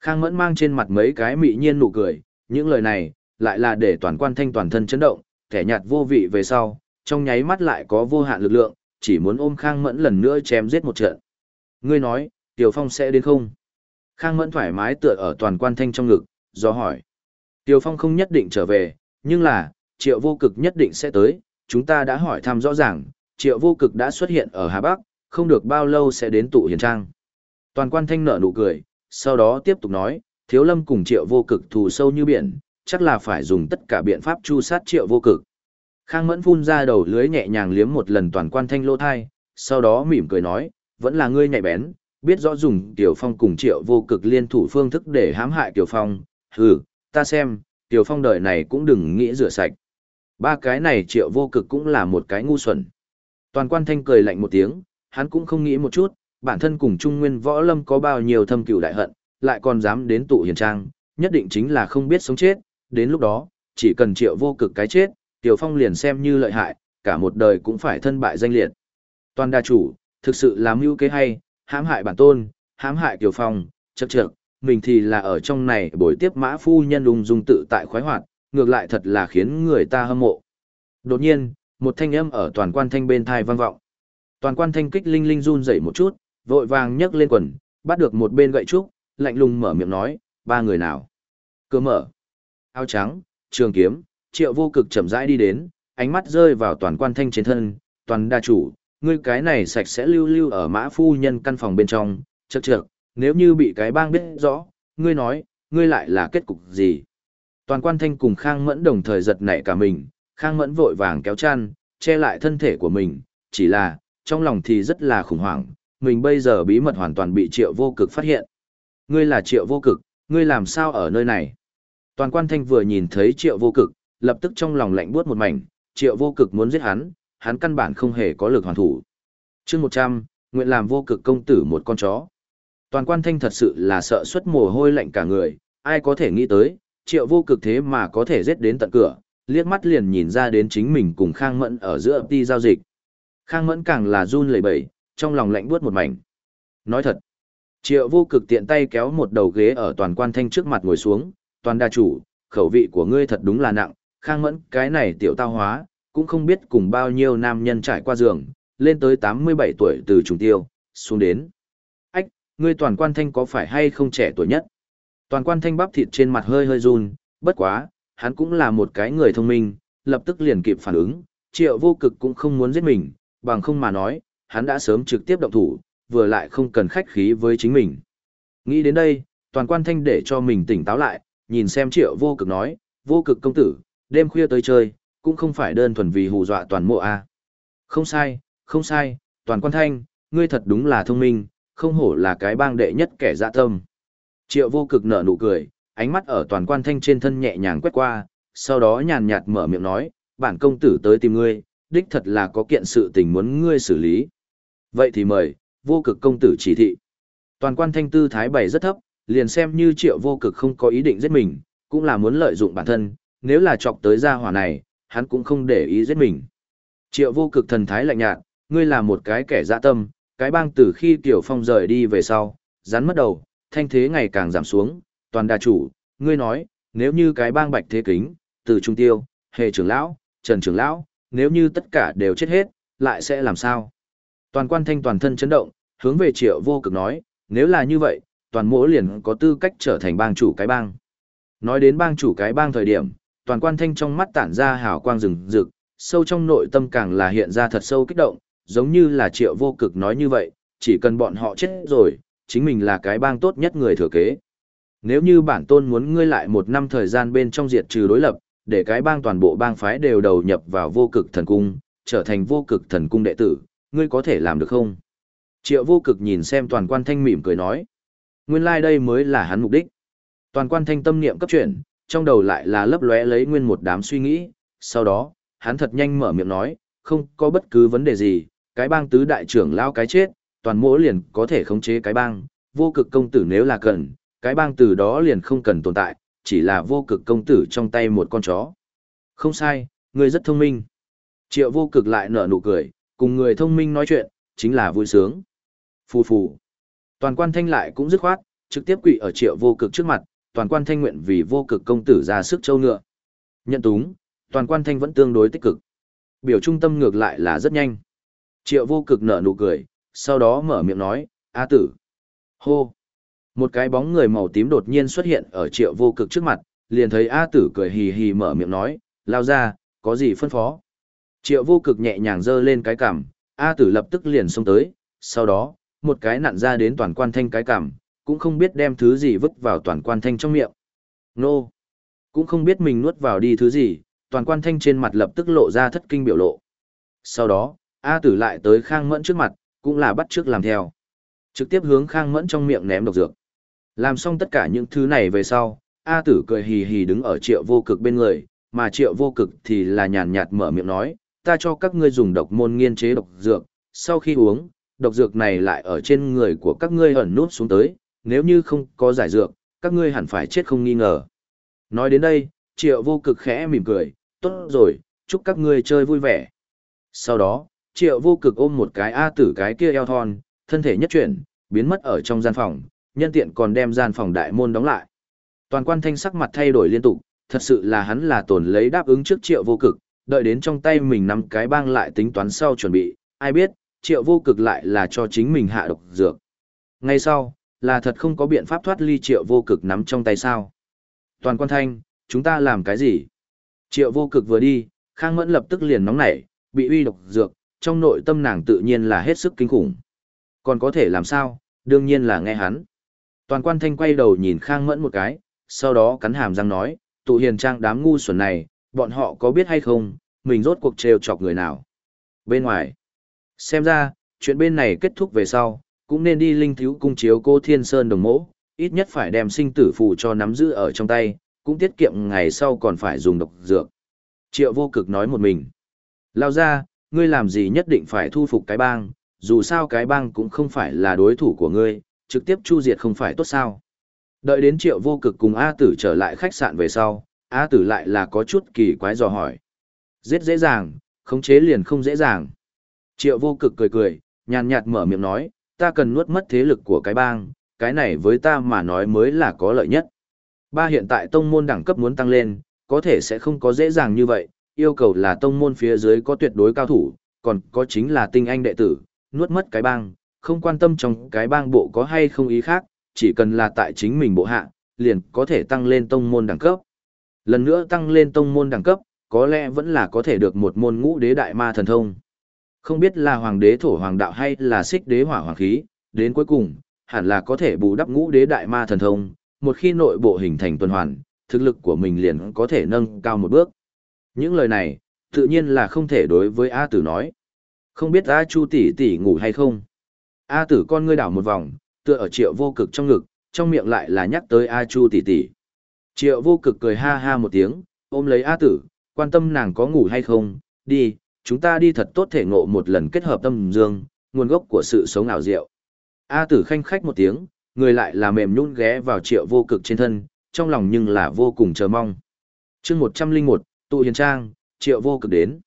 Khang Mẫn mang trên mặt mấy cái mị nhiên nụ cười, những lời này, lại là để toàn quan thanh toàn thân chấn động, kẻ nhạt vô vị về sau, trong nháy mắt lại có vô hạn lực lượng, chỉ muốn ôm Khang Mẫn lần nữa chém giết một trận. Ngươi nói, Tiểu Phong sẽ đến không? Khang Mẫn thoải mái tựa ở toàn quan thanh trong ngực, do hỏi. Tiểu Phong không nhất định trở về, nhưng là, triệu vô cực nhất định sẽ tới, chúng ta đã hỏi thăm rõ ràng, triệu vô cực đã xuất hiện ở Hà Bắc, không được bao lâu sẽ đến tụ hiền trang. Toàn quan thanh nở nụ cười, sau đó tiếp tục nói, thiếu lâm cùng triệu vô cực thù sâu như biển, chắc là phải dùng tất cả biện pháp chu sát triệu vô cực. Khang mẫn phun ra đầu lưới nhẹ nhàng liếm một lần toàn quan thanh lô thai, sau đó mỉm cười nói, vẫn là ngươi nhạy bén, biết rõ dùng tiểu phong cùng triệu vô cực liên thủ phương thức để hãm hại tiểu phong, hừ, ta xem, tiểu phong đời này cũng đừng nghĩ rửa sạch. Ba cái này triệu vô cực cũng là một cái ngu xuẩn. Toàn quan thanh cười lạnh một tiếng, hắn cũng không nghĩ một chút, bản thân cùng Trung Nguyên Võ Lâm có bao nhiêu thâm cừu đại hận, lại còn dám đến tụ hiền trang, nhất định chính là không biết sống chết, đến lúc đó, chỉ cần triệu vô cực cái chết, Tiểu Phong liền xem như lợi hại, cả một đời cũng phải thân bại danh liệt. Toàn đa chủ, thực sự làm mưu kế hay, hãm hại bản tôn, hãm hại Tiểu Phong, chậc chậc, mình thì là ở trong này buổi tiếp mã phu nhân ung dung tự tại khoái hoạt, ngược lại thật là khiến người ta hâm mộ. Đột nhiên, một thanh âm ở toàn quan thanh bên thai vang vọng. Toàn quan thanh kích linh linh run rẩy một chút, vội vàng nhấc lên quần, bắt được một bên gậy trúc, lạnh lùng mở miệng nói, ba người nào. Cửa mở. Áo trắng, trường kiếm, triệu vô cực chậm rãi đi đến, ánh mắt rơi vào toàn quan thanh trên thân, toàn đa chủ, ngươi cái này sạch sẽ lưu lưu ở mã phu nhân căn phòng bên trong, chật chật, nếu như bị cái bang biết rõ, ngươi nói, ngươi lại là kết cục gì. Toàn quan thanh cùng Khang Mẫn đồng thời giật nảy cả mình, Khang Mẫn vội vàng kéo chăn, che lại thân thể của mình, chỉ là, trong lòng thì rất là khủng hoảng, mình bây giờ bí mật hoàn toàn bị triệu vô cực phát hiện. Ngươi là triệu vô cực, ngươi làm sao ở nơi này? Toàn quan thanh vừa nhìn thấy triệu vô cực, lập tức trong lòng lạnh buốt một mảnh, triệu vô cực muốn giết hắn, hắn căn bản không hề có lực hoàn thủ. chương 100, nguyện làm vô cực công tử một con chó. Toàn quan thanh thật sự là sợ xuất mồ hôi lạnh cả người, ai có thể nghĩ tới, triệu vô cực thế mà có thể giết đến tận cửa, liếc mắt liền nhìn ra đến chính mình cùng Khang Mẫn ở giữa đi giao dịch. Khang Mẫn càng là run lẩy bẩy, trong lòng lạnh buốt một mảnh. Nói thật, triệu vô cực tiện tay kéo một đầu ghế ở toàn quan thanh trước mặt ngồi xuống, toàn đa chủ, khẩu vị của ngươi thật đúng là nặng, Khang Mẫn cái này tiểu tao hóa, cũng không biết cùng bao nhiêu nam nhân trải qua giường, lên tới 87 tuổi từ trùng tiêu, xuống đến. Ách, ngươi toàn quan thanh có phải hay không trẻ tuổi nhất? Toàn quan thanh bắp thịt trên mặt hơi hơi run, bất quá, hắn cũng là một cái người thông minh, lập tức liền kịp phản ứng, triệu vô cực cũng không muốn giết mình, bằng không mà nói, hắn đã sớm trực tiếp động thủ, vừa lại không cần khách khí với chính mình. Nghĩ đến đây, toàn quan thanh để cho mình tỉnh táo lại, nhìn xem triệu vô cực nói, vô cực công tử, đêm khuya tới chơi, cũng không phải đơn thuần vì hù dọa toàn mộ a. Không sai, không sai, toàn quan thanh, ngươi thật đúng là thông minh, không hổ là cái bang đệ nhất kẻ dạ tâm. Triệu vô cực nở nụ cười, ánh mắt ở toàn quan thanh trên thân nhẹ nhàng quét qua, sau đó nhàn nhạt mở miệng nói, bản công tử tới tìm ngươi, đích thật là có kiện sự tình muốn ngươi xử lý. Vậy thì mời, vô cực công tử chỉ thị. Toàn quan thanh tư thái bày rất thấp, liền xem như triệu vô cực không có ý định giết mình, cũng là muốn lợi dụng bản thân, nếu là chọc tới gia hỏa này, hắn cũng không để ý giết mình. Triệu vô cực thần thái lạnh nhạt, ngươi là một cái kẻ dạ tâm, cái bang từ khi Tiểu Phong rời đi về sau, rắn mất đầu, thanh thế ngày càng giảm xuống, toàn đa chủ, ngươi nói, nếu như cái bang bạch thế kính, từ trung tiêu, hề trưởng lão, trần trưởng lão, nếu như tất cả đều chết hết, lại sẽ làm sao? Toàn quan thanh toàn thân chấn động, hướng về triệu vô cực nói, nếu là như vậy, toàn mỗi liền có tư cách trở thành bang chủ cái bang. Nói đến bang chủ cái bang thời điểm, toàn quan thanh trong mắt tản ra hào quang rừng rực, sâu trong nội tâm càng là hiện ra thật sâu kích động, giống như là triệu vô cực nói như vậy, chỉ cần bọn họ chết rồi, chính mình là cái bang tốt nhất người thừa kế. Nếu như bản tôn muốn ngươi lại một năm thời gian bên trong diệt trừ đối lập, để cái bang toàn bộ bang phái đều đầu nhập vào vô cực thần cung, trở thành vô cực thần cung đệ tử, ngươi có thể làm được không? Triệu vô cực nhìn xem toàn quan thanh mỉm cười nói. Nguyên lai like đây mới là hắn mục đích. Toàn quan thanh tâm niệm cấp chuyển, trong đầu lại là lấp lóe lấy nguyên một đám suy nghĩ, sau đó, hắn thật nhanh mở miệng nói, không có bất cứ vấn đề gì, cái bang tứ đại trưởng lao cái chết, toàn mỗi liền có thể khống chế cái bang, vô cực công tử nếu là cần, cái bang từ đó liền không cần tồn tại, chỉ là vô cực công tử trong tay một con chó. Không sai, người rất thông minh. Triệu vô cực lại nở nụ cười, cùng người thông minh nói chuyện, chính là vui sướng. Phù phù. Toàn quan thanh lại cũng dứt khoát, trực tiếp quỷ ở triệu vô cực trước mặt, toàn quan thanh nguyện vì vô cực công tử ra sức châu ngựa. Nhận túng, toàn quan thanh vẫn tương đối tích cực. Biểu trung tâm ngược lại là rất nhanh. Triệu vô cực nở nụ cười, sau đó mở miệng nói, A tử. Hô. Một cái bóng người màu tím đột nhiên xuất hiện ở triệu vô cực trước mặt, liền thấy A tử cười hì hì mở miệng nói, lao ra, có gì phân phó. Triệu vô cực nhẹ nhàng giơ lên cái cằm, A tử lập tức liền xông tới, sau đó, một cái nặn ra đến toàn quan thanh cái cằm, cũng không biết đem thứ gì vứt vào toàn quan thanh trong miệng. Nô! Cũng không biết mình nuốt vào đi thứ gì, toàn quan thanh trên mặt lập tức lộ ra thất kinh biểu lộ. Sau đó, A tử lại tới khang mẫn trước mặt, cũng là bắt trước làm theo. Trực tiếp hướng khang mẫn trong miệng ném độc dược. Làm xong tất cả những thứ này về sau, A tử cười hì hì đứng ở triệu vô cực bên người, mà triệu vô cực thì là nhàn nhạt mở miệng nói, ta cho các ngươi dùng độc môn nghiên chế độc dược, sau khi uống, độc dược này lại ở trên người của các ngươi ẩn nút xuống tới, nếu như không có giải dược, các ngươi hẳn phải chết không nghi ngờ. Nói đến đây, triệu vô cực khẽ mỉm cười, tốt rồi, chúc các ngươi chơi vui vẻ. Sau đó, triệu vô cực ôm một cái A tử cái kia eo thon, thân thể nhất chuyển, biến mất ở trong gian phòng, nhân tiện còn đem gian phòng đại môn đóng lại. Toàn quan thanh sắc mặt thay đổi liên tục, thật sự là hắn là tổn lấy đáp ứng trước triệu vô cực, đợi đến trong tay mình nắm cái bang lại tính toán sau chuẩn bị, ai biết, triệu vô cực lại là cho chính mình hạ độc dược. Ngay sau, là thật không có biện pháp thoát ly triệu vô cực nắm trong tay sao. Toàn quan thanh, chúng ta làm cái gì? Triệu vô cực vừa đi, Khang Mẫn lập tức liền nóng nảy, bị uy độc dược, trong nội tâm nàng tự nhiên là hết sức kinh khủng. Còn có thể làm sao, đương nhiên là nghe hắn. Toàn quan thanh quay đầu nhìn Khang Mẫn một cái, sau đó cắn hàm răng nói, tụ hiền trang đám ngu xuẩn này, bọn họ có biết hay không, mình rốt cuộc trêu chọc người nào. Bên ngoài, xem ra, chuyện bên này kết thúc về sau, cũng nên đi linh thiếu cung chiếu cô Thiên Sơn đồng mỗ, ít nhất phải đem sinh tử phù cho nắm giữ ở trong tay, cũng tiết kiệm ngày sau còn phải dùng độc dược. Triệu vô cực nói một mình. Lao ra, ngươi làm gì nhất định phải thu phục cái bang, dù sao cái bang cũng không phải là đối thủ của ngươi, trực tiếp chu diệt không phải tốt sao. Đợi đến triệu vô cực cùng A tử trở lại khách sạn về sau, A tử lại là có chút kỳ quái dò hỏi. Giết dễ dàng, khống chế liền không dễ dàng. Triệu vô cực cười cười, nhàn nhạt mở miệng nói, ta cần nuốt mất thế lực của cái bang, cái này với ta mà nói mới là có lợi nhất. Ba hiện tại tông môn đẳng cấp muốn tăng lên, có thể sẽ không có dễ dàng như vậy, yêu cầu là tông môn phía dưới có tuyệt đối cao thủ, còn có chính là tinh anh đệ tử, nuốt mất cái bang, không quan tâm trong cái bang bộ có hay không ý khác, chỉ cần là tại chính mình bộ hạ, liền có thể tăng lên tông môn đẳng cấp. Lần nữa tăng lên tông môn đẳng cấp, có lẽ vẫn là có thể được một môn ngũ đế đại ma thần thông. Không biết là hoàng đế thổ hoàng đạo hay là xích đế hỏa hoàng khí, đến cuối cùng, hẳn là có thể bù đắp ngũ đế đại ma thần thông, một khi nội bộ hình thành tuần hoàn, thực lực của mình liền có thể nâng cao một bước. Những lời này, tự nhiên là không thể đối với A tử nói. Không biết A Chu tỷ tỷ ngủ hay không? A tử con ngươi đảo một vòng, tựa ở triệu vô cực trong ngực, trong miệng lại là nhắc tới A Chu tỷ tỷ. Triệu vô cực cười ha ha một tiếng, ôm lấy A tử, quan tâm nàng có ngủ hay không, đi, chúng ta đi thật tốt thể ngộ một lần kết hợp tâm dương, nguồn gốc của sự sống ảo diệu. A tử khanh khách một tiếng, người lại là mềm nhún ghé vào triệu vô cực trên thân, trong lòng nhưng là vô cùng chờ mong. chương 101, Tụ Hiền Trang, triệu vô cực đến.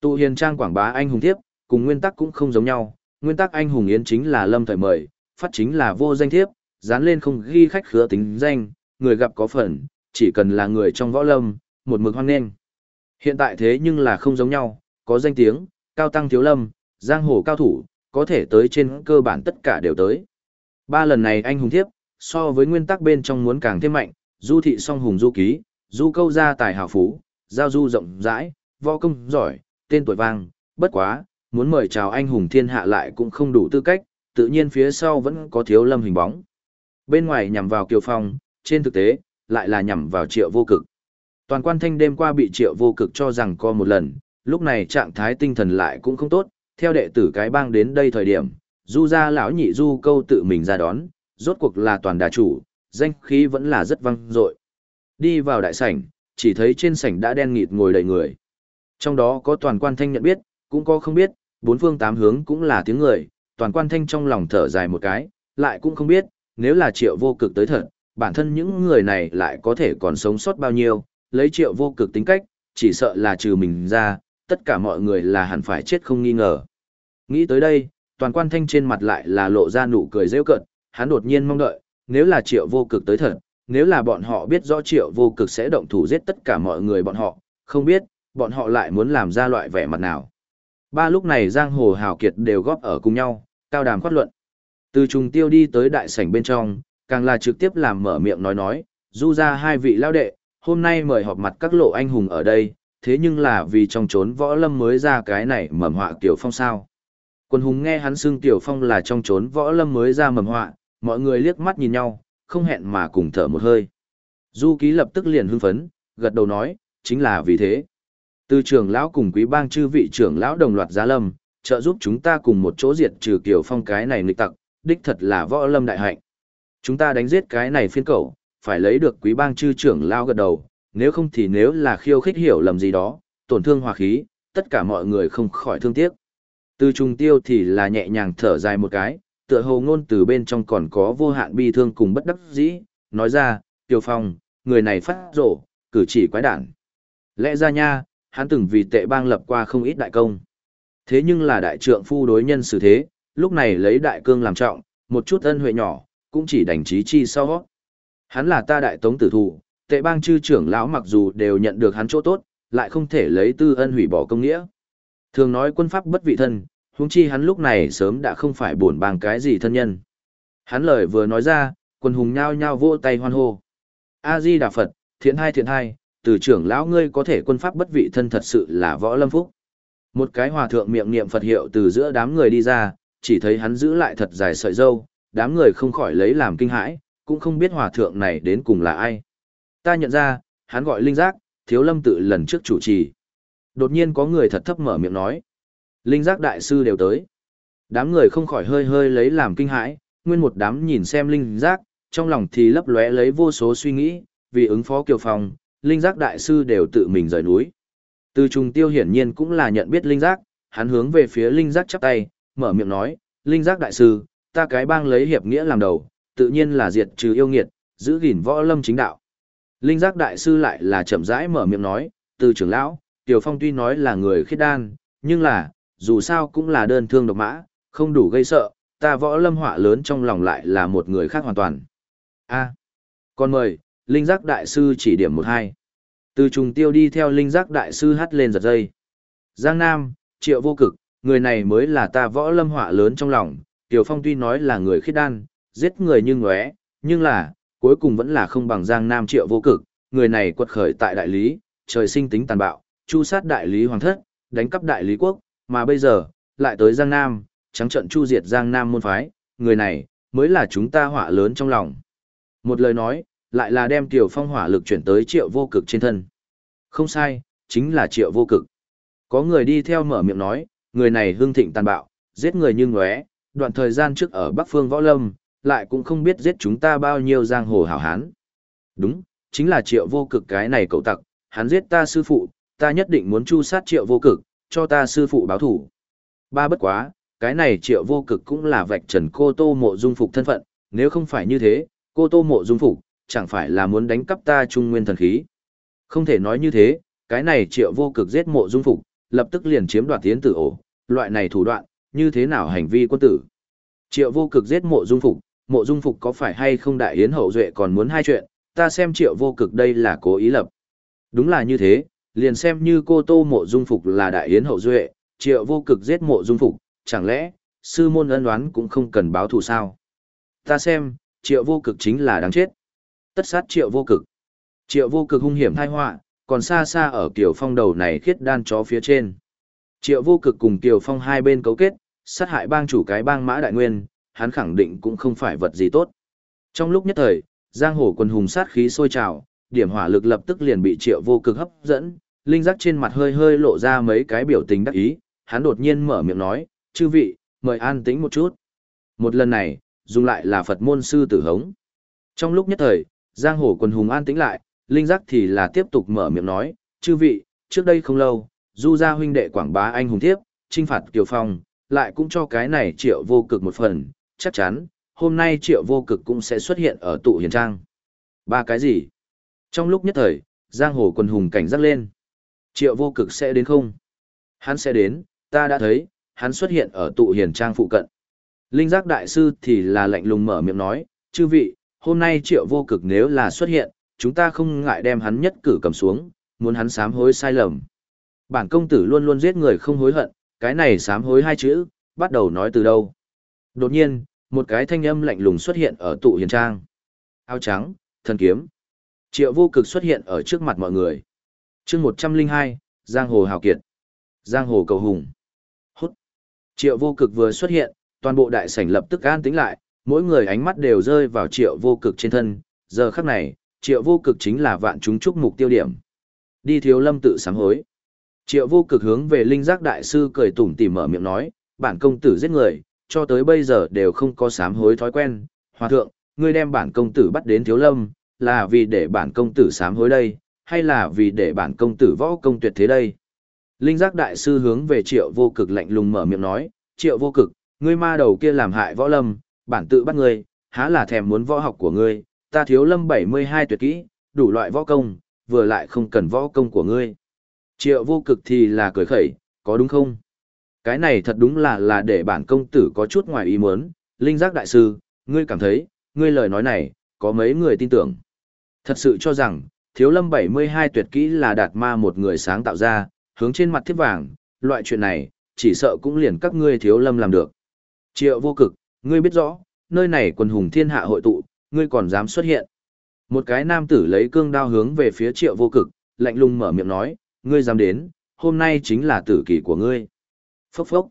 Tụ Hiền Trang quảng bá anh hùng thiếp, cùng nguyên tắc cũng không giống nhau, nguyên tắc anh hùng yến chính là lâm thời mời, phát chính là vô danh thiếp, dán lên không ghi khách khứa tính danh, người gặp có phần, chỉ cần là người trong võ lâm, một mực hoang nghênh. Hiện tại thế nhưng là không giống nhau, có danh tiếng, cao tăng thiếu lâm, giang hồ cao thủ, có thể tới trên cơ bản tất cả đều tới. Ba lần này anh hùng thiếp, so với nguyên tắc bên trong muốn càng thêm mạnh, du thị song hùng du ký, du câu gia tài hào phú, giao du rộng rãi, võ công giỏi, tên tuổi vang, bất quá, muốn mời chào anh hùng thiên hạ lại cũng không đủ tư cách, tự nhiên phía sau vẫn có thiếu lâm hình bóng. Bên ngoài nhằm vào Kiều Phong, trên thực tế, lại là nhằm vào triệu vô cực. Toàn quan thanh đêm qua bị triệu vô cực cho rằng co một lần, lúc này trạng thái tinh thần lại cũng không tốt, theo đệ tử cái bang đến đây thời điểm, du ra lão nhị du câu tự mình ra đón, rốt cuộc là toàn đà chủ, danh khí vẫn là rất vang dội. Đi vào đại sảnh, chỉ thấy trên sảnh đã đen nghịt ngồi đầy người. Trong đó có toàn quan thanh nhận biết, cũng có không biết, bốn phương tám hướng cũng là tiếng người, toàn quan thanh trong lòng thở dài một cái, lại cũng không biết, nếu là triệu vô cực tới thật, bản thân những người này lại có thể còn sống sót bao nhiêu, lấy triệu vô cực tính cách, chỉ sợ là trừ mình ra, tất cả mọi người là hẳn phải chết không nghi ngờ. Nghĩ tới đây, toàn quan thanh trên mặt lại là lộ ra nụ cười rêu cợt hắn đột nhiên mong đợi, nếu là triệu vô cực tới thật, nếu là bọn họ biết rõ triệu vô cực sẽ động thủ giết tất cả mọi người bọn họ, không biết, bọn họ lại muốn làm ra loại vẻ mặt nào. Ba lúc này giang hồ hào kiệt đều góp ở cùng nhau, cao đàm khoát luận. Từ trùng tiêu đi tới đại sảnh bên trong, càng là trực tiếp làm mở miệng nói nói, du ra hai vị lao đệ, hôm nay mời họp mặt các lộ anh hùng ở đây, thế nhưng là vì trong trốn võ lâm mới ra cái này mầm họa Tiểu Phong sao. Quân hùng nghe hắn xưng Tiểu Phong là trong trốn võ lâm mới ra mầm họa, mọi người liếc mắt nhìn nhau, không hẹn mà cùng thở một hơi. Du ký lập tức liền hưng phấn, gật đầu nói, chính là vì thế. Từ trưởng lão cùng quý bang chư vị trưởng lão đồng loạt giá lâm, trợ giúp chúng ta cùng một chỗ diệt trừ Kiều Phong cái này nghịch tặc, đích thật là võ lâm đại hạnh. Chúng ta đánh giết cái này phiên cẩu, phải lấy được quý bang chư trưởng lão gật đầu, nếu không thì nếu là khiêu khích hiểu lầm gì đó, tổn thương hòa khí, tất cả mọi người không khỏi thương tiếc. Từ trùng tiêu thì là nhẹ nhàng thở dài một cái, tựa hồ ngôn từ bên trong còn có vô hạn bi thương cùng bất đắc dĩ, nói ra, Tiêu Phong, người này phát rổ, cử chỉ quái đản. Lẽ ra nha, hắn từng vì tệ bang lập qua không ít đại công. Thế nhưng là đại trượng phu đối nhân xử thế, lúc này lấy đại cương làm trọng, một chút ân huệ nhỏ, cũng chỉ đành trí chi sau. Hắn là ta đại tống tử thủ, tệ bang chư trưởng lão mặc dù đều nhận được hắn chỗ tốt, lại không thể lấy tư ân hủy bỏ công nghĩa. Thường nói quân pháp bất vị thân, huống chi hắn lúc này sớm đã không phải buồn bang cái gì thân nhân. Hắn lời vừa nói ra, quân hùng nhao nhao vỗ tay hoan hô. A-di Đà Phật, thiện hai thiện hai, từ trưởng lão ngươi có thể quân pháp bất vị thân thật sự là võ lâm phúc. Một cái hòa thượng miệng niệm Phật hiệu từ giữa đám người đi ra, chỉ thấy hắn giữ lại thật dài sợi dâu, đám người không khỏi lấy làm kinh hãi, cũng không biết hòa thượng này đến cùng là ai. Ta nhận ra, hắn gọi Linh Giác, thiếu lâm tự lần trước chủ trì. Đột nhiên có người thật thấp mở miệng nói. Linh Giác đại sư đều tới. Đám người không khỏi hơi hơi lấy làm kinh hãi, nguyên một đám nhìn xem Linh Giác, trong lòng thì lấp lóe lấy vô số suy nghĩ, vì ứng phó Kiều Phong, Linh Giác đại sư đều tự mình rời núi. Từ trùng tiêu hiển nhiên cũng là nhận biết Linh Giác, hắn hướng về phía Linh Giác chắp tay, mở miệng nói, Linh Giác đại sư, ta cái bang lấy hiệp nghĩa làm đầu, tự nhiên là diệt trừ yêu nghiệt, giữ gìn võ lâm chính đạo. Linh giác đại sư lại là chậm rãi mở miệng nói, từ trưởng lão, Tiểu Phong tuy nói là người khiết đan, nhưng là, dù sao cũng là đơn thương độc mã, không đủ gây sợ, ta võ lâm họa lớn trong lòng lại là một người khác hoàn toàn. A. À, con mời, Linh giác đại sư chỉ điểm một hai. Từ trùng tiêu đi theo Linh giác đại sư hát lên giật dây. Giang Nam, triệu vô cực, người này mới là ta võ lâm họa lớn trong lòng, Tiểu Phong tuy nói là người khiết đan, giết người như ngóe, nhưng là, cuối cùng vẫn là không bằng Giang Nam triệu vô cực, người này quật khởi tại đại lý, trời sinh tính tàn bạo, chu sát đại lý hoàng thất, đánh cắp đại lý quốc, mà bây giờ, lại tới Giang Nam, trắng trận chu diệt Giang Nam môn phái, người này, mới là chúng ta họa lớn trong lòng. Một lời nói, lại là đem tiểu phong hỏa lực chuyển tới triệu vô cực trên thân. Không sai, chính là triệu vô cực. Có người đi theo mở miệng nói, người này hương thịnh tàn bạo, giết người như ngóe, đoạn thời gian trước ở Bắc Phương Võ Lâm, lại cũng không biết giết chúng ta bao nhiêu giang hồ hảo hán. Đúng, chính là triệu vô cực cái này cậu tặc, hắn giết ta sư phụ, ta nhất định muốn chu sát triệu vô cực, cho ta sư phụ báo thủ. Ba bất quá, cái này triệu vô cực cũng là vạch trần cô tô mộ dung phục thân phận, nếu không phải như thế, cô tô mộ dung phục, chẳng phải là muốn đánh cắp ta trung nguyên thần khí. Không thể nói như thế, cái này triệu vô cực giết mộ dung phục, lập tức liền chiếm đoạt tiến tử ổ, loại này thủ đoạn, như thế nào hành vi quân tử. Triệu vô cực giết mộ dung phục, mộ dung phục có phải hay không đại yến hậu duệ còn muốn hai chuyện, ta xem triệu vô cực đây là cố ý lập. Đúng là như thế, liền xem như cô tô mộ dung phục là đại yến hậu duệ, triệu vô cực giết mộ dung phục, chẳng lẽ, sư môn ân đoán cũng không cần báo thù sao? Ta xem, triệu vô cực chính là đáng chết. Tất sát triệu vô cực. Triệu vô cực hung hiểm thai họa còn xa xa ở kiểu phong đầu này khiết đan chó phía trên. Triệu vô cực cùng Kiều Phong hai bên cấu kết, sát hại bang chủ cái bang mã đại nguyên, hắn khẳng định cũng không phải vật gì tốt. Trong lúc nhất thời, giang hồ Quần hùng sát khí sôi trào, điểm hỏa lực lập tức liền bị triệu vô cực hấp dẫn, linh giác trên mặt hơi hơi lộ ra mấy cái biểu tình đắc ý, hắn đột nhiên mở miệng nói, chư vị, mời an tĩnh một chút. Một lần này, dùng lại là Phật môn sư tử hống. Trong lúc nhất thời, giang hồ Quần hùng an tĩnh lại, linh giác thì là tiếp tục mở miệng nói, chư vị, trước đây không lâu, du gia huynh đệ quảng bá anh hùng thiếp, trinh phạt Kiều Phong, lại cũng cho cái này triệu vô cực một phần, chắc chắn, hôm nay triệu vô cực cũng sẽ xuất hiện ở tụ hiền trang. Ba cái gì? Trong lúc nhất thời, giang hồ quần hùng cảnh giác lên. Triệu vô cực sẽ đến không? Hắn sẽ đến, ta đã thấy, hắn xuất hiện ở tụ hiền trang phụ cận. Linh giác đại sư thì là lạnh lùng mở miệng nói, chư vị, hôm nay triệu vô cực nếu là xuất hiện, chúng ta không ngại đem hắn nhất cử cầm xuống, muốn hắn sám hối sai lầm. Bản công tử luôn luôn giết người không hối hận, cái này sám hối hai chữ, bắt đầu nói từ đâu. Đột nhiên, một cái thanh âm lạnh lùng xuất hiện ở tụ hiền trang. Áo trắng, thần kiếm. Triệu vô cực xuất hiện ở trước mặt mọi người. chương 102, Giang Hồ Hào Kiệt. Giang Hồ Cầu Hùng. Hút. Triệu vô cực vừa xuất hiện, toàn bộ đại sảnh lập tức an tĩnh lại, mỗi người ánh mắt đều rơi vào triệu vô cực trên thân. Giờ khắc này, triệu vô cực chính là vạn chúng chúc mục tiêu điểm. Đi thiếu lâm tự sám hối. Triệu vô cực hướng về linh giác đại sư cười tủm tỉm mở miệng nói, bản công tử giết người, cho tới bây giờ đều không có sám hối thói quen. Hòa thượng, ngươi đem bản công tử bắt đến thiếu lâm, là vì để bản công tử sám hối đây, hay là vì để bản công tử võ công tuyệt thế đây? Linh giác đại sư hướng về triệu vô cực lạnh lùng mở miệng nói, triệu vô cực, ngươi ma đầu kia làm hại võ lâm, bản tự bắt ngươi, há là thèm muốn võ học của ngươi, ta thiếu lâm 72 tuyệt kỹ, đủ loại võ công, vừa lại không cần võ công của ngươi. Triệu vô cực thì là cười khẩy, có đúng không? Cái này thật đúng là là để bản công tử có chút ngoài ý muốn, linh giác đại sư, ngươi cảm thấy, ngươi lời nói này, có mấy người tin tưởng. Thật sự cho rằng, thiếu lâm 72 tuyệt kỹ là đạt ma một người sáng tạo ra, hướng trên mặt thiết vàng, loại chuyện này, chỉ sợ cũng liền các ngươi thiếu lâm làm được. Triệu vô cực, ngươi biết rõ, nơi này quần hùng thiên hạ hội tụ, ngươi còn dám xuất hiện. Một cái nam tử lấy cương đao hướng về phía triệu vô cực, lạnh lùng mở miệng nói, ngươi dám đến, hôm nay chính là tử kỳ của ngươi. Phốc phốc.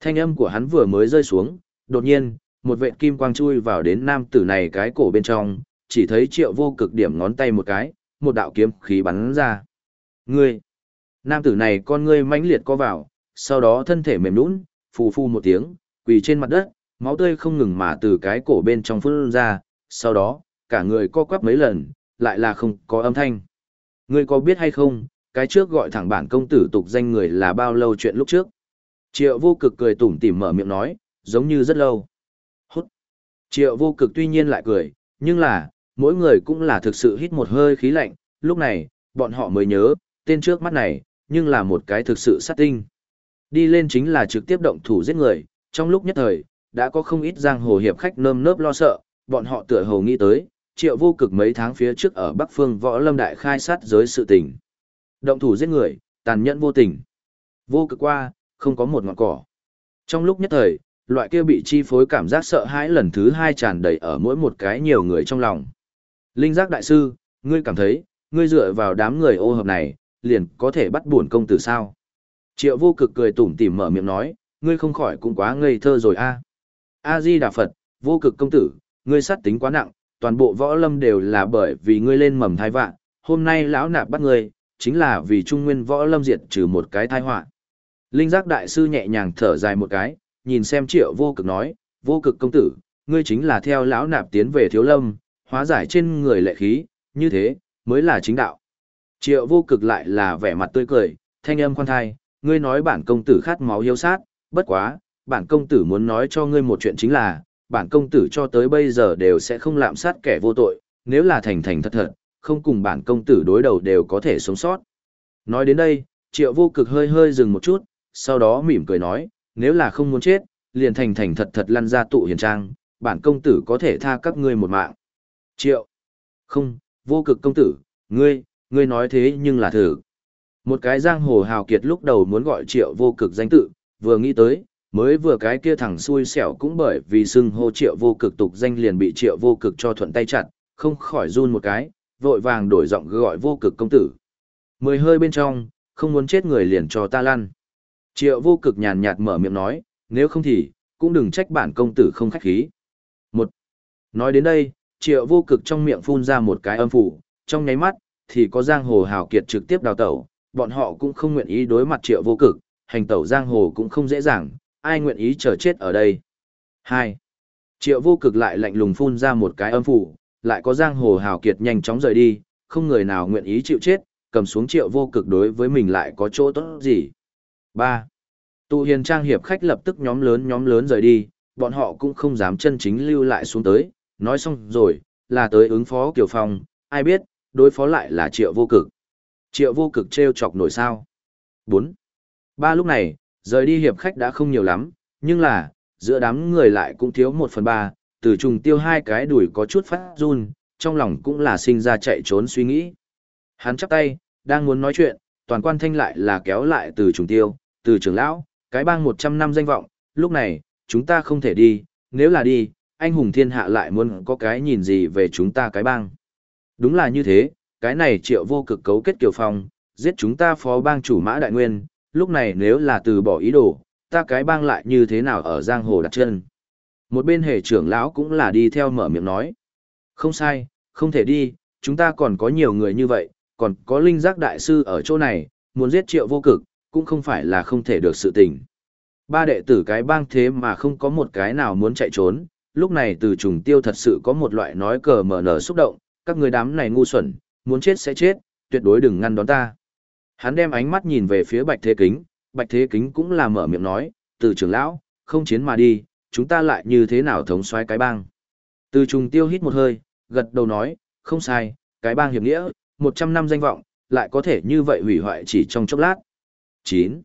Thanh âm của hắn vừa mới rơi xuống, đột nhiên, một vệt kim quang chui vào đến nam tử này cái cổ bên trong, chỉ thấy triệu vô cực điểm ngón tay một cái, một đạo kiếm khí bắn ra. Ngươi! Nam tử này con ngươi mãnh liệt co vào, sau đó thân thể mềm nũng, phù phu một tiếng, quỳ trên mặt đất, máu tươi không ngừng mà từ cái cổ bên trong phun ra, sau đó, cả người co quắp mấy lần, lại là không có âm thanh. Ngươi có biết hay không, cái trước gọi thẳng bản công tử tục danh người là bao lâu chuyện lúc trước? Triệu vô cực cười tủm tỉm mở miệng nói, giống như rất lâu. Hút. Triệu vô cực tuy nhiên lại cười, nhưng là, mỗi người cũng là thực sự hít một hơi khí lạnh, lúc này, bọn họ mới nhớ, tên trước mắt này, nhưng là một cái thực sự sát tinh. Đi lên chính là trực tiếp động thủ giết người, trong lúc nhất thời, đã có không ít giang hồ hiệp khách nơm nớp lo sợ, bọn họ tựa hồ nghĩ tới, triệu vô cực mấy tháng phía trước ở Bắc Phương võ lâm đại khai sát giới sự tình. Động thủ giết người, tàn nhẫn vô tình. Vô cực qua, không có một ngọn cỏ. Trong lúc nhất thời, loại kia bị chi phối cảm giác sợ hãi lần thứ hai tràn đầy ở mỗi một cái nhiều người trong lòng. Linh giác đại sư, ngươi cảm thấy, ngươi dựa vào đám người ô hợp này, liền có thể bắt buồn công tử sao? Triệu vô cực cười tủm tỉm mở miệng nói, ngươi không khỏi cũng quá ngây thơ rồi a. A Di Đà Phật, vô cực công tử, ngươi sát tính quá nặng, toàn bộ võ lâm đều là bởi vì ngươi lên mầm thai vạn, hôm nay lão nạp bắt ngươi, chính là vì trung nguyên võ lâm diệt trừ một cái tai họa. Linh giác đại sư nhẹ nhàng thở dài một cái, nhìn xem triệu vô cực nói, vô cực công tử, ngươi chính là theo lão nạp tiến về thiếu lâm, hóa giải trên người lệ khí, như thế, mới là chính đạo. Triệu vô cực lại là vẻ mặt tươi cười, thanh âm khoan thai, ngươi nói bản công tử khát máu hiếu sát, bất quá, bản công tử muốn nói cho ngươi một chuyện chính là, bản công tử cho tới bây giờ đều sẽ không lạm sát kẻ vô tội, nếu là thành thành thật thật, không cùng bản công tử đối đầu đều có thể sống sót. Nói đến đây, triệu vô cực hơi hơi dừng một chút, sau đó mỉm cười nói, nếu là không muốn chết, liền thành thành thật thật lăn ra tụ hiền trang, bản công tử có thể tha các ngươi một mạng. Triệu. Không, vô cực công tử, ngươi, ngươi nói thế nhưng là thử. Một cái giang hồ hào kiệt lúc đầu muốn gọi triệu vô cực danh tự, vừa nghĩ tới, mới vừa cái kia thẳng xui xẻo cũng bởi vì xưng hô triệu vô cực tục danh liền bị triệu vô cực cho thuận tay chặt, không khỏi run một cái, vội vàng đổi giọng gọi vô cực công tử. Mười hơi bên trong, không muốn chết người liền cho ta lăn. Triệu vô cực nhàn nhạt mở miệng nói, nếu không thì, cũng đừng trách bản công tử không khách khí. Một. Nói đến đây, triệu vô cực trong miệng phun ra một cái âm phủ, trong nháy mắt, thì có giang hồ hào kiệt trực tiếp đào tẩu, bọn họ cũng không nguyện ý đối mặt triệu vô cực, hành tẩu giang hồ cũng không dễ dàng, ai nguyện ý chờ chết ở đây. Hai, Triệu vô cực lại lạnh lùng phun ra một cái âm phủ, lại có giang hồ hào kiệt nhanh chóng rời đi, không người nào nguyện ý chịu chết, cầm xuống triệu vô cực đối với mình lại có chỗ tốt gì. 3. Tụ hiền trang hiệp khách lập tức nhóm lớn nhóm lớn rời đi, bọn họ cũng không dám chân chính lưu lại xuống tới, nói xong rồi, là tới ứng phó Kiều Phong, ai biết, đối phó lại là triệu vô cực. Triệu vô cực treo chọc nổi sao. 4. Ba lúc này, rời đi hiệp khách đã không nhiều lắm, nhưng là, giữa đám người lại cũng thiếu một phần ba, từ trùng tiêu hai cái đuổi có chút phát run, trong lòng cũng là sinh ra chạy trốn suy nghĩ. Hắn chắp tay, đang muốn nói chuyện, toàn quan thanh lại là kéo lại từ trùng tiêu, từ trưởng lão, cái bang 100 năm danh vọng, lúc này, chúng ta không thể đi, nếu là đi, anh hùng thiên hạ lại muốn có cái nhìn gì về chúng ta cái bang. Đúng là như thế, cái này triệu vô cực cấu kết kiều phong, giết chúng ta phó bang chủ mã đại nguyên, lúc này nếu là từ bỏ ý đồ, ta cái bang lại như thế nào ở giang hồ đặt chân. Một bên hệ trưởng lão cũng là đi theo mở miệng nói. Không sai, không thể đi, chúng ta còn có nhiều người như vậy, còn có linh giác đại sư ở chỗ này, muốn giết triệu vô cực, cũng không phải là không thể được sự tình. Ba đệ tử cái bang thế mà không có một cái nào muốn chạy trốn, lúc này từ trùng tiêu thật sự có một loại nói cờ mở nở xúc động, các người đám này ngu xuẩn, muốn chết sẽ chết, tuyệt đối đừng ngăn đón ta. Hắn đem ánh mắt nhìn về phía Bạch Thế Kính, Bạch Thế Kính cũng là mở miệng nói, từ trưởng lão, không chiến mà đi, chúng ta lại như thế nào thống soái cái bang. Từ trùng tiêu hít một hơi, gật đầu nói, không sai, cái bang hiệp nghĩa, 100 năm danh vọng, lại có thể như vậy hủy hoại chỉ trong chốc lát. 9.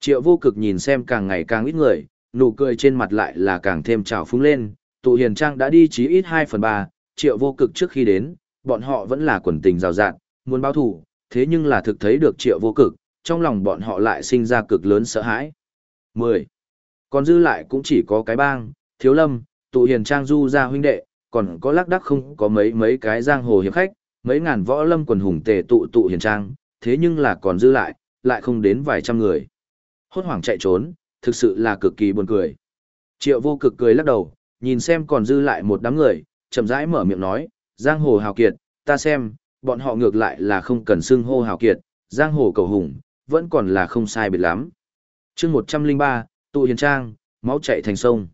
Triệu vô cực nhìn xem càng ngày càng ít người, nụ cười trên mặt lại là càng thêm trào phúng lên, tụ hiền trang đã đi chí ít 2 phần 3, triệu vô cực trước khi đến, bọn họ vẫn là quần tình rào rạt, muốn báo thủ thế nhưng là thực thấy được triệu vô cực, trong lòng bọn họ lại sinh ra cực lớn sợ hãi. 10. Còn dư lại cũng chỉ có cái bang, thiếu lâm, tụ hiền trang du ra huynh đệ, còn có lác đắc không có mấy mấy cái giang hồ hiệp khách, mấy ngàn võ lâm quần hùng tề tụ tụ hiền trang, thế nhưng là còn dư lại, lại không đến vài trăm người. Hốt hoảng chạy trốn, thực sự là cực kỳ buồn cười. Triệu vô cực cười lắc đầu, nhìn xem còn dư lại một đám người, chậm rãi mở miệng nói, giang hồ hào kiệt, ta xem, bọn họ ngược lại là không cần xưng hô hào kiệt, giang hồ cầu hùng, vẫn còn là không sai biệt lắm. chương 103, tụ hiền trang, máu chạy thành sông.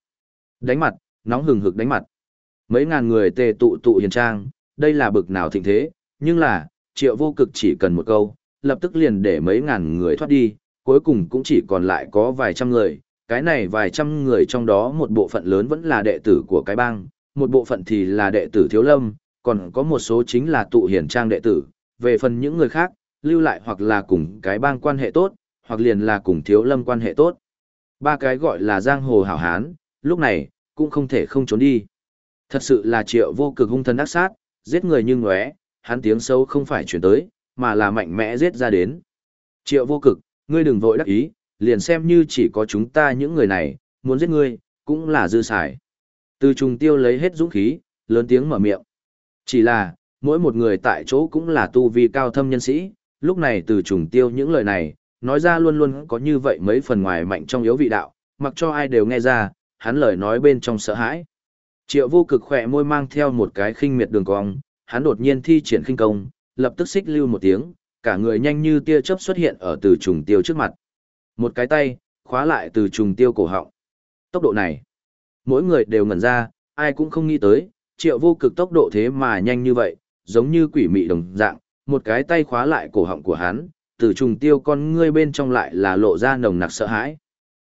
Đánh mặt, nóng hừng hực đánh mặt. Mấy ngàn người tề tụ tụ hiền trang, đây là bực nào thịnh thế, nhưng là, triệu vô cực chỉ cần một câu, lập tức liền để mấy ngàn người thoát đi, cuối cùng cũng chỉ còn lại có vài trăm người. Cái này vài trăm người trong đó một bộ phận lớn vẫn là đệ tử của cái bang, một bộ phận thì là đệ tử thiếu lâm, còn có một số chính là tụ hiển trang đệ tử. Về phần những người khác, lưu lại hoặc là cùng cái bang quan hệ tốt, hoặc liền là cùng thiếu lâm quan hệ tốt. Ba cái gọi là giang hồ hảo hán, lúc này, cũng không thể không trốn đi. Thật sự là triệu vô cực hung thần ác sát, giết người như ngóe, hắn tiếng sâu không phải chuyển tới, mà là mạnh mẽ giết ra đến. Triệu vô cực, ngươi đừng vội đắc ý, liền xem như chỉ có chúng ta những người này, muốn giết ngươi, cũng là dư xài. Từ trùng tiêu lấy hết dũng khí, lớn tiếng mở miệng. Chỉ là, mỗi một người tại chỗ cũng là tu vi cao thâm nhân sĩ, lúc này từ trùng tiêu những lời này, nói ra luôn luôn có như vậy mấy phần ngoài mạnh trong yếu vị đạo, mặc cho ai đều nghe ra, hắn lời nói bên trong sợ hãi. Triệu vô cực khỏe môi mang theo một cái khinh miệt đường cong, hắn đột nhiên thi triển khinh công, lập tức xích lưu một tiếng, cả người nhanh như tia chớp xuất hiện ở từ trùng tiêu trước mặt. Một cái tay, khóa lại từ trùng tiêu cổ họng. Tốc độ này, mỗi người đều ngẩn ra, ai cũng không nghĩ tới, triệu vô cực tốc độ thế mà nhanh như vậy, giống như quỷ mị đồng dạng, một cái tay khóa lại cổ họng của hắn, từ trùng tiêu con ngươi bên trong lại là lộ ra nồng nặc sợ hãi.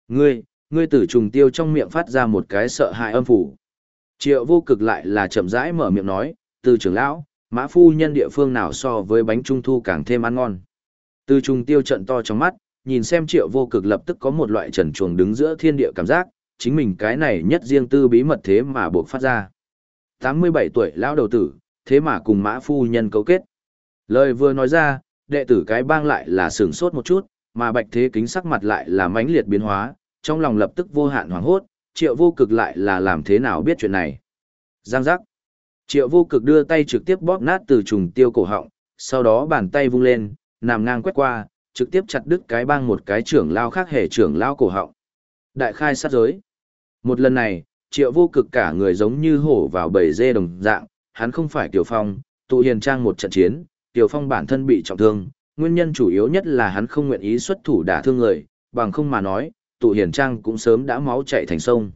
Ngươi, ngươi từ trùng tiêu trong miệng phát ra một cái sợ hãi âm phủ. Triệu vô cực lại là chậm rãi mở miệng nói, từ trưởng lão, mã phu nhân địa phương nào so với bánh trung thu càng thêm ăn ngon. Từ trùng tiêu trận to trong mắt, nhìn xem triệu vô cực lập tức có một loại trần chuồng đứng giữa thiên địa cảm giác, chính mình cái này nhất riêng tư bí mật thế mà buộc phát ra. 87 tuổi lão đầu tử, thế mà cùng mã phu nhân cấu kết. Lời vừa nói ra, đệ tử cái bang lại là sửng sốt một chút, mà bạch thế kính sắc mặt lại là mãnh liệt biến hóa, trong lòng lập tức vô hạn hoảng hốt, triệu vô cực lại là làm thế nào biết chuyện này. Giang giác. Triệu vô cực đưa tay trực tiếp bóp nát từ trùng tiêu cổ họng, sau đó bàn tay vung lên, nằm ngang quét qua, trực tiếp chặt đứt cái bang một cái trưởng lao khác hề trưởng lao cổ họng. Đại khai sát giới. Một lần này, triệu vô cực cả người giống như hổ vào bầy dê đồng dạng, hắn không phải Tiểu Phong, tụ hiền trang một trận chiến, Tiểu Phong bản thân bị trọng thương, nguyên nhân chủ yếu nhất là hắn không nguyện ý xuất thủ đả thương người, bằng không mà nói, tụ hiền trang cũng sớm đã máu chạy thành sông.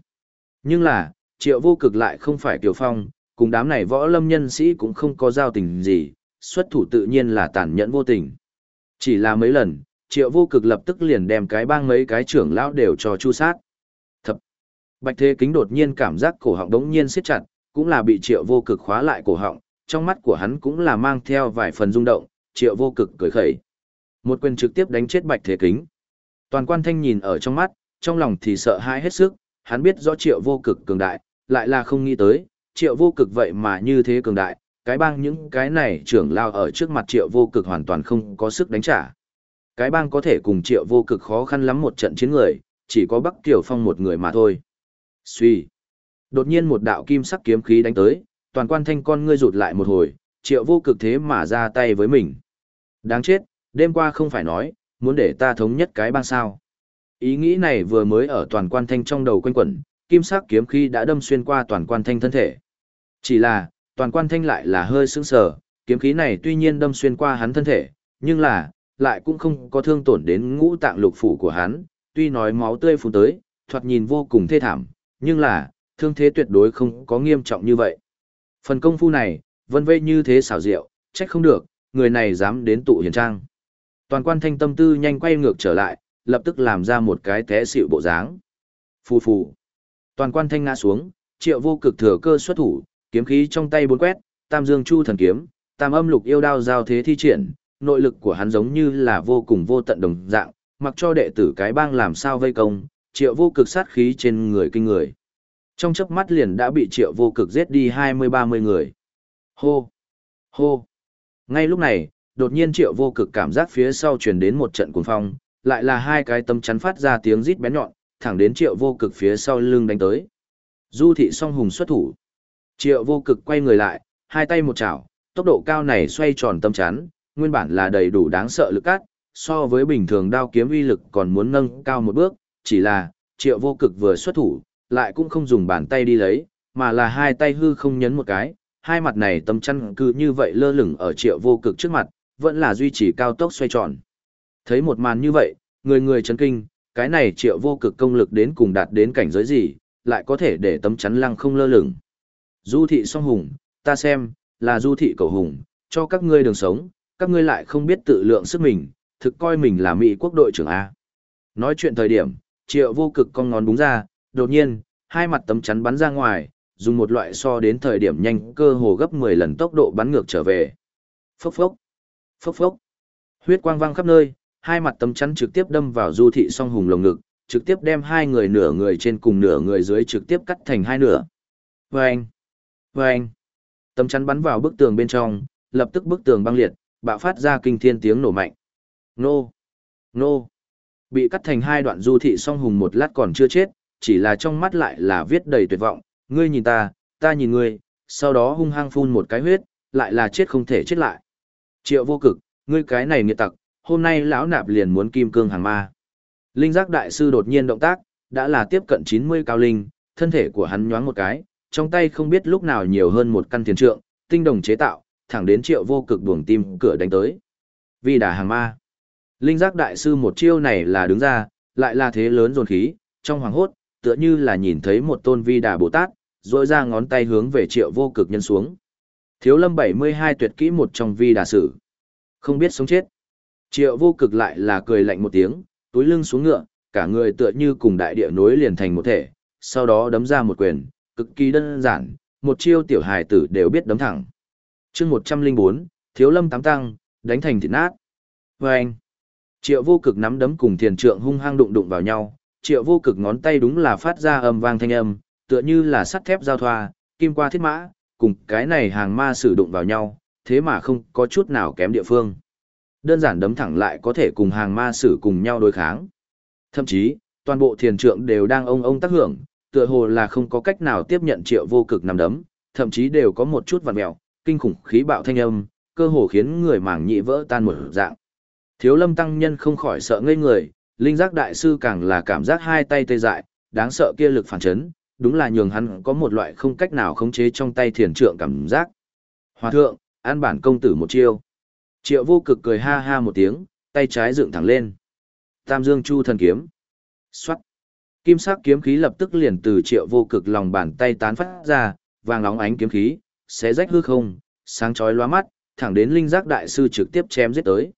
Nhưng là, triệu vô cực lại không phải Tiểu Phong, cùng đám này võ lâm nhân sĩ cũng không có giao tình gì, xuất thủ tự nhiên là tàn nhẫn vô tình. Chỉ là mấy lần, triệu vô cực lập tức liền đem cái bang mấy cái trưởng lão đều cho chu sát. Thập. Bạch Thế Kính đột nhiên cảm giác cổ họng đống nhiên siết chặt, cũng là bị triệu vô cực khóa lại cổ họng, trong mắt của hắn cũng là mang theo vài phần rung động, triệu vô cực cười khẩy. Một quyền trực tiếp đánh chết Bạch Thế Kính. Toàn quan thanh nhìn ở trong mắt, trong lòng thì sợ hãi hết sức, hắn biết rõ triệu vô cực cường đại, lại là không nghĩ tới, triệu vô cực vậy mà như thế cường đại, cái bang những cái này trưởng lao ở trước mặt triệu vô cực hoàn toàn không có sức đánh trả. Cái bang có thể cùng triệu vô cực khó khăn lắm một trận chiến người, chỉ có Bắc Tiểu Phong một người mà thôi. Suy. Đột nhiên một đạo kim sắc kiếm khí đánh tới, toàn quan thanh con ngươi rụt lại một hồi, triệu vô cực thế mà ra tay với mình. Đáng chết, đêm qua không phải nói, muốn để ta thống nhất cái bang sao. Ý nghĩ này vừa mới ở toàn quan thanh trong đầu quanh quẩn, kim sắc kiếm khí đã đâm xuyên qua toàn quan thanh thân thể. Chỉ là, toàn quan thanh lại là hơi sững sờ, kiếm khí này tuy nhiên đâm xuyên qua hắn thân thể, nhưng là, lại cũng không có thương tổn đến ngũ tạng lục phủ của hắn, tuy nói máu tươi phun tới, thoạt nhìn vô cùng thê thảm, nhưng là, thương thế tuyệt đối không có nghiêm trọng như vậy. Phần công phu này, vân vây như thế xảo diệu, trách không được, người này dám đến tụ hiền trang. Toàn quan thanh tâm tư nhanh quay ngược trở lại, lập tức làm ra một cái té xịu bộ dáng. Phù phù. Toàn quan thanh ngã xuống, triệu vô cực thừa cơ xuất thủ, kiếm khí trong tay bốn quét, tam dương chu thần kiếm, tam âm lục yêu đao giao thế thi triển, nội lực của hắn giống như là vô cùng vô tận đồng dạng, mặc cho đệ tử cái bang làm sao vây công, triệu vô cực sát khí trên người kinh người. Trong chớp mắt liền đã bị triệu vô cực giết đi 20-30 người. Hô! Hô! Ngay lúc này, đột nhiên triệu vô cực cảm giác phía sau truyền đến một trận cuồng phong, lại là hai cái tâm chắn phát ra tiếng rít bén nhọn, thẳng đến triệu vô cực phía sau lưng đánh tới. Du thị song hùng xuất thủ. Triệu vô cực quay người lại, hai tay một chảo, tốc độ cao này xoay tròn tâm chán, nguyên bản là đầy đủ đáng sợ lực cát, so với bình thường đao kiếm uy lực còn muốn nâng cao một bước, chỉ là, triệu vô cực vừa xuất thủ, lại cũng không dùng bàn tay đi lấy, mà là hai tay hư không nhấn một cái, hai mặt này tâm chăn cứ như vậy lơ lửng ở triệu vô cực trước mặt, vẫn là duy trì cao tốc xoay tròn. Thấy một màn như vậy, người người chấn kinh, cái này triệu vô cực công lực đến cùng đạt đến cảnh giới gì, lại có thể để tấm chắn lăng không lơ lửng. Du thị song hùng, ta xem, là du thị cầu hùng, cho các ngươi đường sống, các ngươi lại không biết tự lượng sức mình, thực coi mình là Mỹ quốc đội trưởng A. Nói chuyện thời điểm, triệu vô cực con ngón đúng ra, đột nhiên, hai mặt tấm chắn bắn ra ngoài, dùng một loại so đến thời điểm nhanh cơ hồ gấp 10 lần tốc độ bắn ngược trở về. Phốc phốc, phốc phốc, huyết quang vang khắp nơi, hai mặt tấm chắn trực tiếp đâm vào du thị song hùng lồng ngực, trực tiếp đem hai người nửa người trên cùng nửa người dưới trực tiếp cắt thành hai nửa. Vâng! Vâng! Tấm chắn bắn vào bức tường bên trong, lập tức bức tường băng liệt, bạo phát ra kinh thiên tiếng nổ mạnh. Nô! Nô! Bị cắt thành hai đoạn du thị song hùng một lát còn chưa chết, chỉ là trong mắt lại là viết đầy tuyệt vọng, ngươi nhìn ta, ta nhìn ngươi, sau đó hung hăng phun một cái huyết, lại là chết không thể chết lại. Triệu vô cực, ngươi cái này nghiệt tặc, hôm nay lão nạp liền muốn kim cương hàng ma. Linh giác đại sư đột nhiên động tác, đã là tiếp cận 90 cao linh, thân thể của hắn nhoáng một cái, trong tay không biết lúc nào nhiều hơn một căn tiền trượng, tinh đồng chế tạo, thẳng đến triệu vô cực buồng tim cửa đánh tới. Vì Đà hàng ma. Linh giác đại sư một chiêu này là đứng ra, lại là thế lớn dồn khí, trong hoàng hốt, tựa như là nhìn thấy một tôn vi đà Bồ Tát, rỗi ra ngón tay hướng về triệu vô cực nhân xuống. Thiếu lâm 72 tuyệt kỹ một trong vi đà sử. Không biết sống chết. Triệu vô cực lại là cười lạnh một tiếng, túi lưng xuống ngựa, cả người tựa như cùng đại địa nối liền thành một thể, sau đó đấm ra một quyền, cực kỳ đơn giản, một chiêu tiểu hài tử đều biết đấm thẳng. chương 104, thiếu lâm tám tăng, đánh thành thịt nát. Vâng! triệu vô cực nắm đấm cùng thiền trượng hung hăng đụng đụng vào nhau, triệu vô cực ngón tay đúng là phát ra âm vang thanh âm, tựa như là sắt thép giao thoa, kim qua thiết mã, cùng cái này hàng ma sử đụng vào nhau, thế mà không có chút nào kém địa phương. Đơn giản đấm thẳng lại có thể cùng hàng ma sử cùng nhau đối kháng. Thậm chí, toàn bộ thiền trượng đều đang ông ông tác hưởng, tựa hồ là không có cách nào tiếp nhận triệu vô cực nằm đấm, thậm chí đều có một chút vằn mèo, kinh khủng khí bạo thanh âm, cơ hồ khiến người mảng nhị vỡ tan một dạng. Thiếu lâm tăng nhân không khỏi sợ ngây người, linh giác đại sư càng là cảm giác hai tay tê dại, đáng sợ kia lực phản chấn, đúng là nhường hắn có một loại không cách nào khống chế trong tay thiền trượng cảm giác. Hòa thượng, an bản công tử một chiêu. Triệu vô cực cười ha ha một tiếng, tay trái dựng thẳng lên. Tam dương chu thần kiếm. Xoát. Kim sắc kiếm khí lập tức liền từ triệu vô cực lòng bàn tay tán phát ra, vàng nóng ánh kiếm khí, xé rách hư không, sáng chói lóa mắt, thẳng đến linh giác đại sư trực tiếp chém giết tới.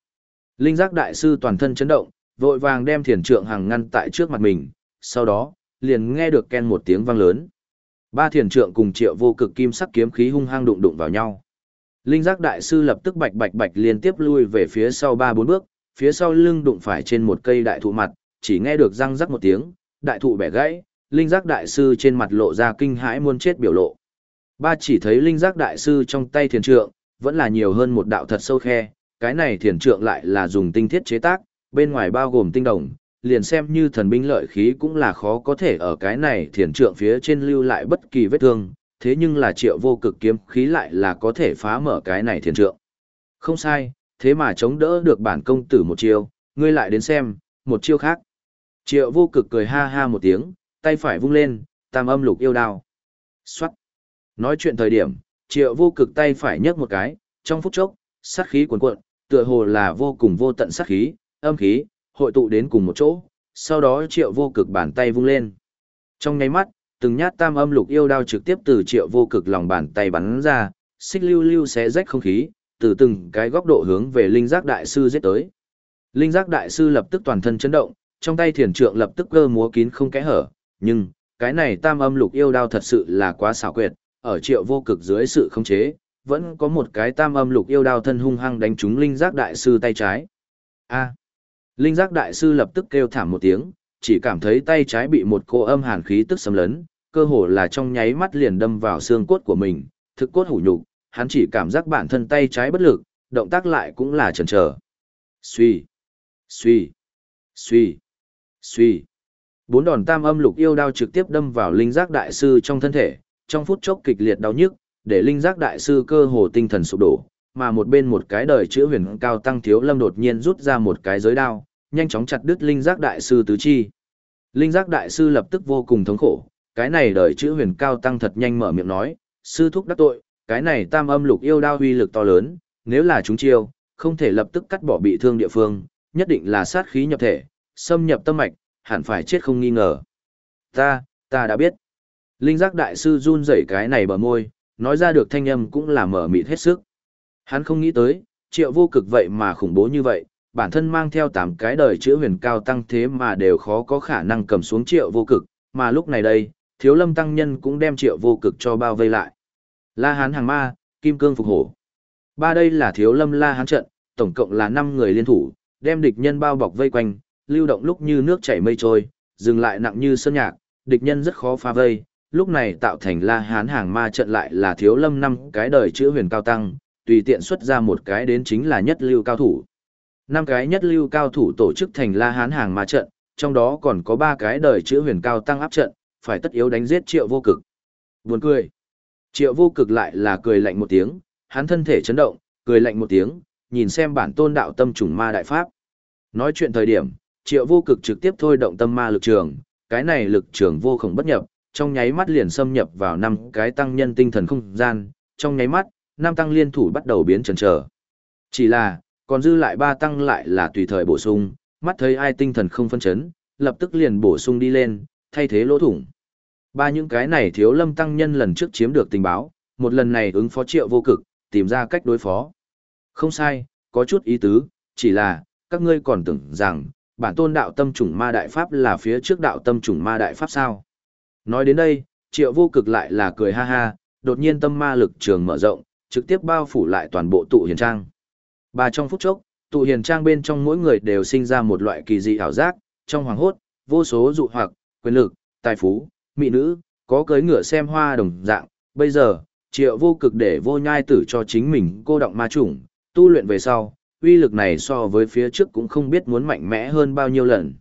Linh giác đại sư toàn thân chấn động, vội vàng đem thiền trượng hàng ngăn tại trước mặt mình, sau đó, liền nghe được ken một tiếng vang lớn. Ba thiền trượng cùng triệu vô cực kim sắc kiếm khí hung hăng đụng đụng vào nhau. Linh giác đại sư lập tức bạch bạch bạch liên tiếp lui về phía sau ba bốn bước, phía sau lưng đụng phải trên một cây đại thụ mặt, chỉ nghe được răng rắc một tiếng, đại thụ bẻ gãy, linh giác đại sư trên mặt lộ ra kinh hãi muôn chết biểu lộ. Ba chỉ thấy linh giác đại sư trong tay thiền trượng, vẫn là nhiều hơn một đạo thật sâu khe, cái này thiền trượng lại là dùng tinh thiết chế tác, bên ngoài bao gồm tinh đồng, liền xem như thần binh lợi khí cũng là khó có thể ở cái này thiền trượng phía trên lưu lại bất kỳ vết thương, thế nhưng là triệu vô cực kiếm khí lại là có thể phá mở cái này thiền trượng. Không sai, thế mà chống đỡ được bản công tử một chiêu, ngươi lại đến xem, một chiêu khác. Triệu vô cực cười ha ha một tiếng, tay phải vung lên, tam âm lục yêu đao. Xoát. Nói chuyện thời điểm, triệu vô cực tay phải nhấc một cái, trong phút chốc, sát khí cuồn cuộn, tựa hồ là vô cùng vô tận sát khí, âm khí, hội tụ đến cùng một chỗ, sau đó triệu vô cực bàn tay vung lên. Trong nháy mắt, từng nhát tam âm lục yêu đao trực tiếp từ triệu vô cực lòng bàn tay bắn ra, xích lưu lưu xé rách không khí, từ từng cái góc độ hướng về linh giác đại sư giết tới. Linh giác đại sư lập tức toàn thân chấn động, trong tay thiền trượng lập tức cơ múa kín không kẽ hở, nhưng, cái này tam âm lục yêu đao thật sự là quá xảo quyệt, ở triệu vô cực dưới sự khống chế, vẫn có một cái tam âm lục yêu đao thân hung hăng đánh trúng linh giác đại sư tay trái. A. Linh giác đại sư lập tức kêu thảm một tiếng, chỉ cảm thấy tay trái bị một cô âm hàn khí tức xâm lấn, cơ hồ là trong nháy mắt liền đâm vào xương cốt của mình, thực cốt hủ nhục, hắn chỉ cảm giác bản thân tay trái bất lực, động tác lại cũng là chần chờ. Suy, suy, suy, suy. Bốn đòn tam âm lục yêu đao trực tiếp đâm vào linh giác đại sư trong thân thể, trong phút chốc kịch liệt đau nhức, để linh giác đại sư cơ hồ tinh thần sụp đổ, mà một bên một cái đời chữa huyền cao tăng thiếu lâm đột nhiên rút ra một cái giới đao, nhanh chóng chặt đứt linh giác đại sư tứ chi. Linh giác đại sư lập tức vô cùng thống khổ, cái này đời chữ huyền cao tăng thật nhanh mở miệng nói, sư thúc đắc tội, cái này tam âm lục yêu đao huy lực to lớn, nếu là chúng chiêu, không thể lập tức cắt bỏ bị thương địa phương, nhất định là sát khí nhập thể, xâm nhập tâm mạch, hẳn phải chết không nghi ngờ. Ta, ta đã biết. Linh giác đại sư run rẩy cái này bờ môi, nói ra được thanh âm cũng là mở mịt hết sức. Hắn không nghĩ tới, triệu vô cực vậy mà khủng bố như vậy, bản thân mang theo tám cái đời chữ huyền cao tăng thế mà đều khó có khả năng cầm xuống triệu vô cực, mà lúc này đây, thiếu lâm tăng nhân cũng đem triệu vô cực cho bao vây lại. La hán hàng ma, kim cương phục hổ. Ba đây là thiếu lâm la hán trận, tổng cộng là 5 người liên thủ, đem địch nhân bao bọc vây quanh, lưu động lúc như nước chảy mây trôi, dừng lại nặng như sơn nhạc, địch nhân rất khó phá vây. Lúc này tạo thành la hán hàng ma trận lại là thiếu lâm năm cái đời chữ huyền cao tăng, tùy tiện xuất ra một cái đến chính là nhất lưu cao thủ. Năm cái nhất lưu cao thủ tổ chức thành la hán hàng ma trận, trong đó còn có ba cái đời chữ huyền cao tăng áp trận, phải tất yếu đánh giết triệu vô cực. Buồn cười. Triệu vô cực lại là cười lạnh một tiếng, hắn thân thể chấn động, cười lạnh một tiếng, nhìn xem bản tôn đạo tâm trùng ma đại pháp. Nói chuyện thời điểm, triệu vô cực trực tiếp thôi động tâm ma lực trường, cái này lực trường vô khổng bất nhập, trong nháy mắt liền xâm nhập vào năm cái tăng nhân tinh thần không gian, trong nháy mắt, năm tăng liên thủ bắt đầu biến trần trở. Chỉ là, còn dư lại ba tăng lại là tùy thời bổ sung, mắt thấy ai tinh thần không phân chấn, lập tức liền bổ sung đi lên, thay thế lỗ thủng. Ba những cái này thiếu lâm tăng nhân lần trước chiếm được tình báo, một lần này ứng phó triệu vô cực, tìm ra cách đối phó. Không sai, có chút ý tứ, chỉ là, các ngươi còn tưởng rằng, bản tôn đạo tâm trùng ma đại pháp là phía trước đạo tâm trùng ma đại pháp sao. Nói đến đây, triệu vô cực lại là cười ha ha, đột nhiên tâm ma lực trường mở rộng, trực tiếp bao phủ lại toàn bộ tụ hiền trang. Ba trong phút chốc, tụ hiền trang bên trong mỗi người đều sinh ra một loại kỳ dị ảo giác, trong hoàng hốt, vô số dụ hoặc, quyền lực, tài phú, mỹ nữ, có cưới ngựa xem hoa đồng dạng. Bây giờ, triệu vô cực để vô nhai tử cho chính mình cô động ma chủng, tu luyện về sau, uy lực này so với phía trước cũng không biết muốn mạnh mẽ hơn bao nhiêu lần.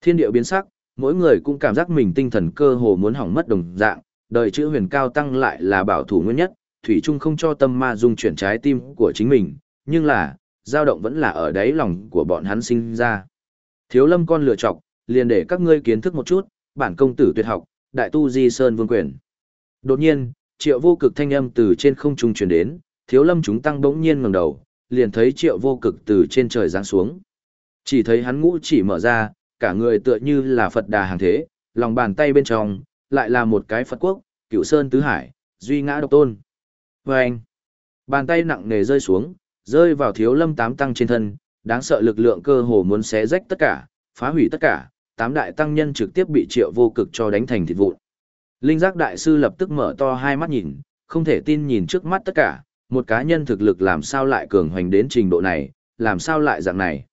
Thiên điệu biến sắc, mỗi người cũng cảm giác mình tinh thần cơ hồ muốn hỏng mất đồng dạng, đời chữ huyền cao tăng lại là bảo thủ nguyên nhất, thủy chung không cho tâm ma dung chuyển trái tim của chính mình, nhưng là, dao động vẫn là ở đáy lòng của bọn hắn sinh ra. Thiếu lâm con lựa chọc, liền để các ngươi kiến thức một chút, bản công tử tuyệt học, đại tu di sơn vương quyền. Đột nhiên, triệu vô cực thanh âm từ trên không trung truyền đến, thiếu lâm chúng tăng bỗng nhiên ngẩng đầu, liền thấy triệu vô cực từ trên trời giáng xuống. Chỉ thấy hắn ngũ chỉ mở ra, cả người tựa như là Phật đà hàng thế, lòng bàn tay bên trong, lại là một cái Phật quốc, cựu sơn tứ hải, duy ngã độc tôn. Và anh, bàn tay nặng nề rơi xuống, rơi vào thiếu lâm tám tăng trên thân, đáng sợ lực lượng cơ hồ muốn xé rách tất cả, phá hủy tất cả, tám đại tăng nhân trực tiếp bị triệu vô cực cho đánh thành thịt vụn. Linh giác đại sư lập tức mở to hai mắt nhìn, không thể tin nhìn trước mắt tất cả, một cá nhân thực lực làm sao lại cường hoành đến trình độ này, làm sao lại dạng này.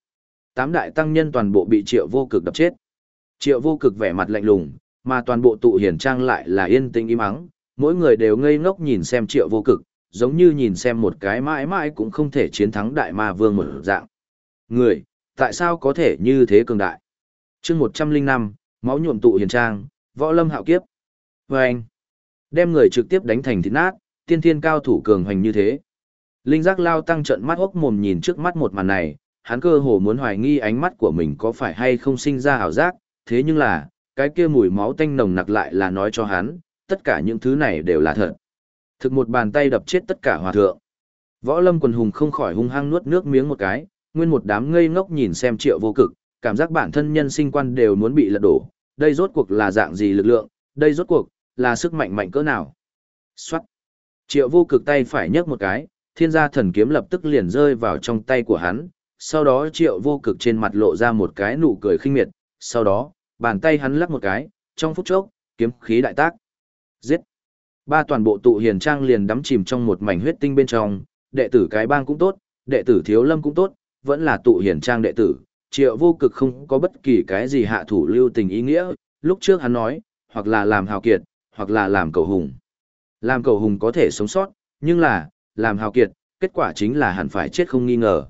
Tám đại tăng nhân toàn bộ bị triệu vô cực đập chết. Triệu vô cực vẻ mặt lạnh lùng, mà toàn bộ tụ hiển trang lại là yên tĩnh im ắng, mỗi người đều ngây ngốc nhìn xem triệu vô cực, giống như nhìn xem một cái mãi mãi cũng không thể chiến thắng đại ma vương một dạng. Người, tại sao có thể như thế cường đại? Chương một trăm linh năm máu nhuộm tụ hiền trang, võ lâm hạo kiếp. vê anh, đem người trực tiếp đánh thành thịt nát, tiên thiên cao thủ cường hoành như thế. Linh giác lao tăng trận mắt ốc mồm nhìn trước mắt một màn này, hắn cơ hồ muốn hoài nghi ánh mắt của mình có phải hay không sinh ra ảo giác, thế nhưng là, cái kia mùi máu tanh nồng nặc lại là nói cho hắn, tất cả những thứ này đều là thật. Thực một bàn tay đập chết tất cả hòa thượng. Võ lâm quần hùng không khỏi hung hăng nuốt nước miếng một cái, nguyên một đám ngây ngốc nhìn xem triệu vô cực, cảm giác bản thân nhân sinh quan đều muốn bị lật đổ, đây rốt cuộc là dạng gì lực lượng, đây rốt cuộc là sức mạnh mạnh cỡ nào. Xoát. Triệu vô cực tay phải nhấc một cái, thiên gia thần kiếm lập tức liền rơi vào trong tay của hắn, sau đó triệu vô cực trên mặt lộ ra một cái nụ cười khinh miệt, sau đó, bàn tay hắn lắc một cái, trong phút chốc, kiếm khí đại tác. Giết! Ba toàn bộ tụ hiền trang liền đắm chìm trong một mảnh huyết tinh bên trong, đệ tử cái bang cũng tốt, đệ tử thiếu lâm cũng tốt, vẫn là tụ hiền trang đệ tử, triệu vô cực không có bất kỳ cái gì hạ thủ lưu tình ý nghĩa, lúc trước hắn nói, hoặc là làm hào kiệt, hoặc là làm cầu hùng. Làm cầu hùng có thể sống sót, nhưng là, làm hào kiệt, kết quả chính là hẳn phải chết không nghi ngờ.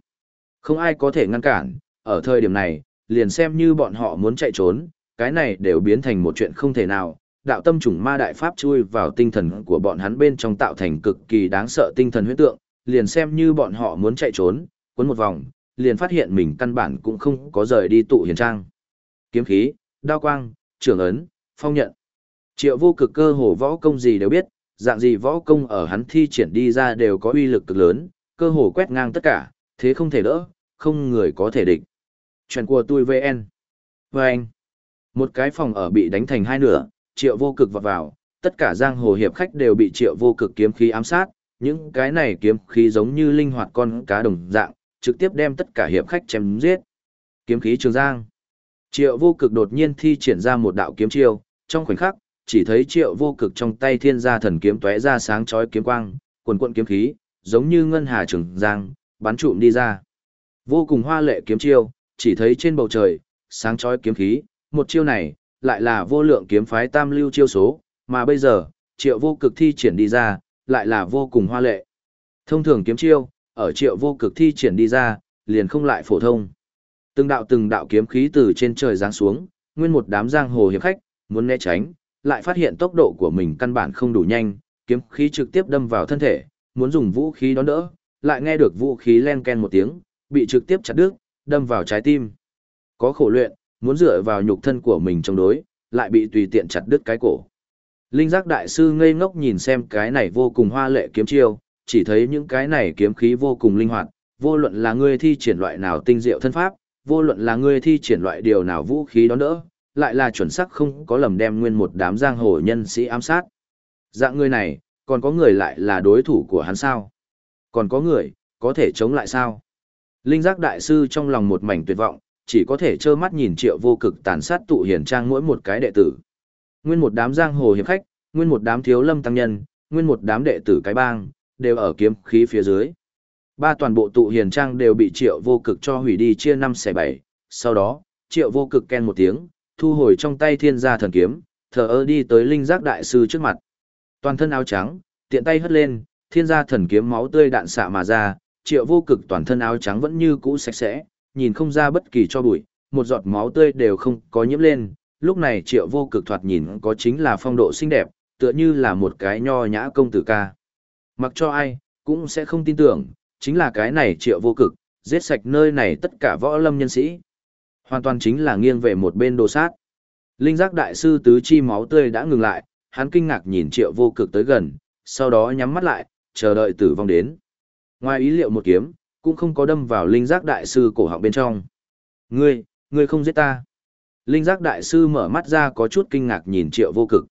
Không ai có thể ngăn cản, ở thời điểm này, liền xem như bọn họ muốn chạy trốn, cái này đều biến thành một chuyện không thể nào. Đạo tâm chủng ma đại pháp chui vào tinh thần của bọn hắn bên trong tạo thành cực kỳ đáng sợ tinh thần huyết tượng, liền xem như bọn họ muốn chạy trốn, cuốn một vòng, liền phát hiện mình căn bản cũng không có rời đi tụ hiền trang. Kiếm khí, đao quang, trường ấn, phong nhận. Triệu vô cực cơ hồ võ công gì đều biết, dạng gì võ công ở hắn thi triển đi ra đều có uy lực cực lớn, cơ hồ quét ngang tất cả, thế không thể đỡ, không người có thể địch. Chuyện của tôi VN. VN. anh. Một cái phòng ở bị đánh thành hai nửa, triệu vô cực vọt vào, tất cả giang hồ hiệp khách đều bị triệu vô cực kiếm khí ám sát, những cái này kiếm khí giống như linh hoạt con cá đồng dạng, trực tiếp đem tất cả hiệp khách chém giết. Kiếm khí trường giang. Triệu vô cực đột nhiên thi triển ra một đạo kiếm chiêu, trong khoảnh khắc, chỉ thấy triệu vô cực trong tay thiên gia thần kiếm tóe ra sáng chói kiếm quang, quần quận kiếm khí, giống như ngân hà trường giang, bắn trụm đi ra. Vô cùng hoa lệ kiếm chiêu, chỉ thấy trên bầu trời, sáng chói kiếm khí, một chiêu này, lại là vô lượng kiếm phái tam lưu chiêu số, mà bây giờ, triệu vô cực thi triển đi ra, lại là vô cùng hoa lệ. Thông thường kiếm chiêu, ở triệu vô cực thi triển đi ra, liền không lại phổ thông. Từng đạo từng đạo kiếm khí từ trên trời giáng xuống, nguyên một đám giang hồ hiệp khách, muốn né tránh, lại phát hiện tốc độ của mình căn bản không đủ nhanh, kiếm khí trực tiếp đâm vào thân thể, muốn dùng vũ khí đón đỡ, lại nghe được vũ khí len ken một tiếng, bị trực tiếp chặt đứt, đâm vào trái tim. Có khổ luyện, muốn dựa vào nhục thân của mình chống đối, lại bị tùy tiện chặt đứt cái cổ. Linh giác đại sư ngây ngốc nhìn xem cái này vô cùng hoa lệ kiếm chiêu, chỉ thấy những cái này kiếm khí vô cùng linh hoạt, vô luận là ngươi thi triển loại nào tinh diệu thân pháp, vô luận là ngươi thi triển loại điều nào vũ khí đó đỡ, lại là chuẩn xác không có lầm đem nguyên một đám giang hồ nhân sĩ ám sát. Dạng người này, còn có người lại là đối thủ của hắn sao? Còn có người, có thể chống lại sao? Linh giác đại sư trong lòng một mảnh tuyệt vọng, chỉ có thể trơ mắt nhìn triệu vô cực tàn sát tụ hiển trang mỗi một cái đệ tử. Nguyên một đám giang hồ hiệp khách, nguyên một đám thiếu lâm tăng nhân, nguyên một đám đệ tử cái bang, đều ở kiếm khí phía dưới. Ba toàn bộ tụ hiền trang đều bị triệu vô cực cho hủy đi chia năm xẻ bảy. Sau đó, triệu vô cực ken một tiếng, thu hồi trong tay thiên gia thần kiếm, thờ ơ đi tới linh giác đại sư trước mặt. Toàn thân áo trắng, tiện tay hất lên, thiên gia thần kiếm máu tươi đạn xạ mà ra, triệu vô cực toàn thân áo trắng vẫn như cũ sạch sẽ, nhìn không ra bất kỳ cho bụi, một giọt máu tươi đều không có nhiễm lên. Lúc này triệu vô cực thoạt nhìn có chính là phong độ xinh đẹp, tựa như là một cái nho nhã công tử ca. Mặc cho ai, cũng sẽ không tin tưởng, chính là cái này triệu vô cực, giết sạch nơi này tất cả võ lâm nhân sĩ. Hoàn toàn chính là nghiêng về một bên đồ sát. Linh giác đại sư tứ chi máu tươi đã ngừng lại, hắn kinh ngạc nhìn triệu vô cực tới gần, sau đó nhắm mắt lại, chờ đợi tử vong đến. Ngoài ý liệu một kiếm, cũng không có đâm vào linh giác đại sư cổ họng bên trong. Ngươi, ngươi không giết ta. Linh giác đại sư mở mắt ra có chút kinh ngạc nhìn triệu vô cực.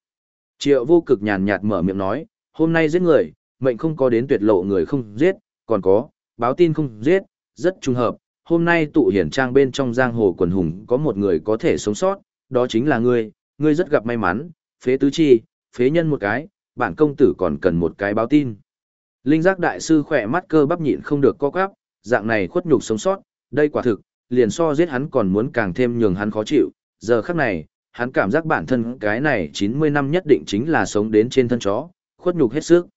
Triệu vô cực nhàn nhạt mở miệng nói, hôm nay giết người, mệnh không có đến tuyệt lộ người không giết, còn có, báo tin không giết, rất trùng hợp, hôm nay tụ hiển trang bên trong giang hồ quần hùng có một người có thể sống sót, đó chính là ngươi, ngươi rất gặp may mắn, phế tứ chi, phế nhân một cái, bản công tử còn cần một cái báo tin. Linh giác đại sư khỏe mắt cơ bắp nhịn không được co quắp, dạng này khuất nhục sống sót, đây quả thực, liền so giết hắn còn muốn càng thêm nhường hắn khó chịu, giờ khắc này, hắn cảm giác bản thân cái này 90 năm nhất định chính là sống đến trên thân chó, khuất nhục hết sức.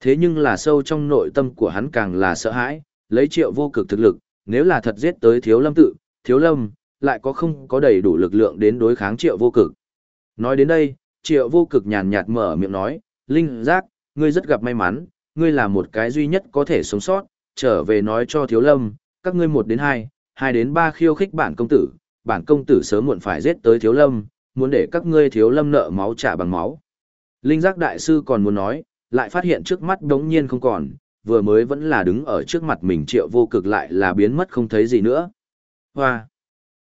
Thế nhưng là sâu trong nội tâm của hắn càng là sợ hãi, lấy triệu vô cực thực lực, nếu là thật giết tới thiếu lâm tự, thiếu lâm, lại có không có đầy đủ lực lượng đến đối kháng triệu vô cực. Nói đến đây, triệu vô cực nhàn nhạt mở miệng nói, Linh giác, ngươi rất gặp may mắn, ngươi là một cái duy nhất có thể sống sót, trở về nói cho thiếu lâm, các ngươi một đến hai, hai đến ba khiêu khích bản công tử, bản công tử sớm muộn phải giết tới thiếu lâm, muốn để các ngươi thiếu lâm nợ máu trả bằng máu. Linh giác đại sư còn muốn nói, lại phát hiện trước mắt đống nhiên không còn, vừa mới vẫn là đứng ở trước mặt mình triệu vô cực lại là biến mất không thấy gì nữa. Hoa!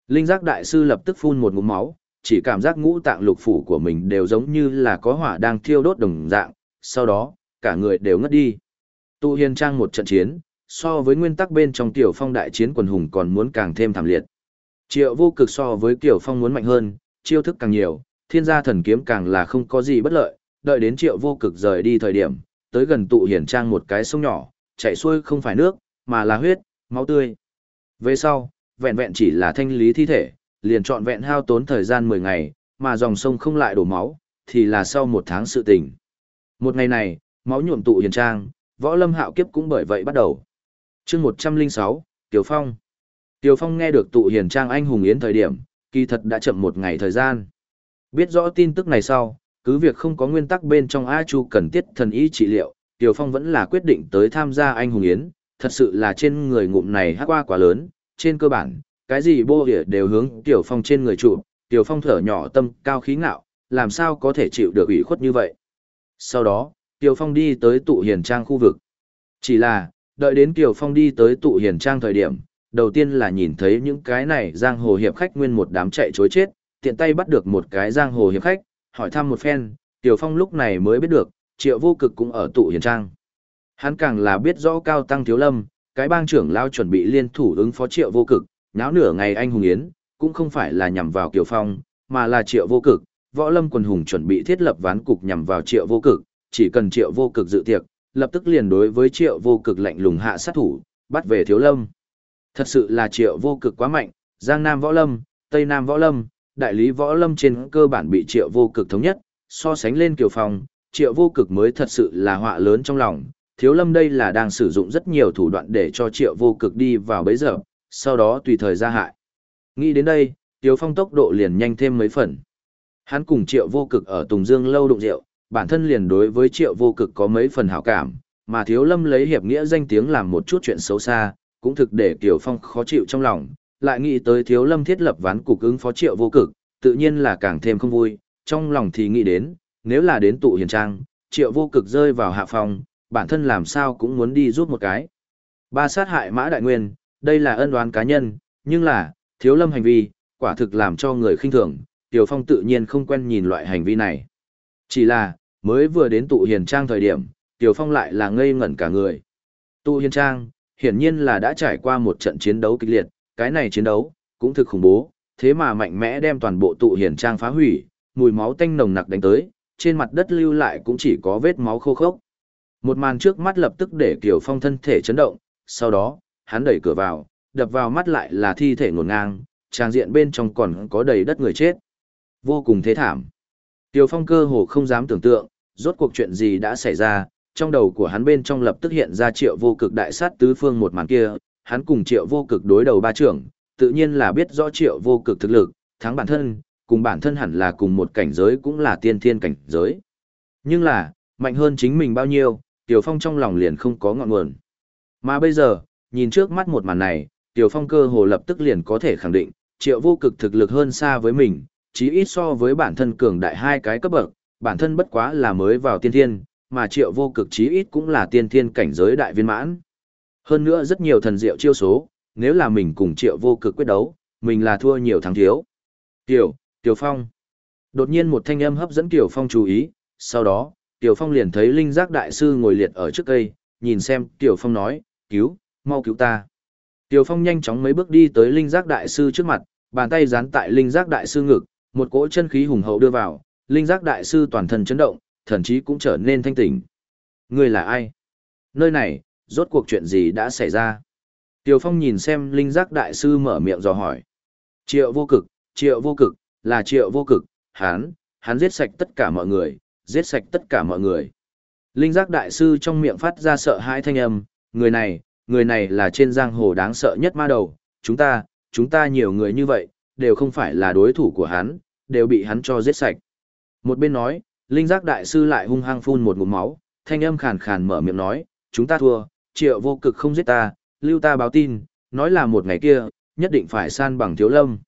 Linh giác đại sư lập tức phun một ngụm máu, chỉ cảm giác ngũ tạng lục phủ của mình đều giống như là có hỏa đang thiêu đốt đồng dạng, sau đó, cả người đều ngất đi. Tu hiền trang một trận chiến, so với nguyên tắc bên trong Tiểu Phong đại chiến quần hùng còn muốn càng thêm thảm liệt. Triệu vô cực so với Tiểu Phong muốn mạnh hơn, chiêu thức càng nhiều, thiên gia thần kiếm càng là không có gì bất lợi, đợi đến triệu vô cực rời đi thời điểm, tới gần tụ hiển trang một cái sông nhỏ, chảy xuôi không phải nước, mà là huyết, máu tươi. Về sau, vẹn vẹn chỉ là thanh lý thi thể, liền trọn vẹn hao tốn thời gian 10 ngày, mà dòng sông không lại đổ máu, thì là sau một tháng sự tình. Một ngày này, máu nhuộm tụ hiền trang, võ lâm hạo kiếp cũng bởi vậy bắt đầu. chương 106, Tiểu Phong. Tiểu Phong nghe được tụ hiền trang anh hùng yến thời điểm, kỳ thật đã chậm một ngày thời gian. Biết rõ tin tức này sau, cứ việc không có nguyên tắc bên trong A Chu cần tiết thần y trị liệu, Tiểu Phong vẫn là quyết định tới tham gia anh hùng yến, thật sự là trên người ngụm này hát qua quá lớn, trên cơ bản, cái gì bô địa đều hướng Tiểu Phong trên người trụ, Tiểu Phong thở nhỏ tâm cao khí ngạo, làm sao có thể chịu được ủy khuất như vậy. Sau đó, Tiểu Phong đi tới tụ hiền trang khu vực. Chỉ là, đợi đến Tiểu Phong đi tới tụ hiền trang thời điểm, đầu tiên là nhìn thấy những cái này giang hồ hiệp khách nguyên một đám chạy chối chết, tiện tay bắt được một cái giang hồ hiệp khách, hỏi thăm một phen, Tiểu Phong lúc này mới biết được, triệu vô cực cũng ở tụ hiền trang. Hắn càng là biết rõ cao tăng thiếu lâm, cái bang trưởng lao chuẩn bị liên thủ ứng phó triệu vô cực, náo nửa ngày anh hùng yến, cũng không phải là nhằm vào Kiều Phong, mà là triệu vô cực, võ lâm quần hùng chuẩn bị thiết lập ván cục nhằm vào triệu vô cực, chỉ cần triệu vô cực dự tiệc, lập tức liền đối với triệu vô cực lạnh lùng hạ sát thủ, bắt về thiếu lâm. Thật sự là triệu vô cực quá mạnh, Giang Nam võ lâm, Tây Nam võ lâm, đại lý võ lâm trên cơ bản bị triệu vô cực thống nhất, so sánh lên Kiều Phong, triệu vô cực mới thật sự là họa lớn trong lòng. Thiếu lâm đây là đang sử dụng rất nhiều thủ đoạn để cho triệu vô cực đi vào bấy giờ, sau đó tùy thời ra hại. Nghĩ đến đây, Tiếu Phong tốc độ liền nhanh thêm mấy phần. Hắn cùng triệu vô cực ở Tùng Dương lâu đụng rượu, bản thân liền đối với triệu vô cực có mấy phần hảo cảm, mà thiếu lâm lấy hiệp nghĩa danh tiếng làm một chút chuyện xấu xa, cũng thực để Kiều Phong khó chịu trong lòng, lại nghĩ tới thiếu lâm thiết lập ván cục ứng phó triệu vô cực, tự nhiên là càng thêm không vui, trong lòng thì nghĩ đến, nếu là đến tụ hiền trang, triệu vô cực rơi vào hạ phòng, bản thân làm sao cũng muốn đi giúp một cái. Ba sát hại mã đại nguyên, đây là ân đoán cá nhân, nhưng là, thiếu lâm hành vi, quả thực làm cho người khinh thường, Tiểu Phong tự nhiên không quen nhìn loại hành vi này. Chỉ là, mới vừa đến tụ hiền trang thời điểm, Tiểu Phong lại là ngây ngẩn cả người. Tụ hiền trang, hiển nhiên là đã trải qua một trận chiến đấu kịch liệt, cái này chiến đấu, cũng thực khủng bố, thế mà mạnh mẽ đem toàn bộ tụ hiển trang phá hủy, mùi máu tanh nồng nặc đánh tới, trên mặt đất lưu lại cũng chỉ có vết máu khô khốc. Một màn trước mắt lập tức để Kiều Phong thân thể chấn động, sau đó, hắn đẩy cửa vào, đập vào mắt lại là thi thể ngổn ngang, trang diện bên trong còn có đầy đất người chết. Vô cùng thế thảm. Kiều Phong cơ hồ không dám tưởng tượng, rốt cuộc chuyện gì đã xảy ra, trong đầu của hắn bên trong lập tức hiện ra triệu vô cực đại sát tứ phương một màn kia, hắn cùng triệu vô cực đối đầu ba trưởng, tự nhiên là biết rõ triệu vô cực thực lực, thắng bản thân, cùng bản thân hẳn là cùng một cảnh giới cũng là tiên thiên cảnh giới. Nhưng là, mạnh hơn chính mình bao nhiêu, Tiểu Phong trong lòng liền không có ngọn nguồn. Mà bây giờ, nhìn trước mắt một màn này, Tiểu Phong cơ hồ lập tức liền có thể khẳng định, triệu vô cực thực lực hơn xa với mình, chí ít so với bản thân cường đại hai cái cấp bậc, bản thân bất quá là mới vào tiên thiên, mà triệu vô cực chí ít cũng là tiên thiên cảnh giới đại viên mãn. Hơn nữa rất nhiều thần diệu chiêu số, nếu là mình cùng triệu vô cực quyết đấu, mình là thua nhiều thắng thiếu. Tiểu, Tiểu Phong. Đột nhiên một thanh âm hấp dẫn Tiểu Phong chú ý, sau đó, Tiểu Phong liền thấy Linh Giác Đại Sư ngồi liệt ở trước cây, nhìn xem, Tiểu Phong nói, cứu, mau cứu ta. Tiểu Phong nhanh chóng mấy bước đi tới Linh Giác Đại Sư trước mặt, bàn tay dán tại Linh Giác Đại Sư ngực, một cỗ chân khí hùng hậu đưa vào, Linh Giác Đại Sư toàn thân chấn động, thần chí cũng trở nên thanh tỉnh. người là ai? Nơi này, rốt cuộc chuyện gì đã xảy ra? Tiều Phong nhìn xem Linh Giác Đại Sư mở miệng dò hỏi. Triệu vô cực, triệu vô cực, là triệu vô cực, hắn, hắn giết sạch tất cả mọi người, giết sạch tất cả mọi người. Linh Giác Đại Sư trong miệng phát ra sợ hãi thanh âm, người này, người này là trên giang hồ đáng sợ nhất ma đầu, chúng ta, chúng ta nhiều người như vậy, đều không phải là đối thủ của hắn, đều bị hắn cho giết sạch. Một bên nói, Linh Giác Đại Sư lại hung hăng phun một ngụm máu, thanh âm khàn khàn mở miệng nói, chúng ta thua, triệu vô cực không giết ta, lưu ta báo tin, nói là một ngày kia, nhất định phải san bằng thiếu lâm.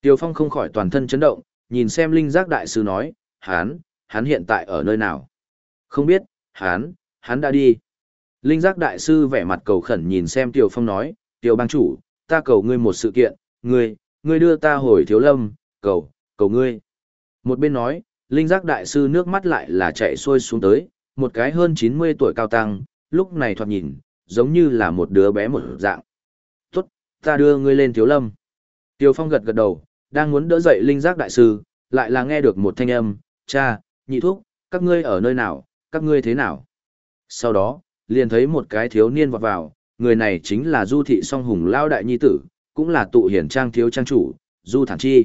Tiêu Phong không khỏi toàn thân chấn động, nhìn xem Linh Giác Đại Sư nói, hắn, hắn hiện tại ở nơi nào? Không biết, hắn, hắn đã đi. Linh Giác Đại Sư vẻ mặt cầu khẩn nhìn xem Tiêu Phong nói, Tiêu bang chủ, ta cầu ngươi một sự kiện, ngươi, ngươi đưa ta hồi thiếu lâm, cầu, cầu ngươi. Một bên nói, Linh Giác Đại Sư nước mắt lại là chạy xuôi xuống tới, một cái hơn 90 tuổi cao tăng, lúc này thoạt nhìn, giống như là một đứa bé một dạng. Tốt, ta đưa ngươi lên thiếu lâm. Tiêu Phong gật gật đầu, đang muốn đỡ dậy linh giác đại sư, lại là nghe được một thanh âm, cha, nhị thúc, các ngươi ở nơi nào, các ngươi thế nào. Sau đó, liền thấy một cái thiếu niên vọt vào, người này chính là Du Thị Song Hùng Lao Đại Nhi Tử, cũng là tụ hiển trang thiếu trang chủ, Du Thản Chi.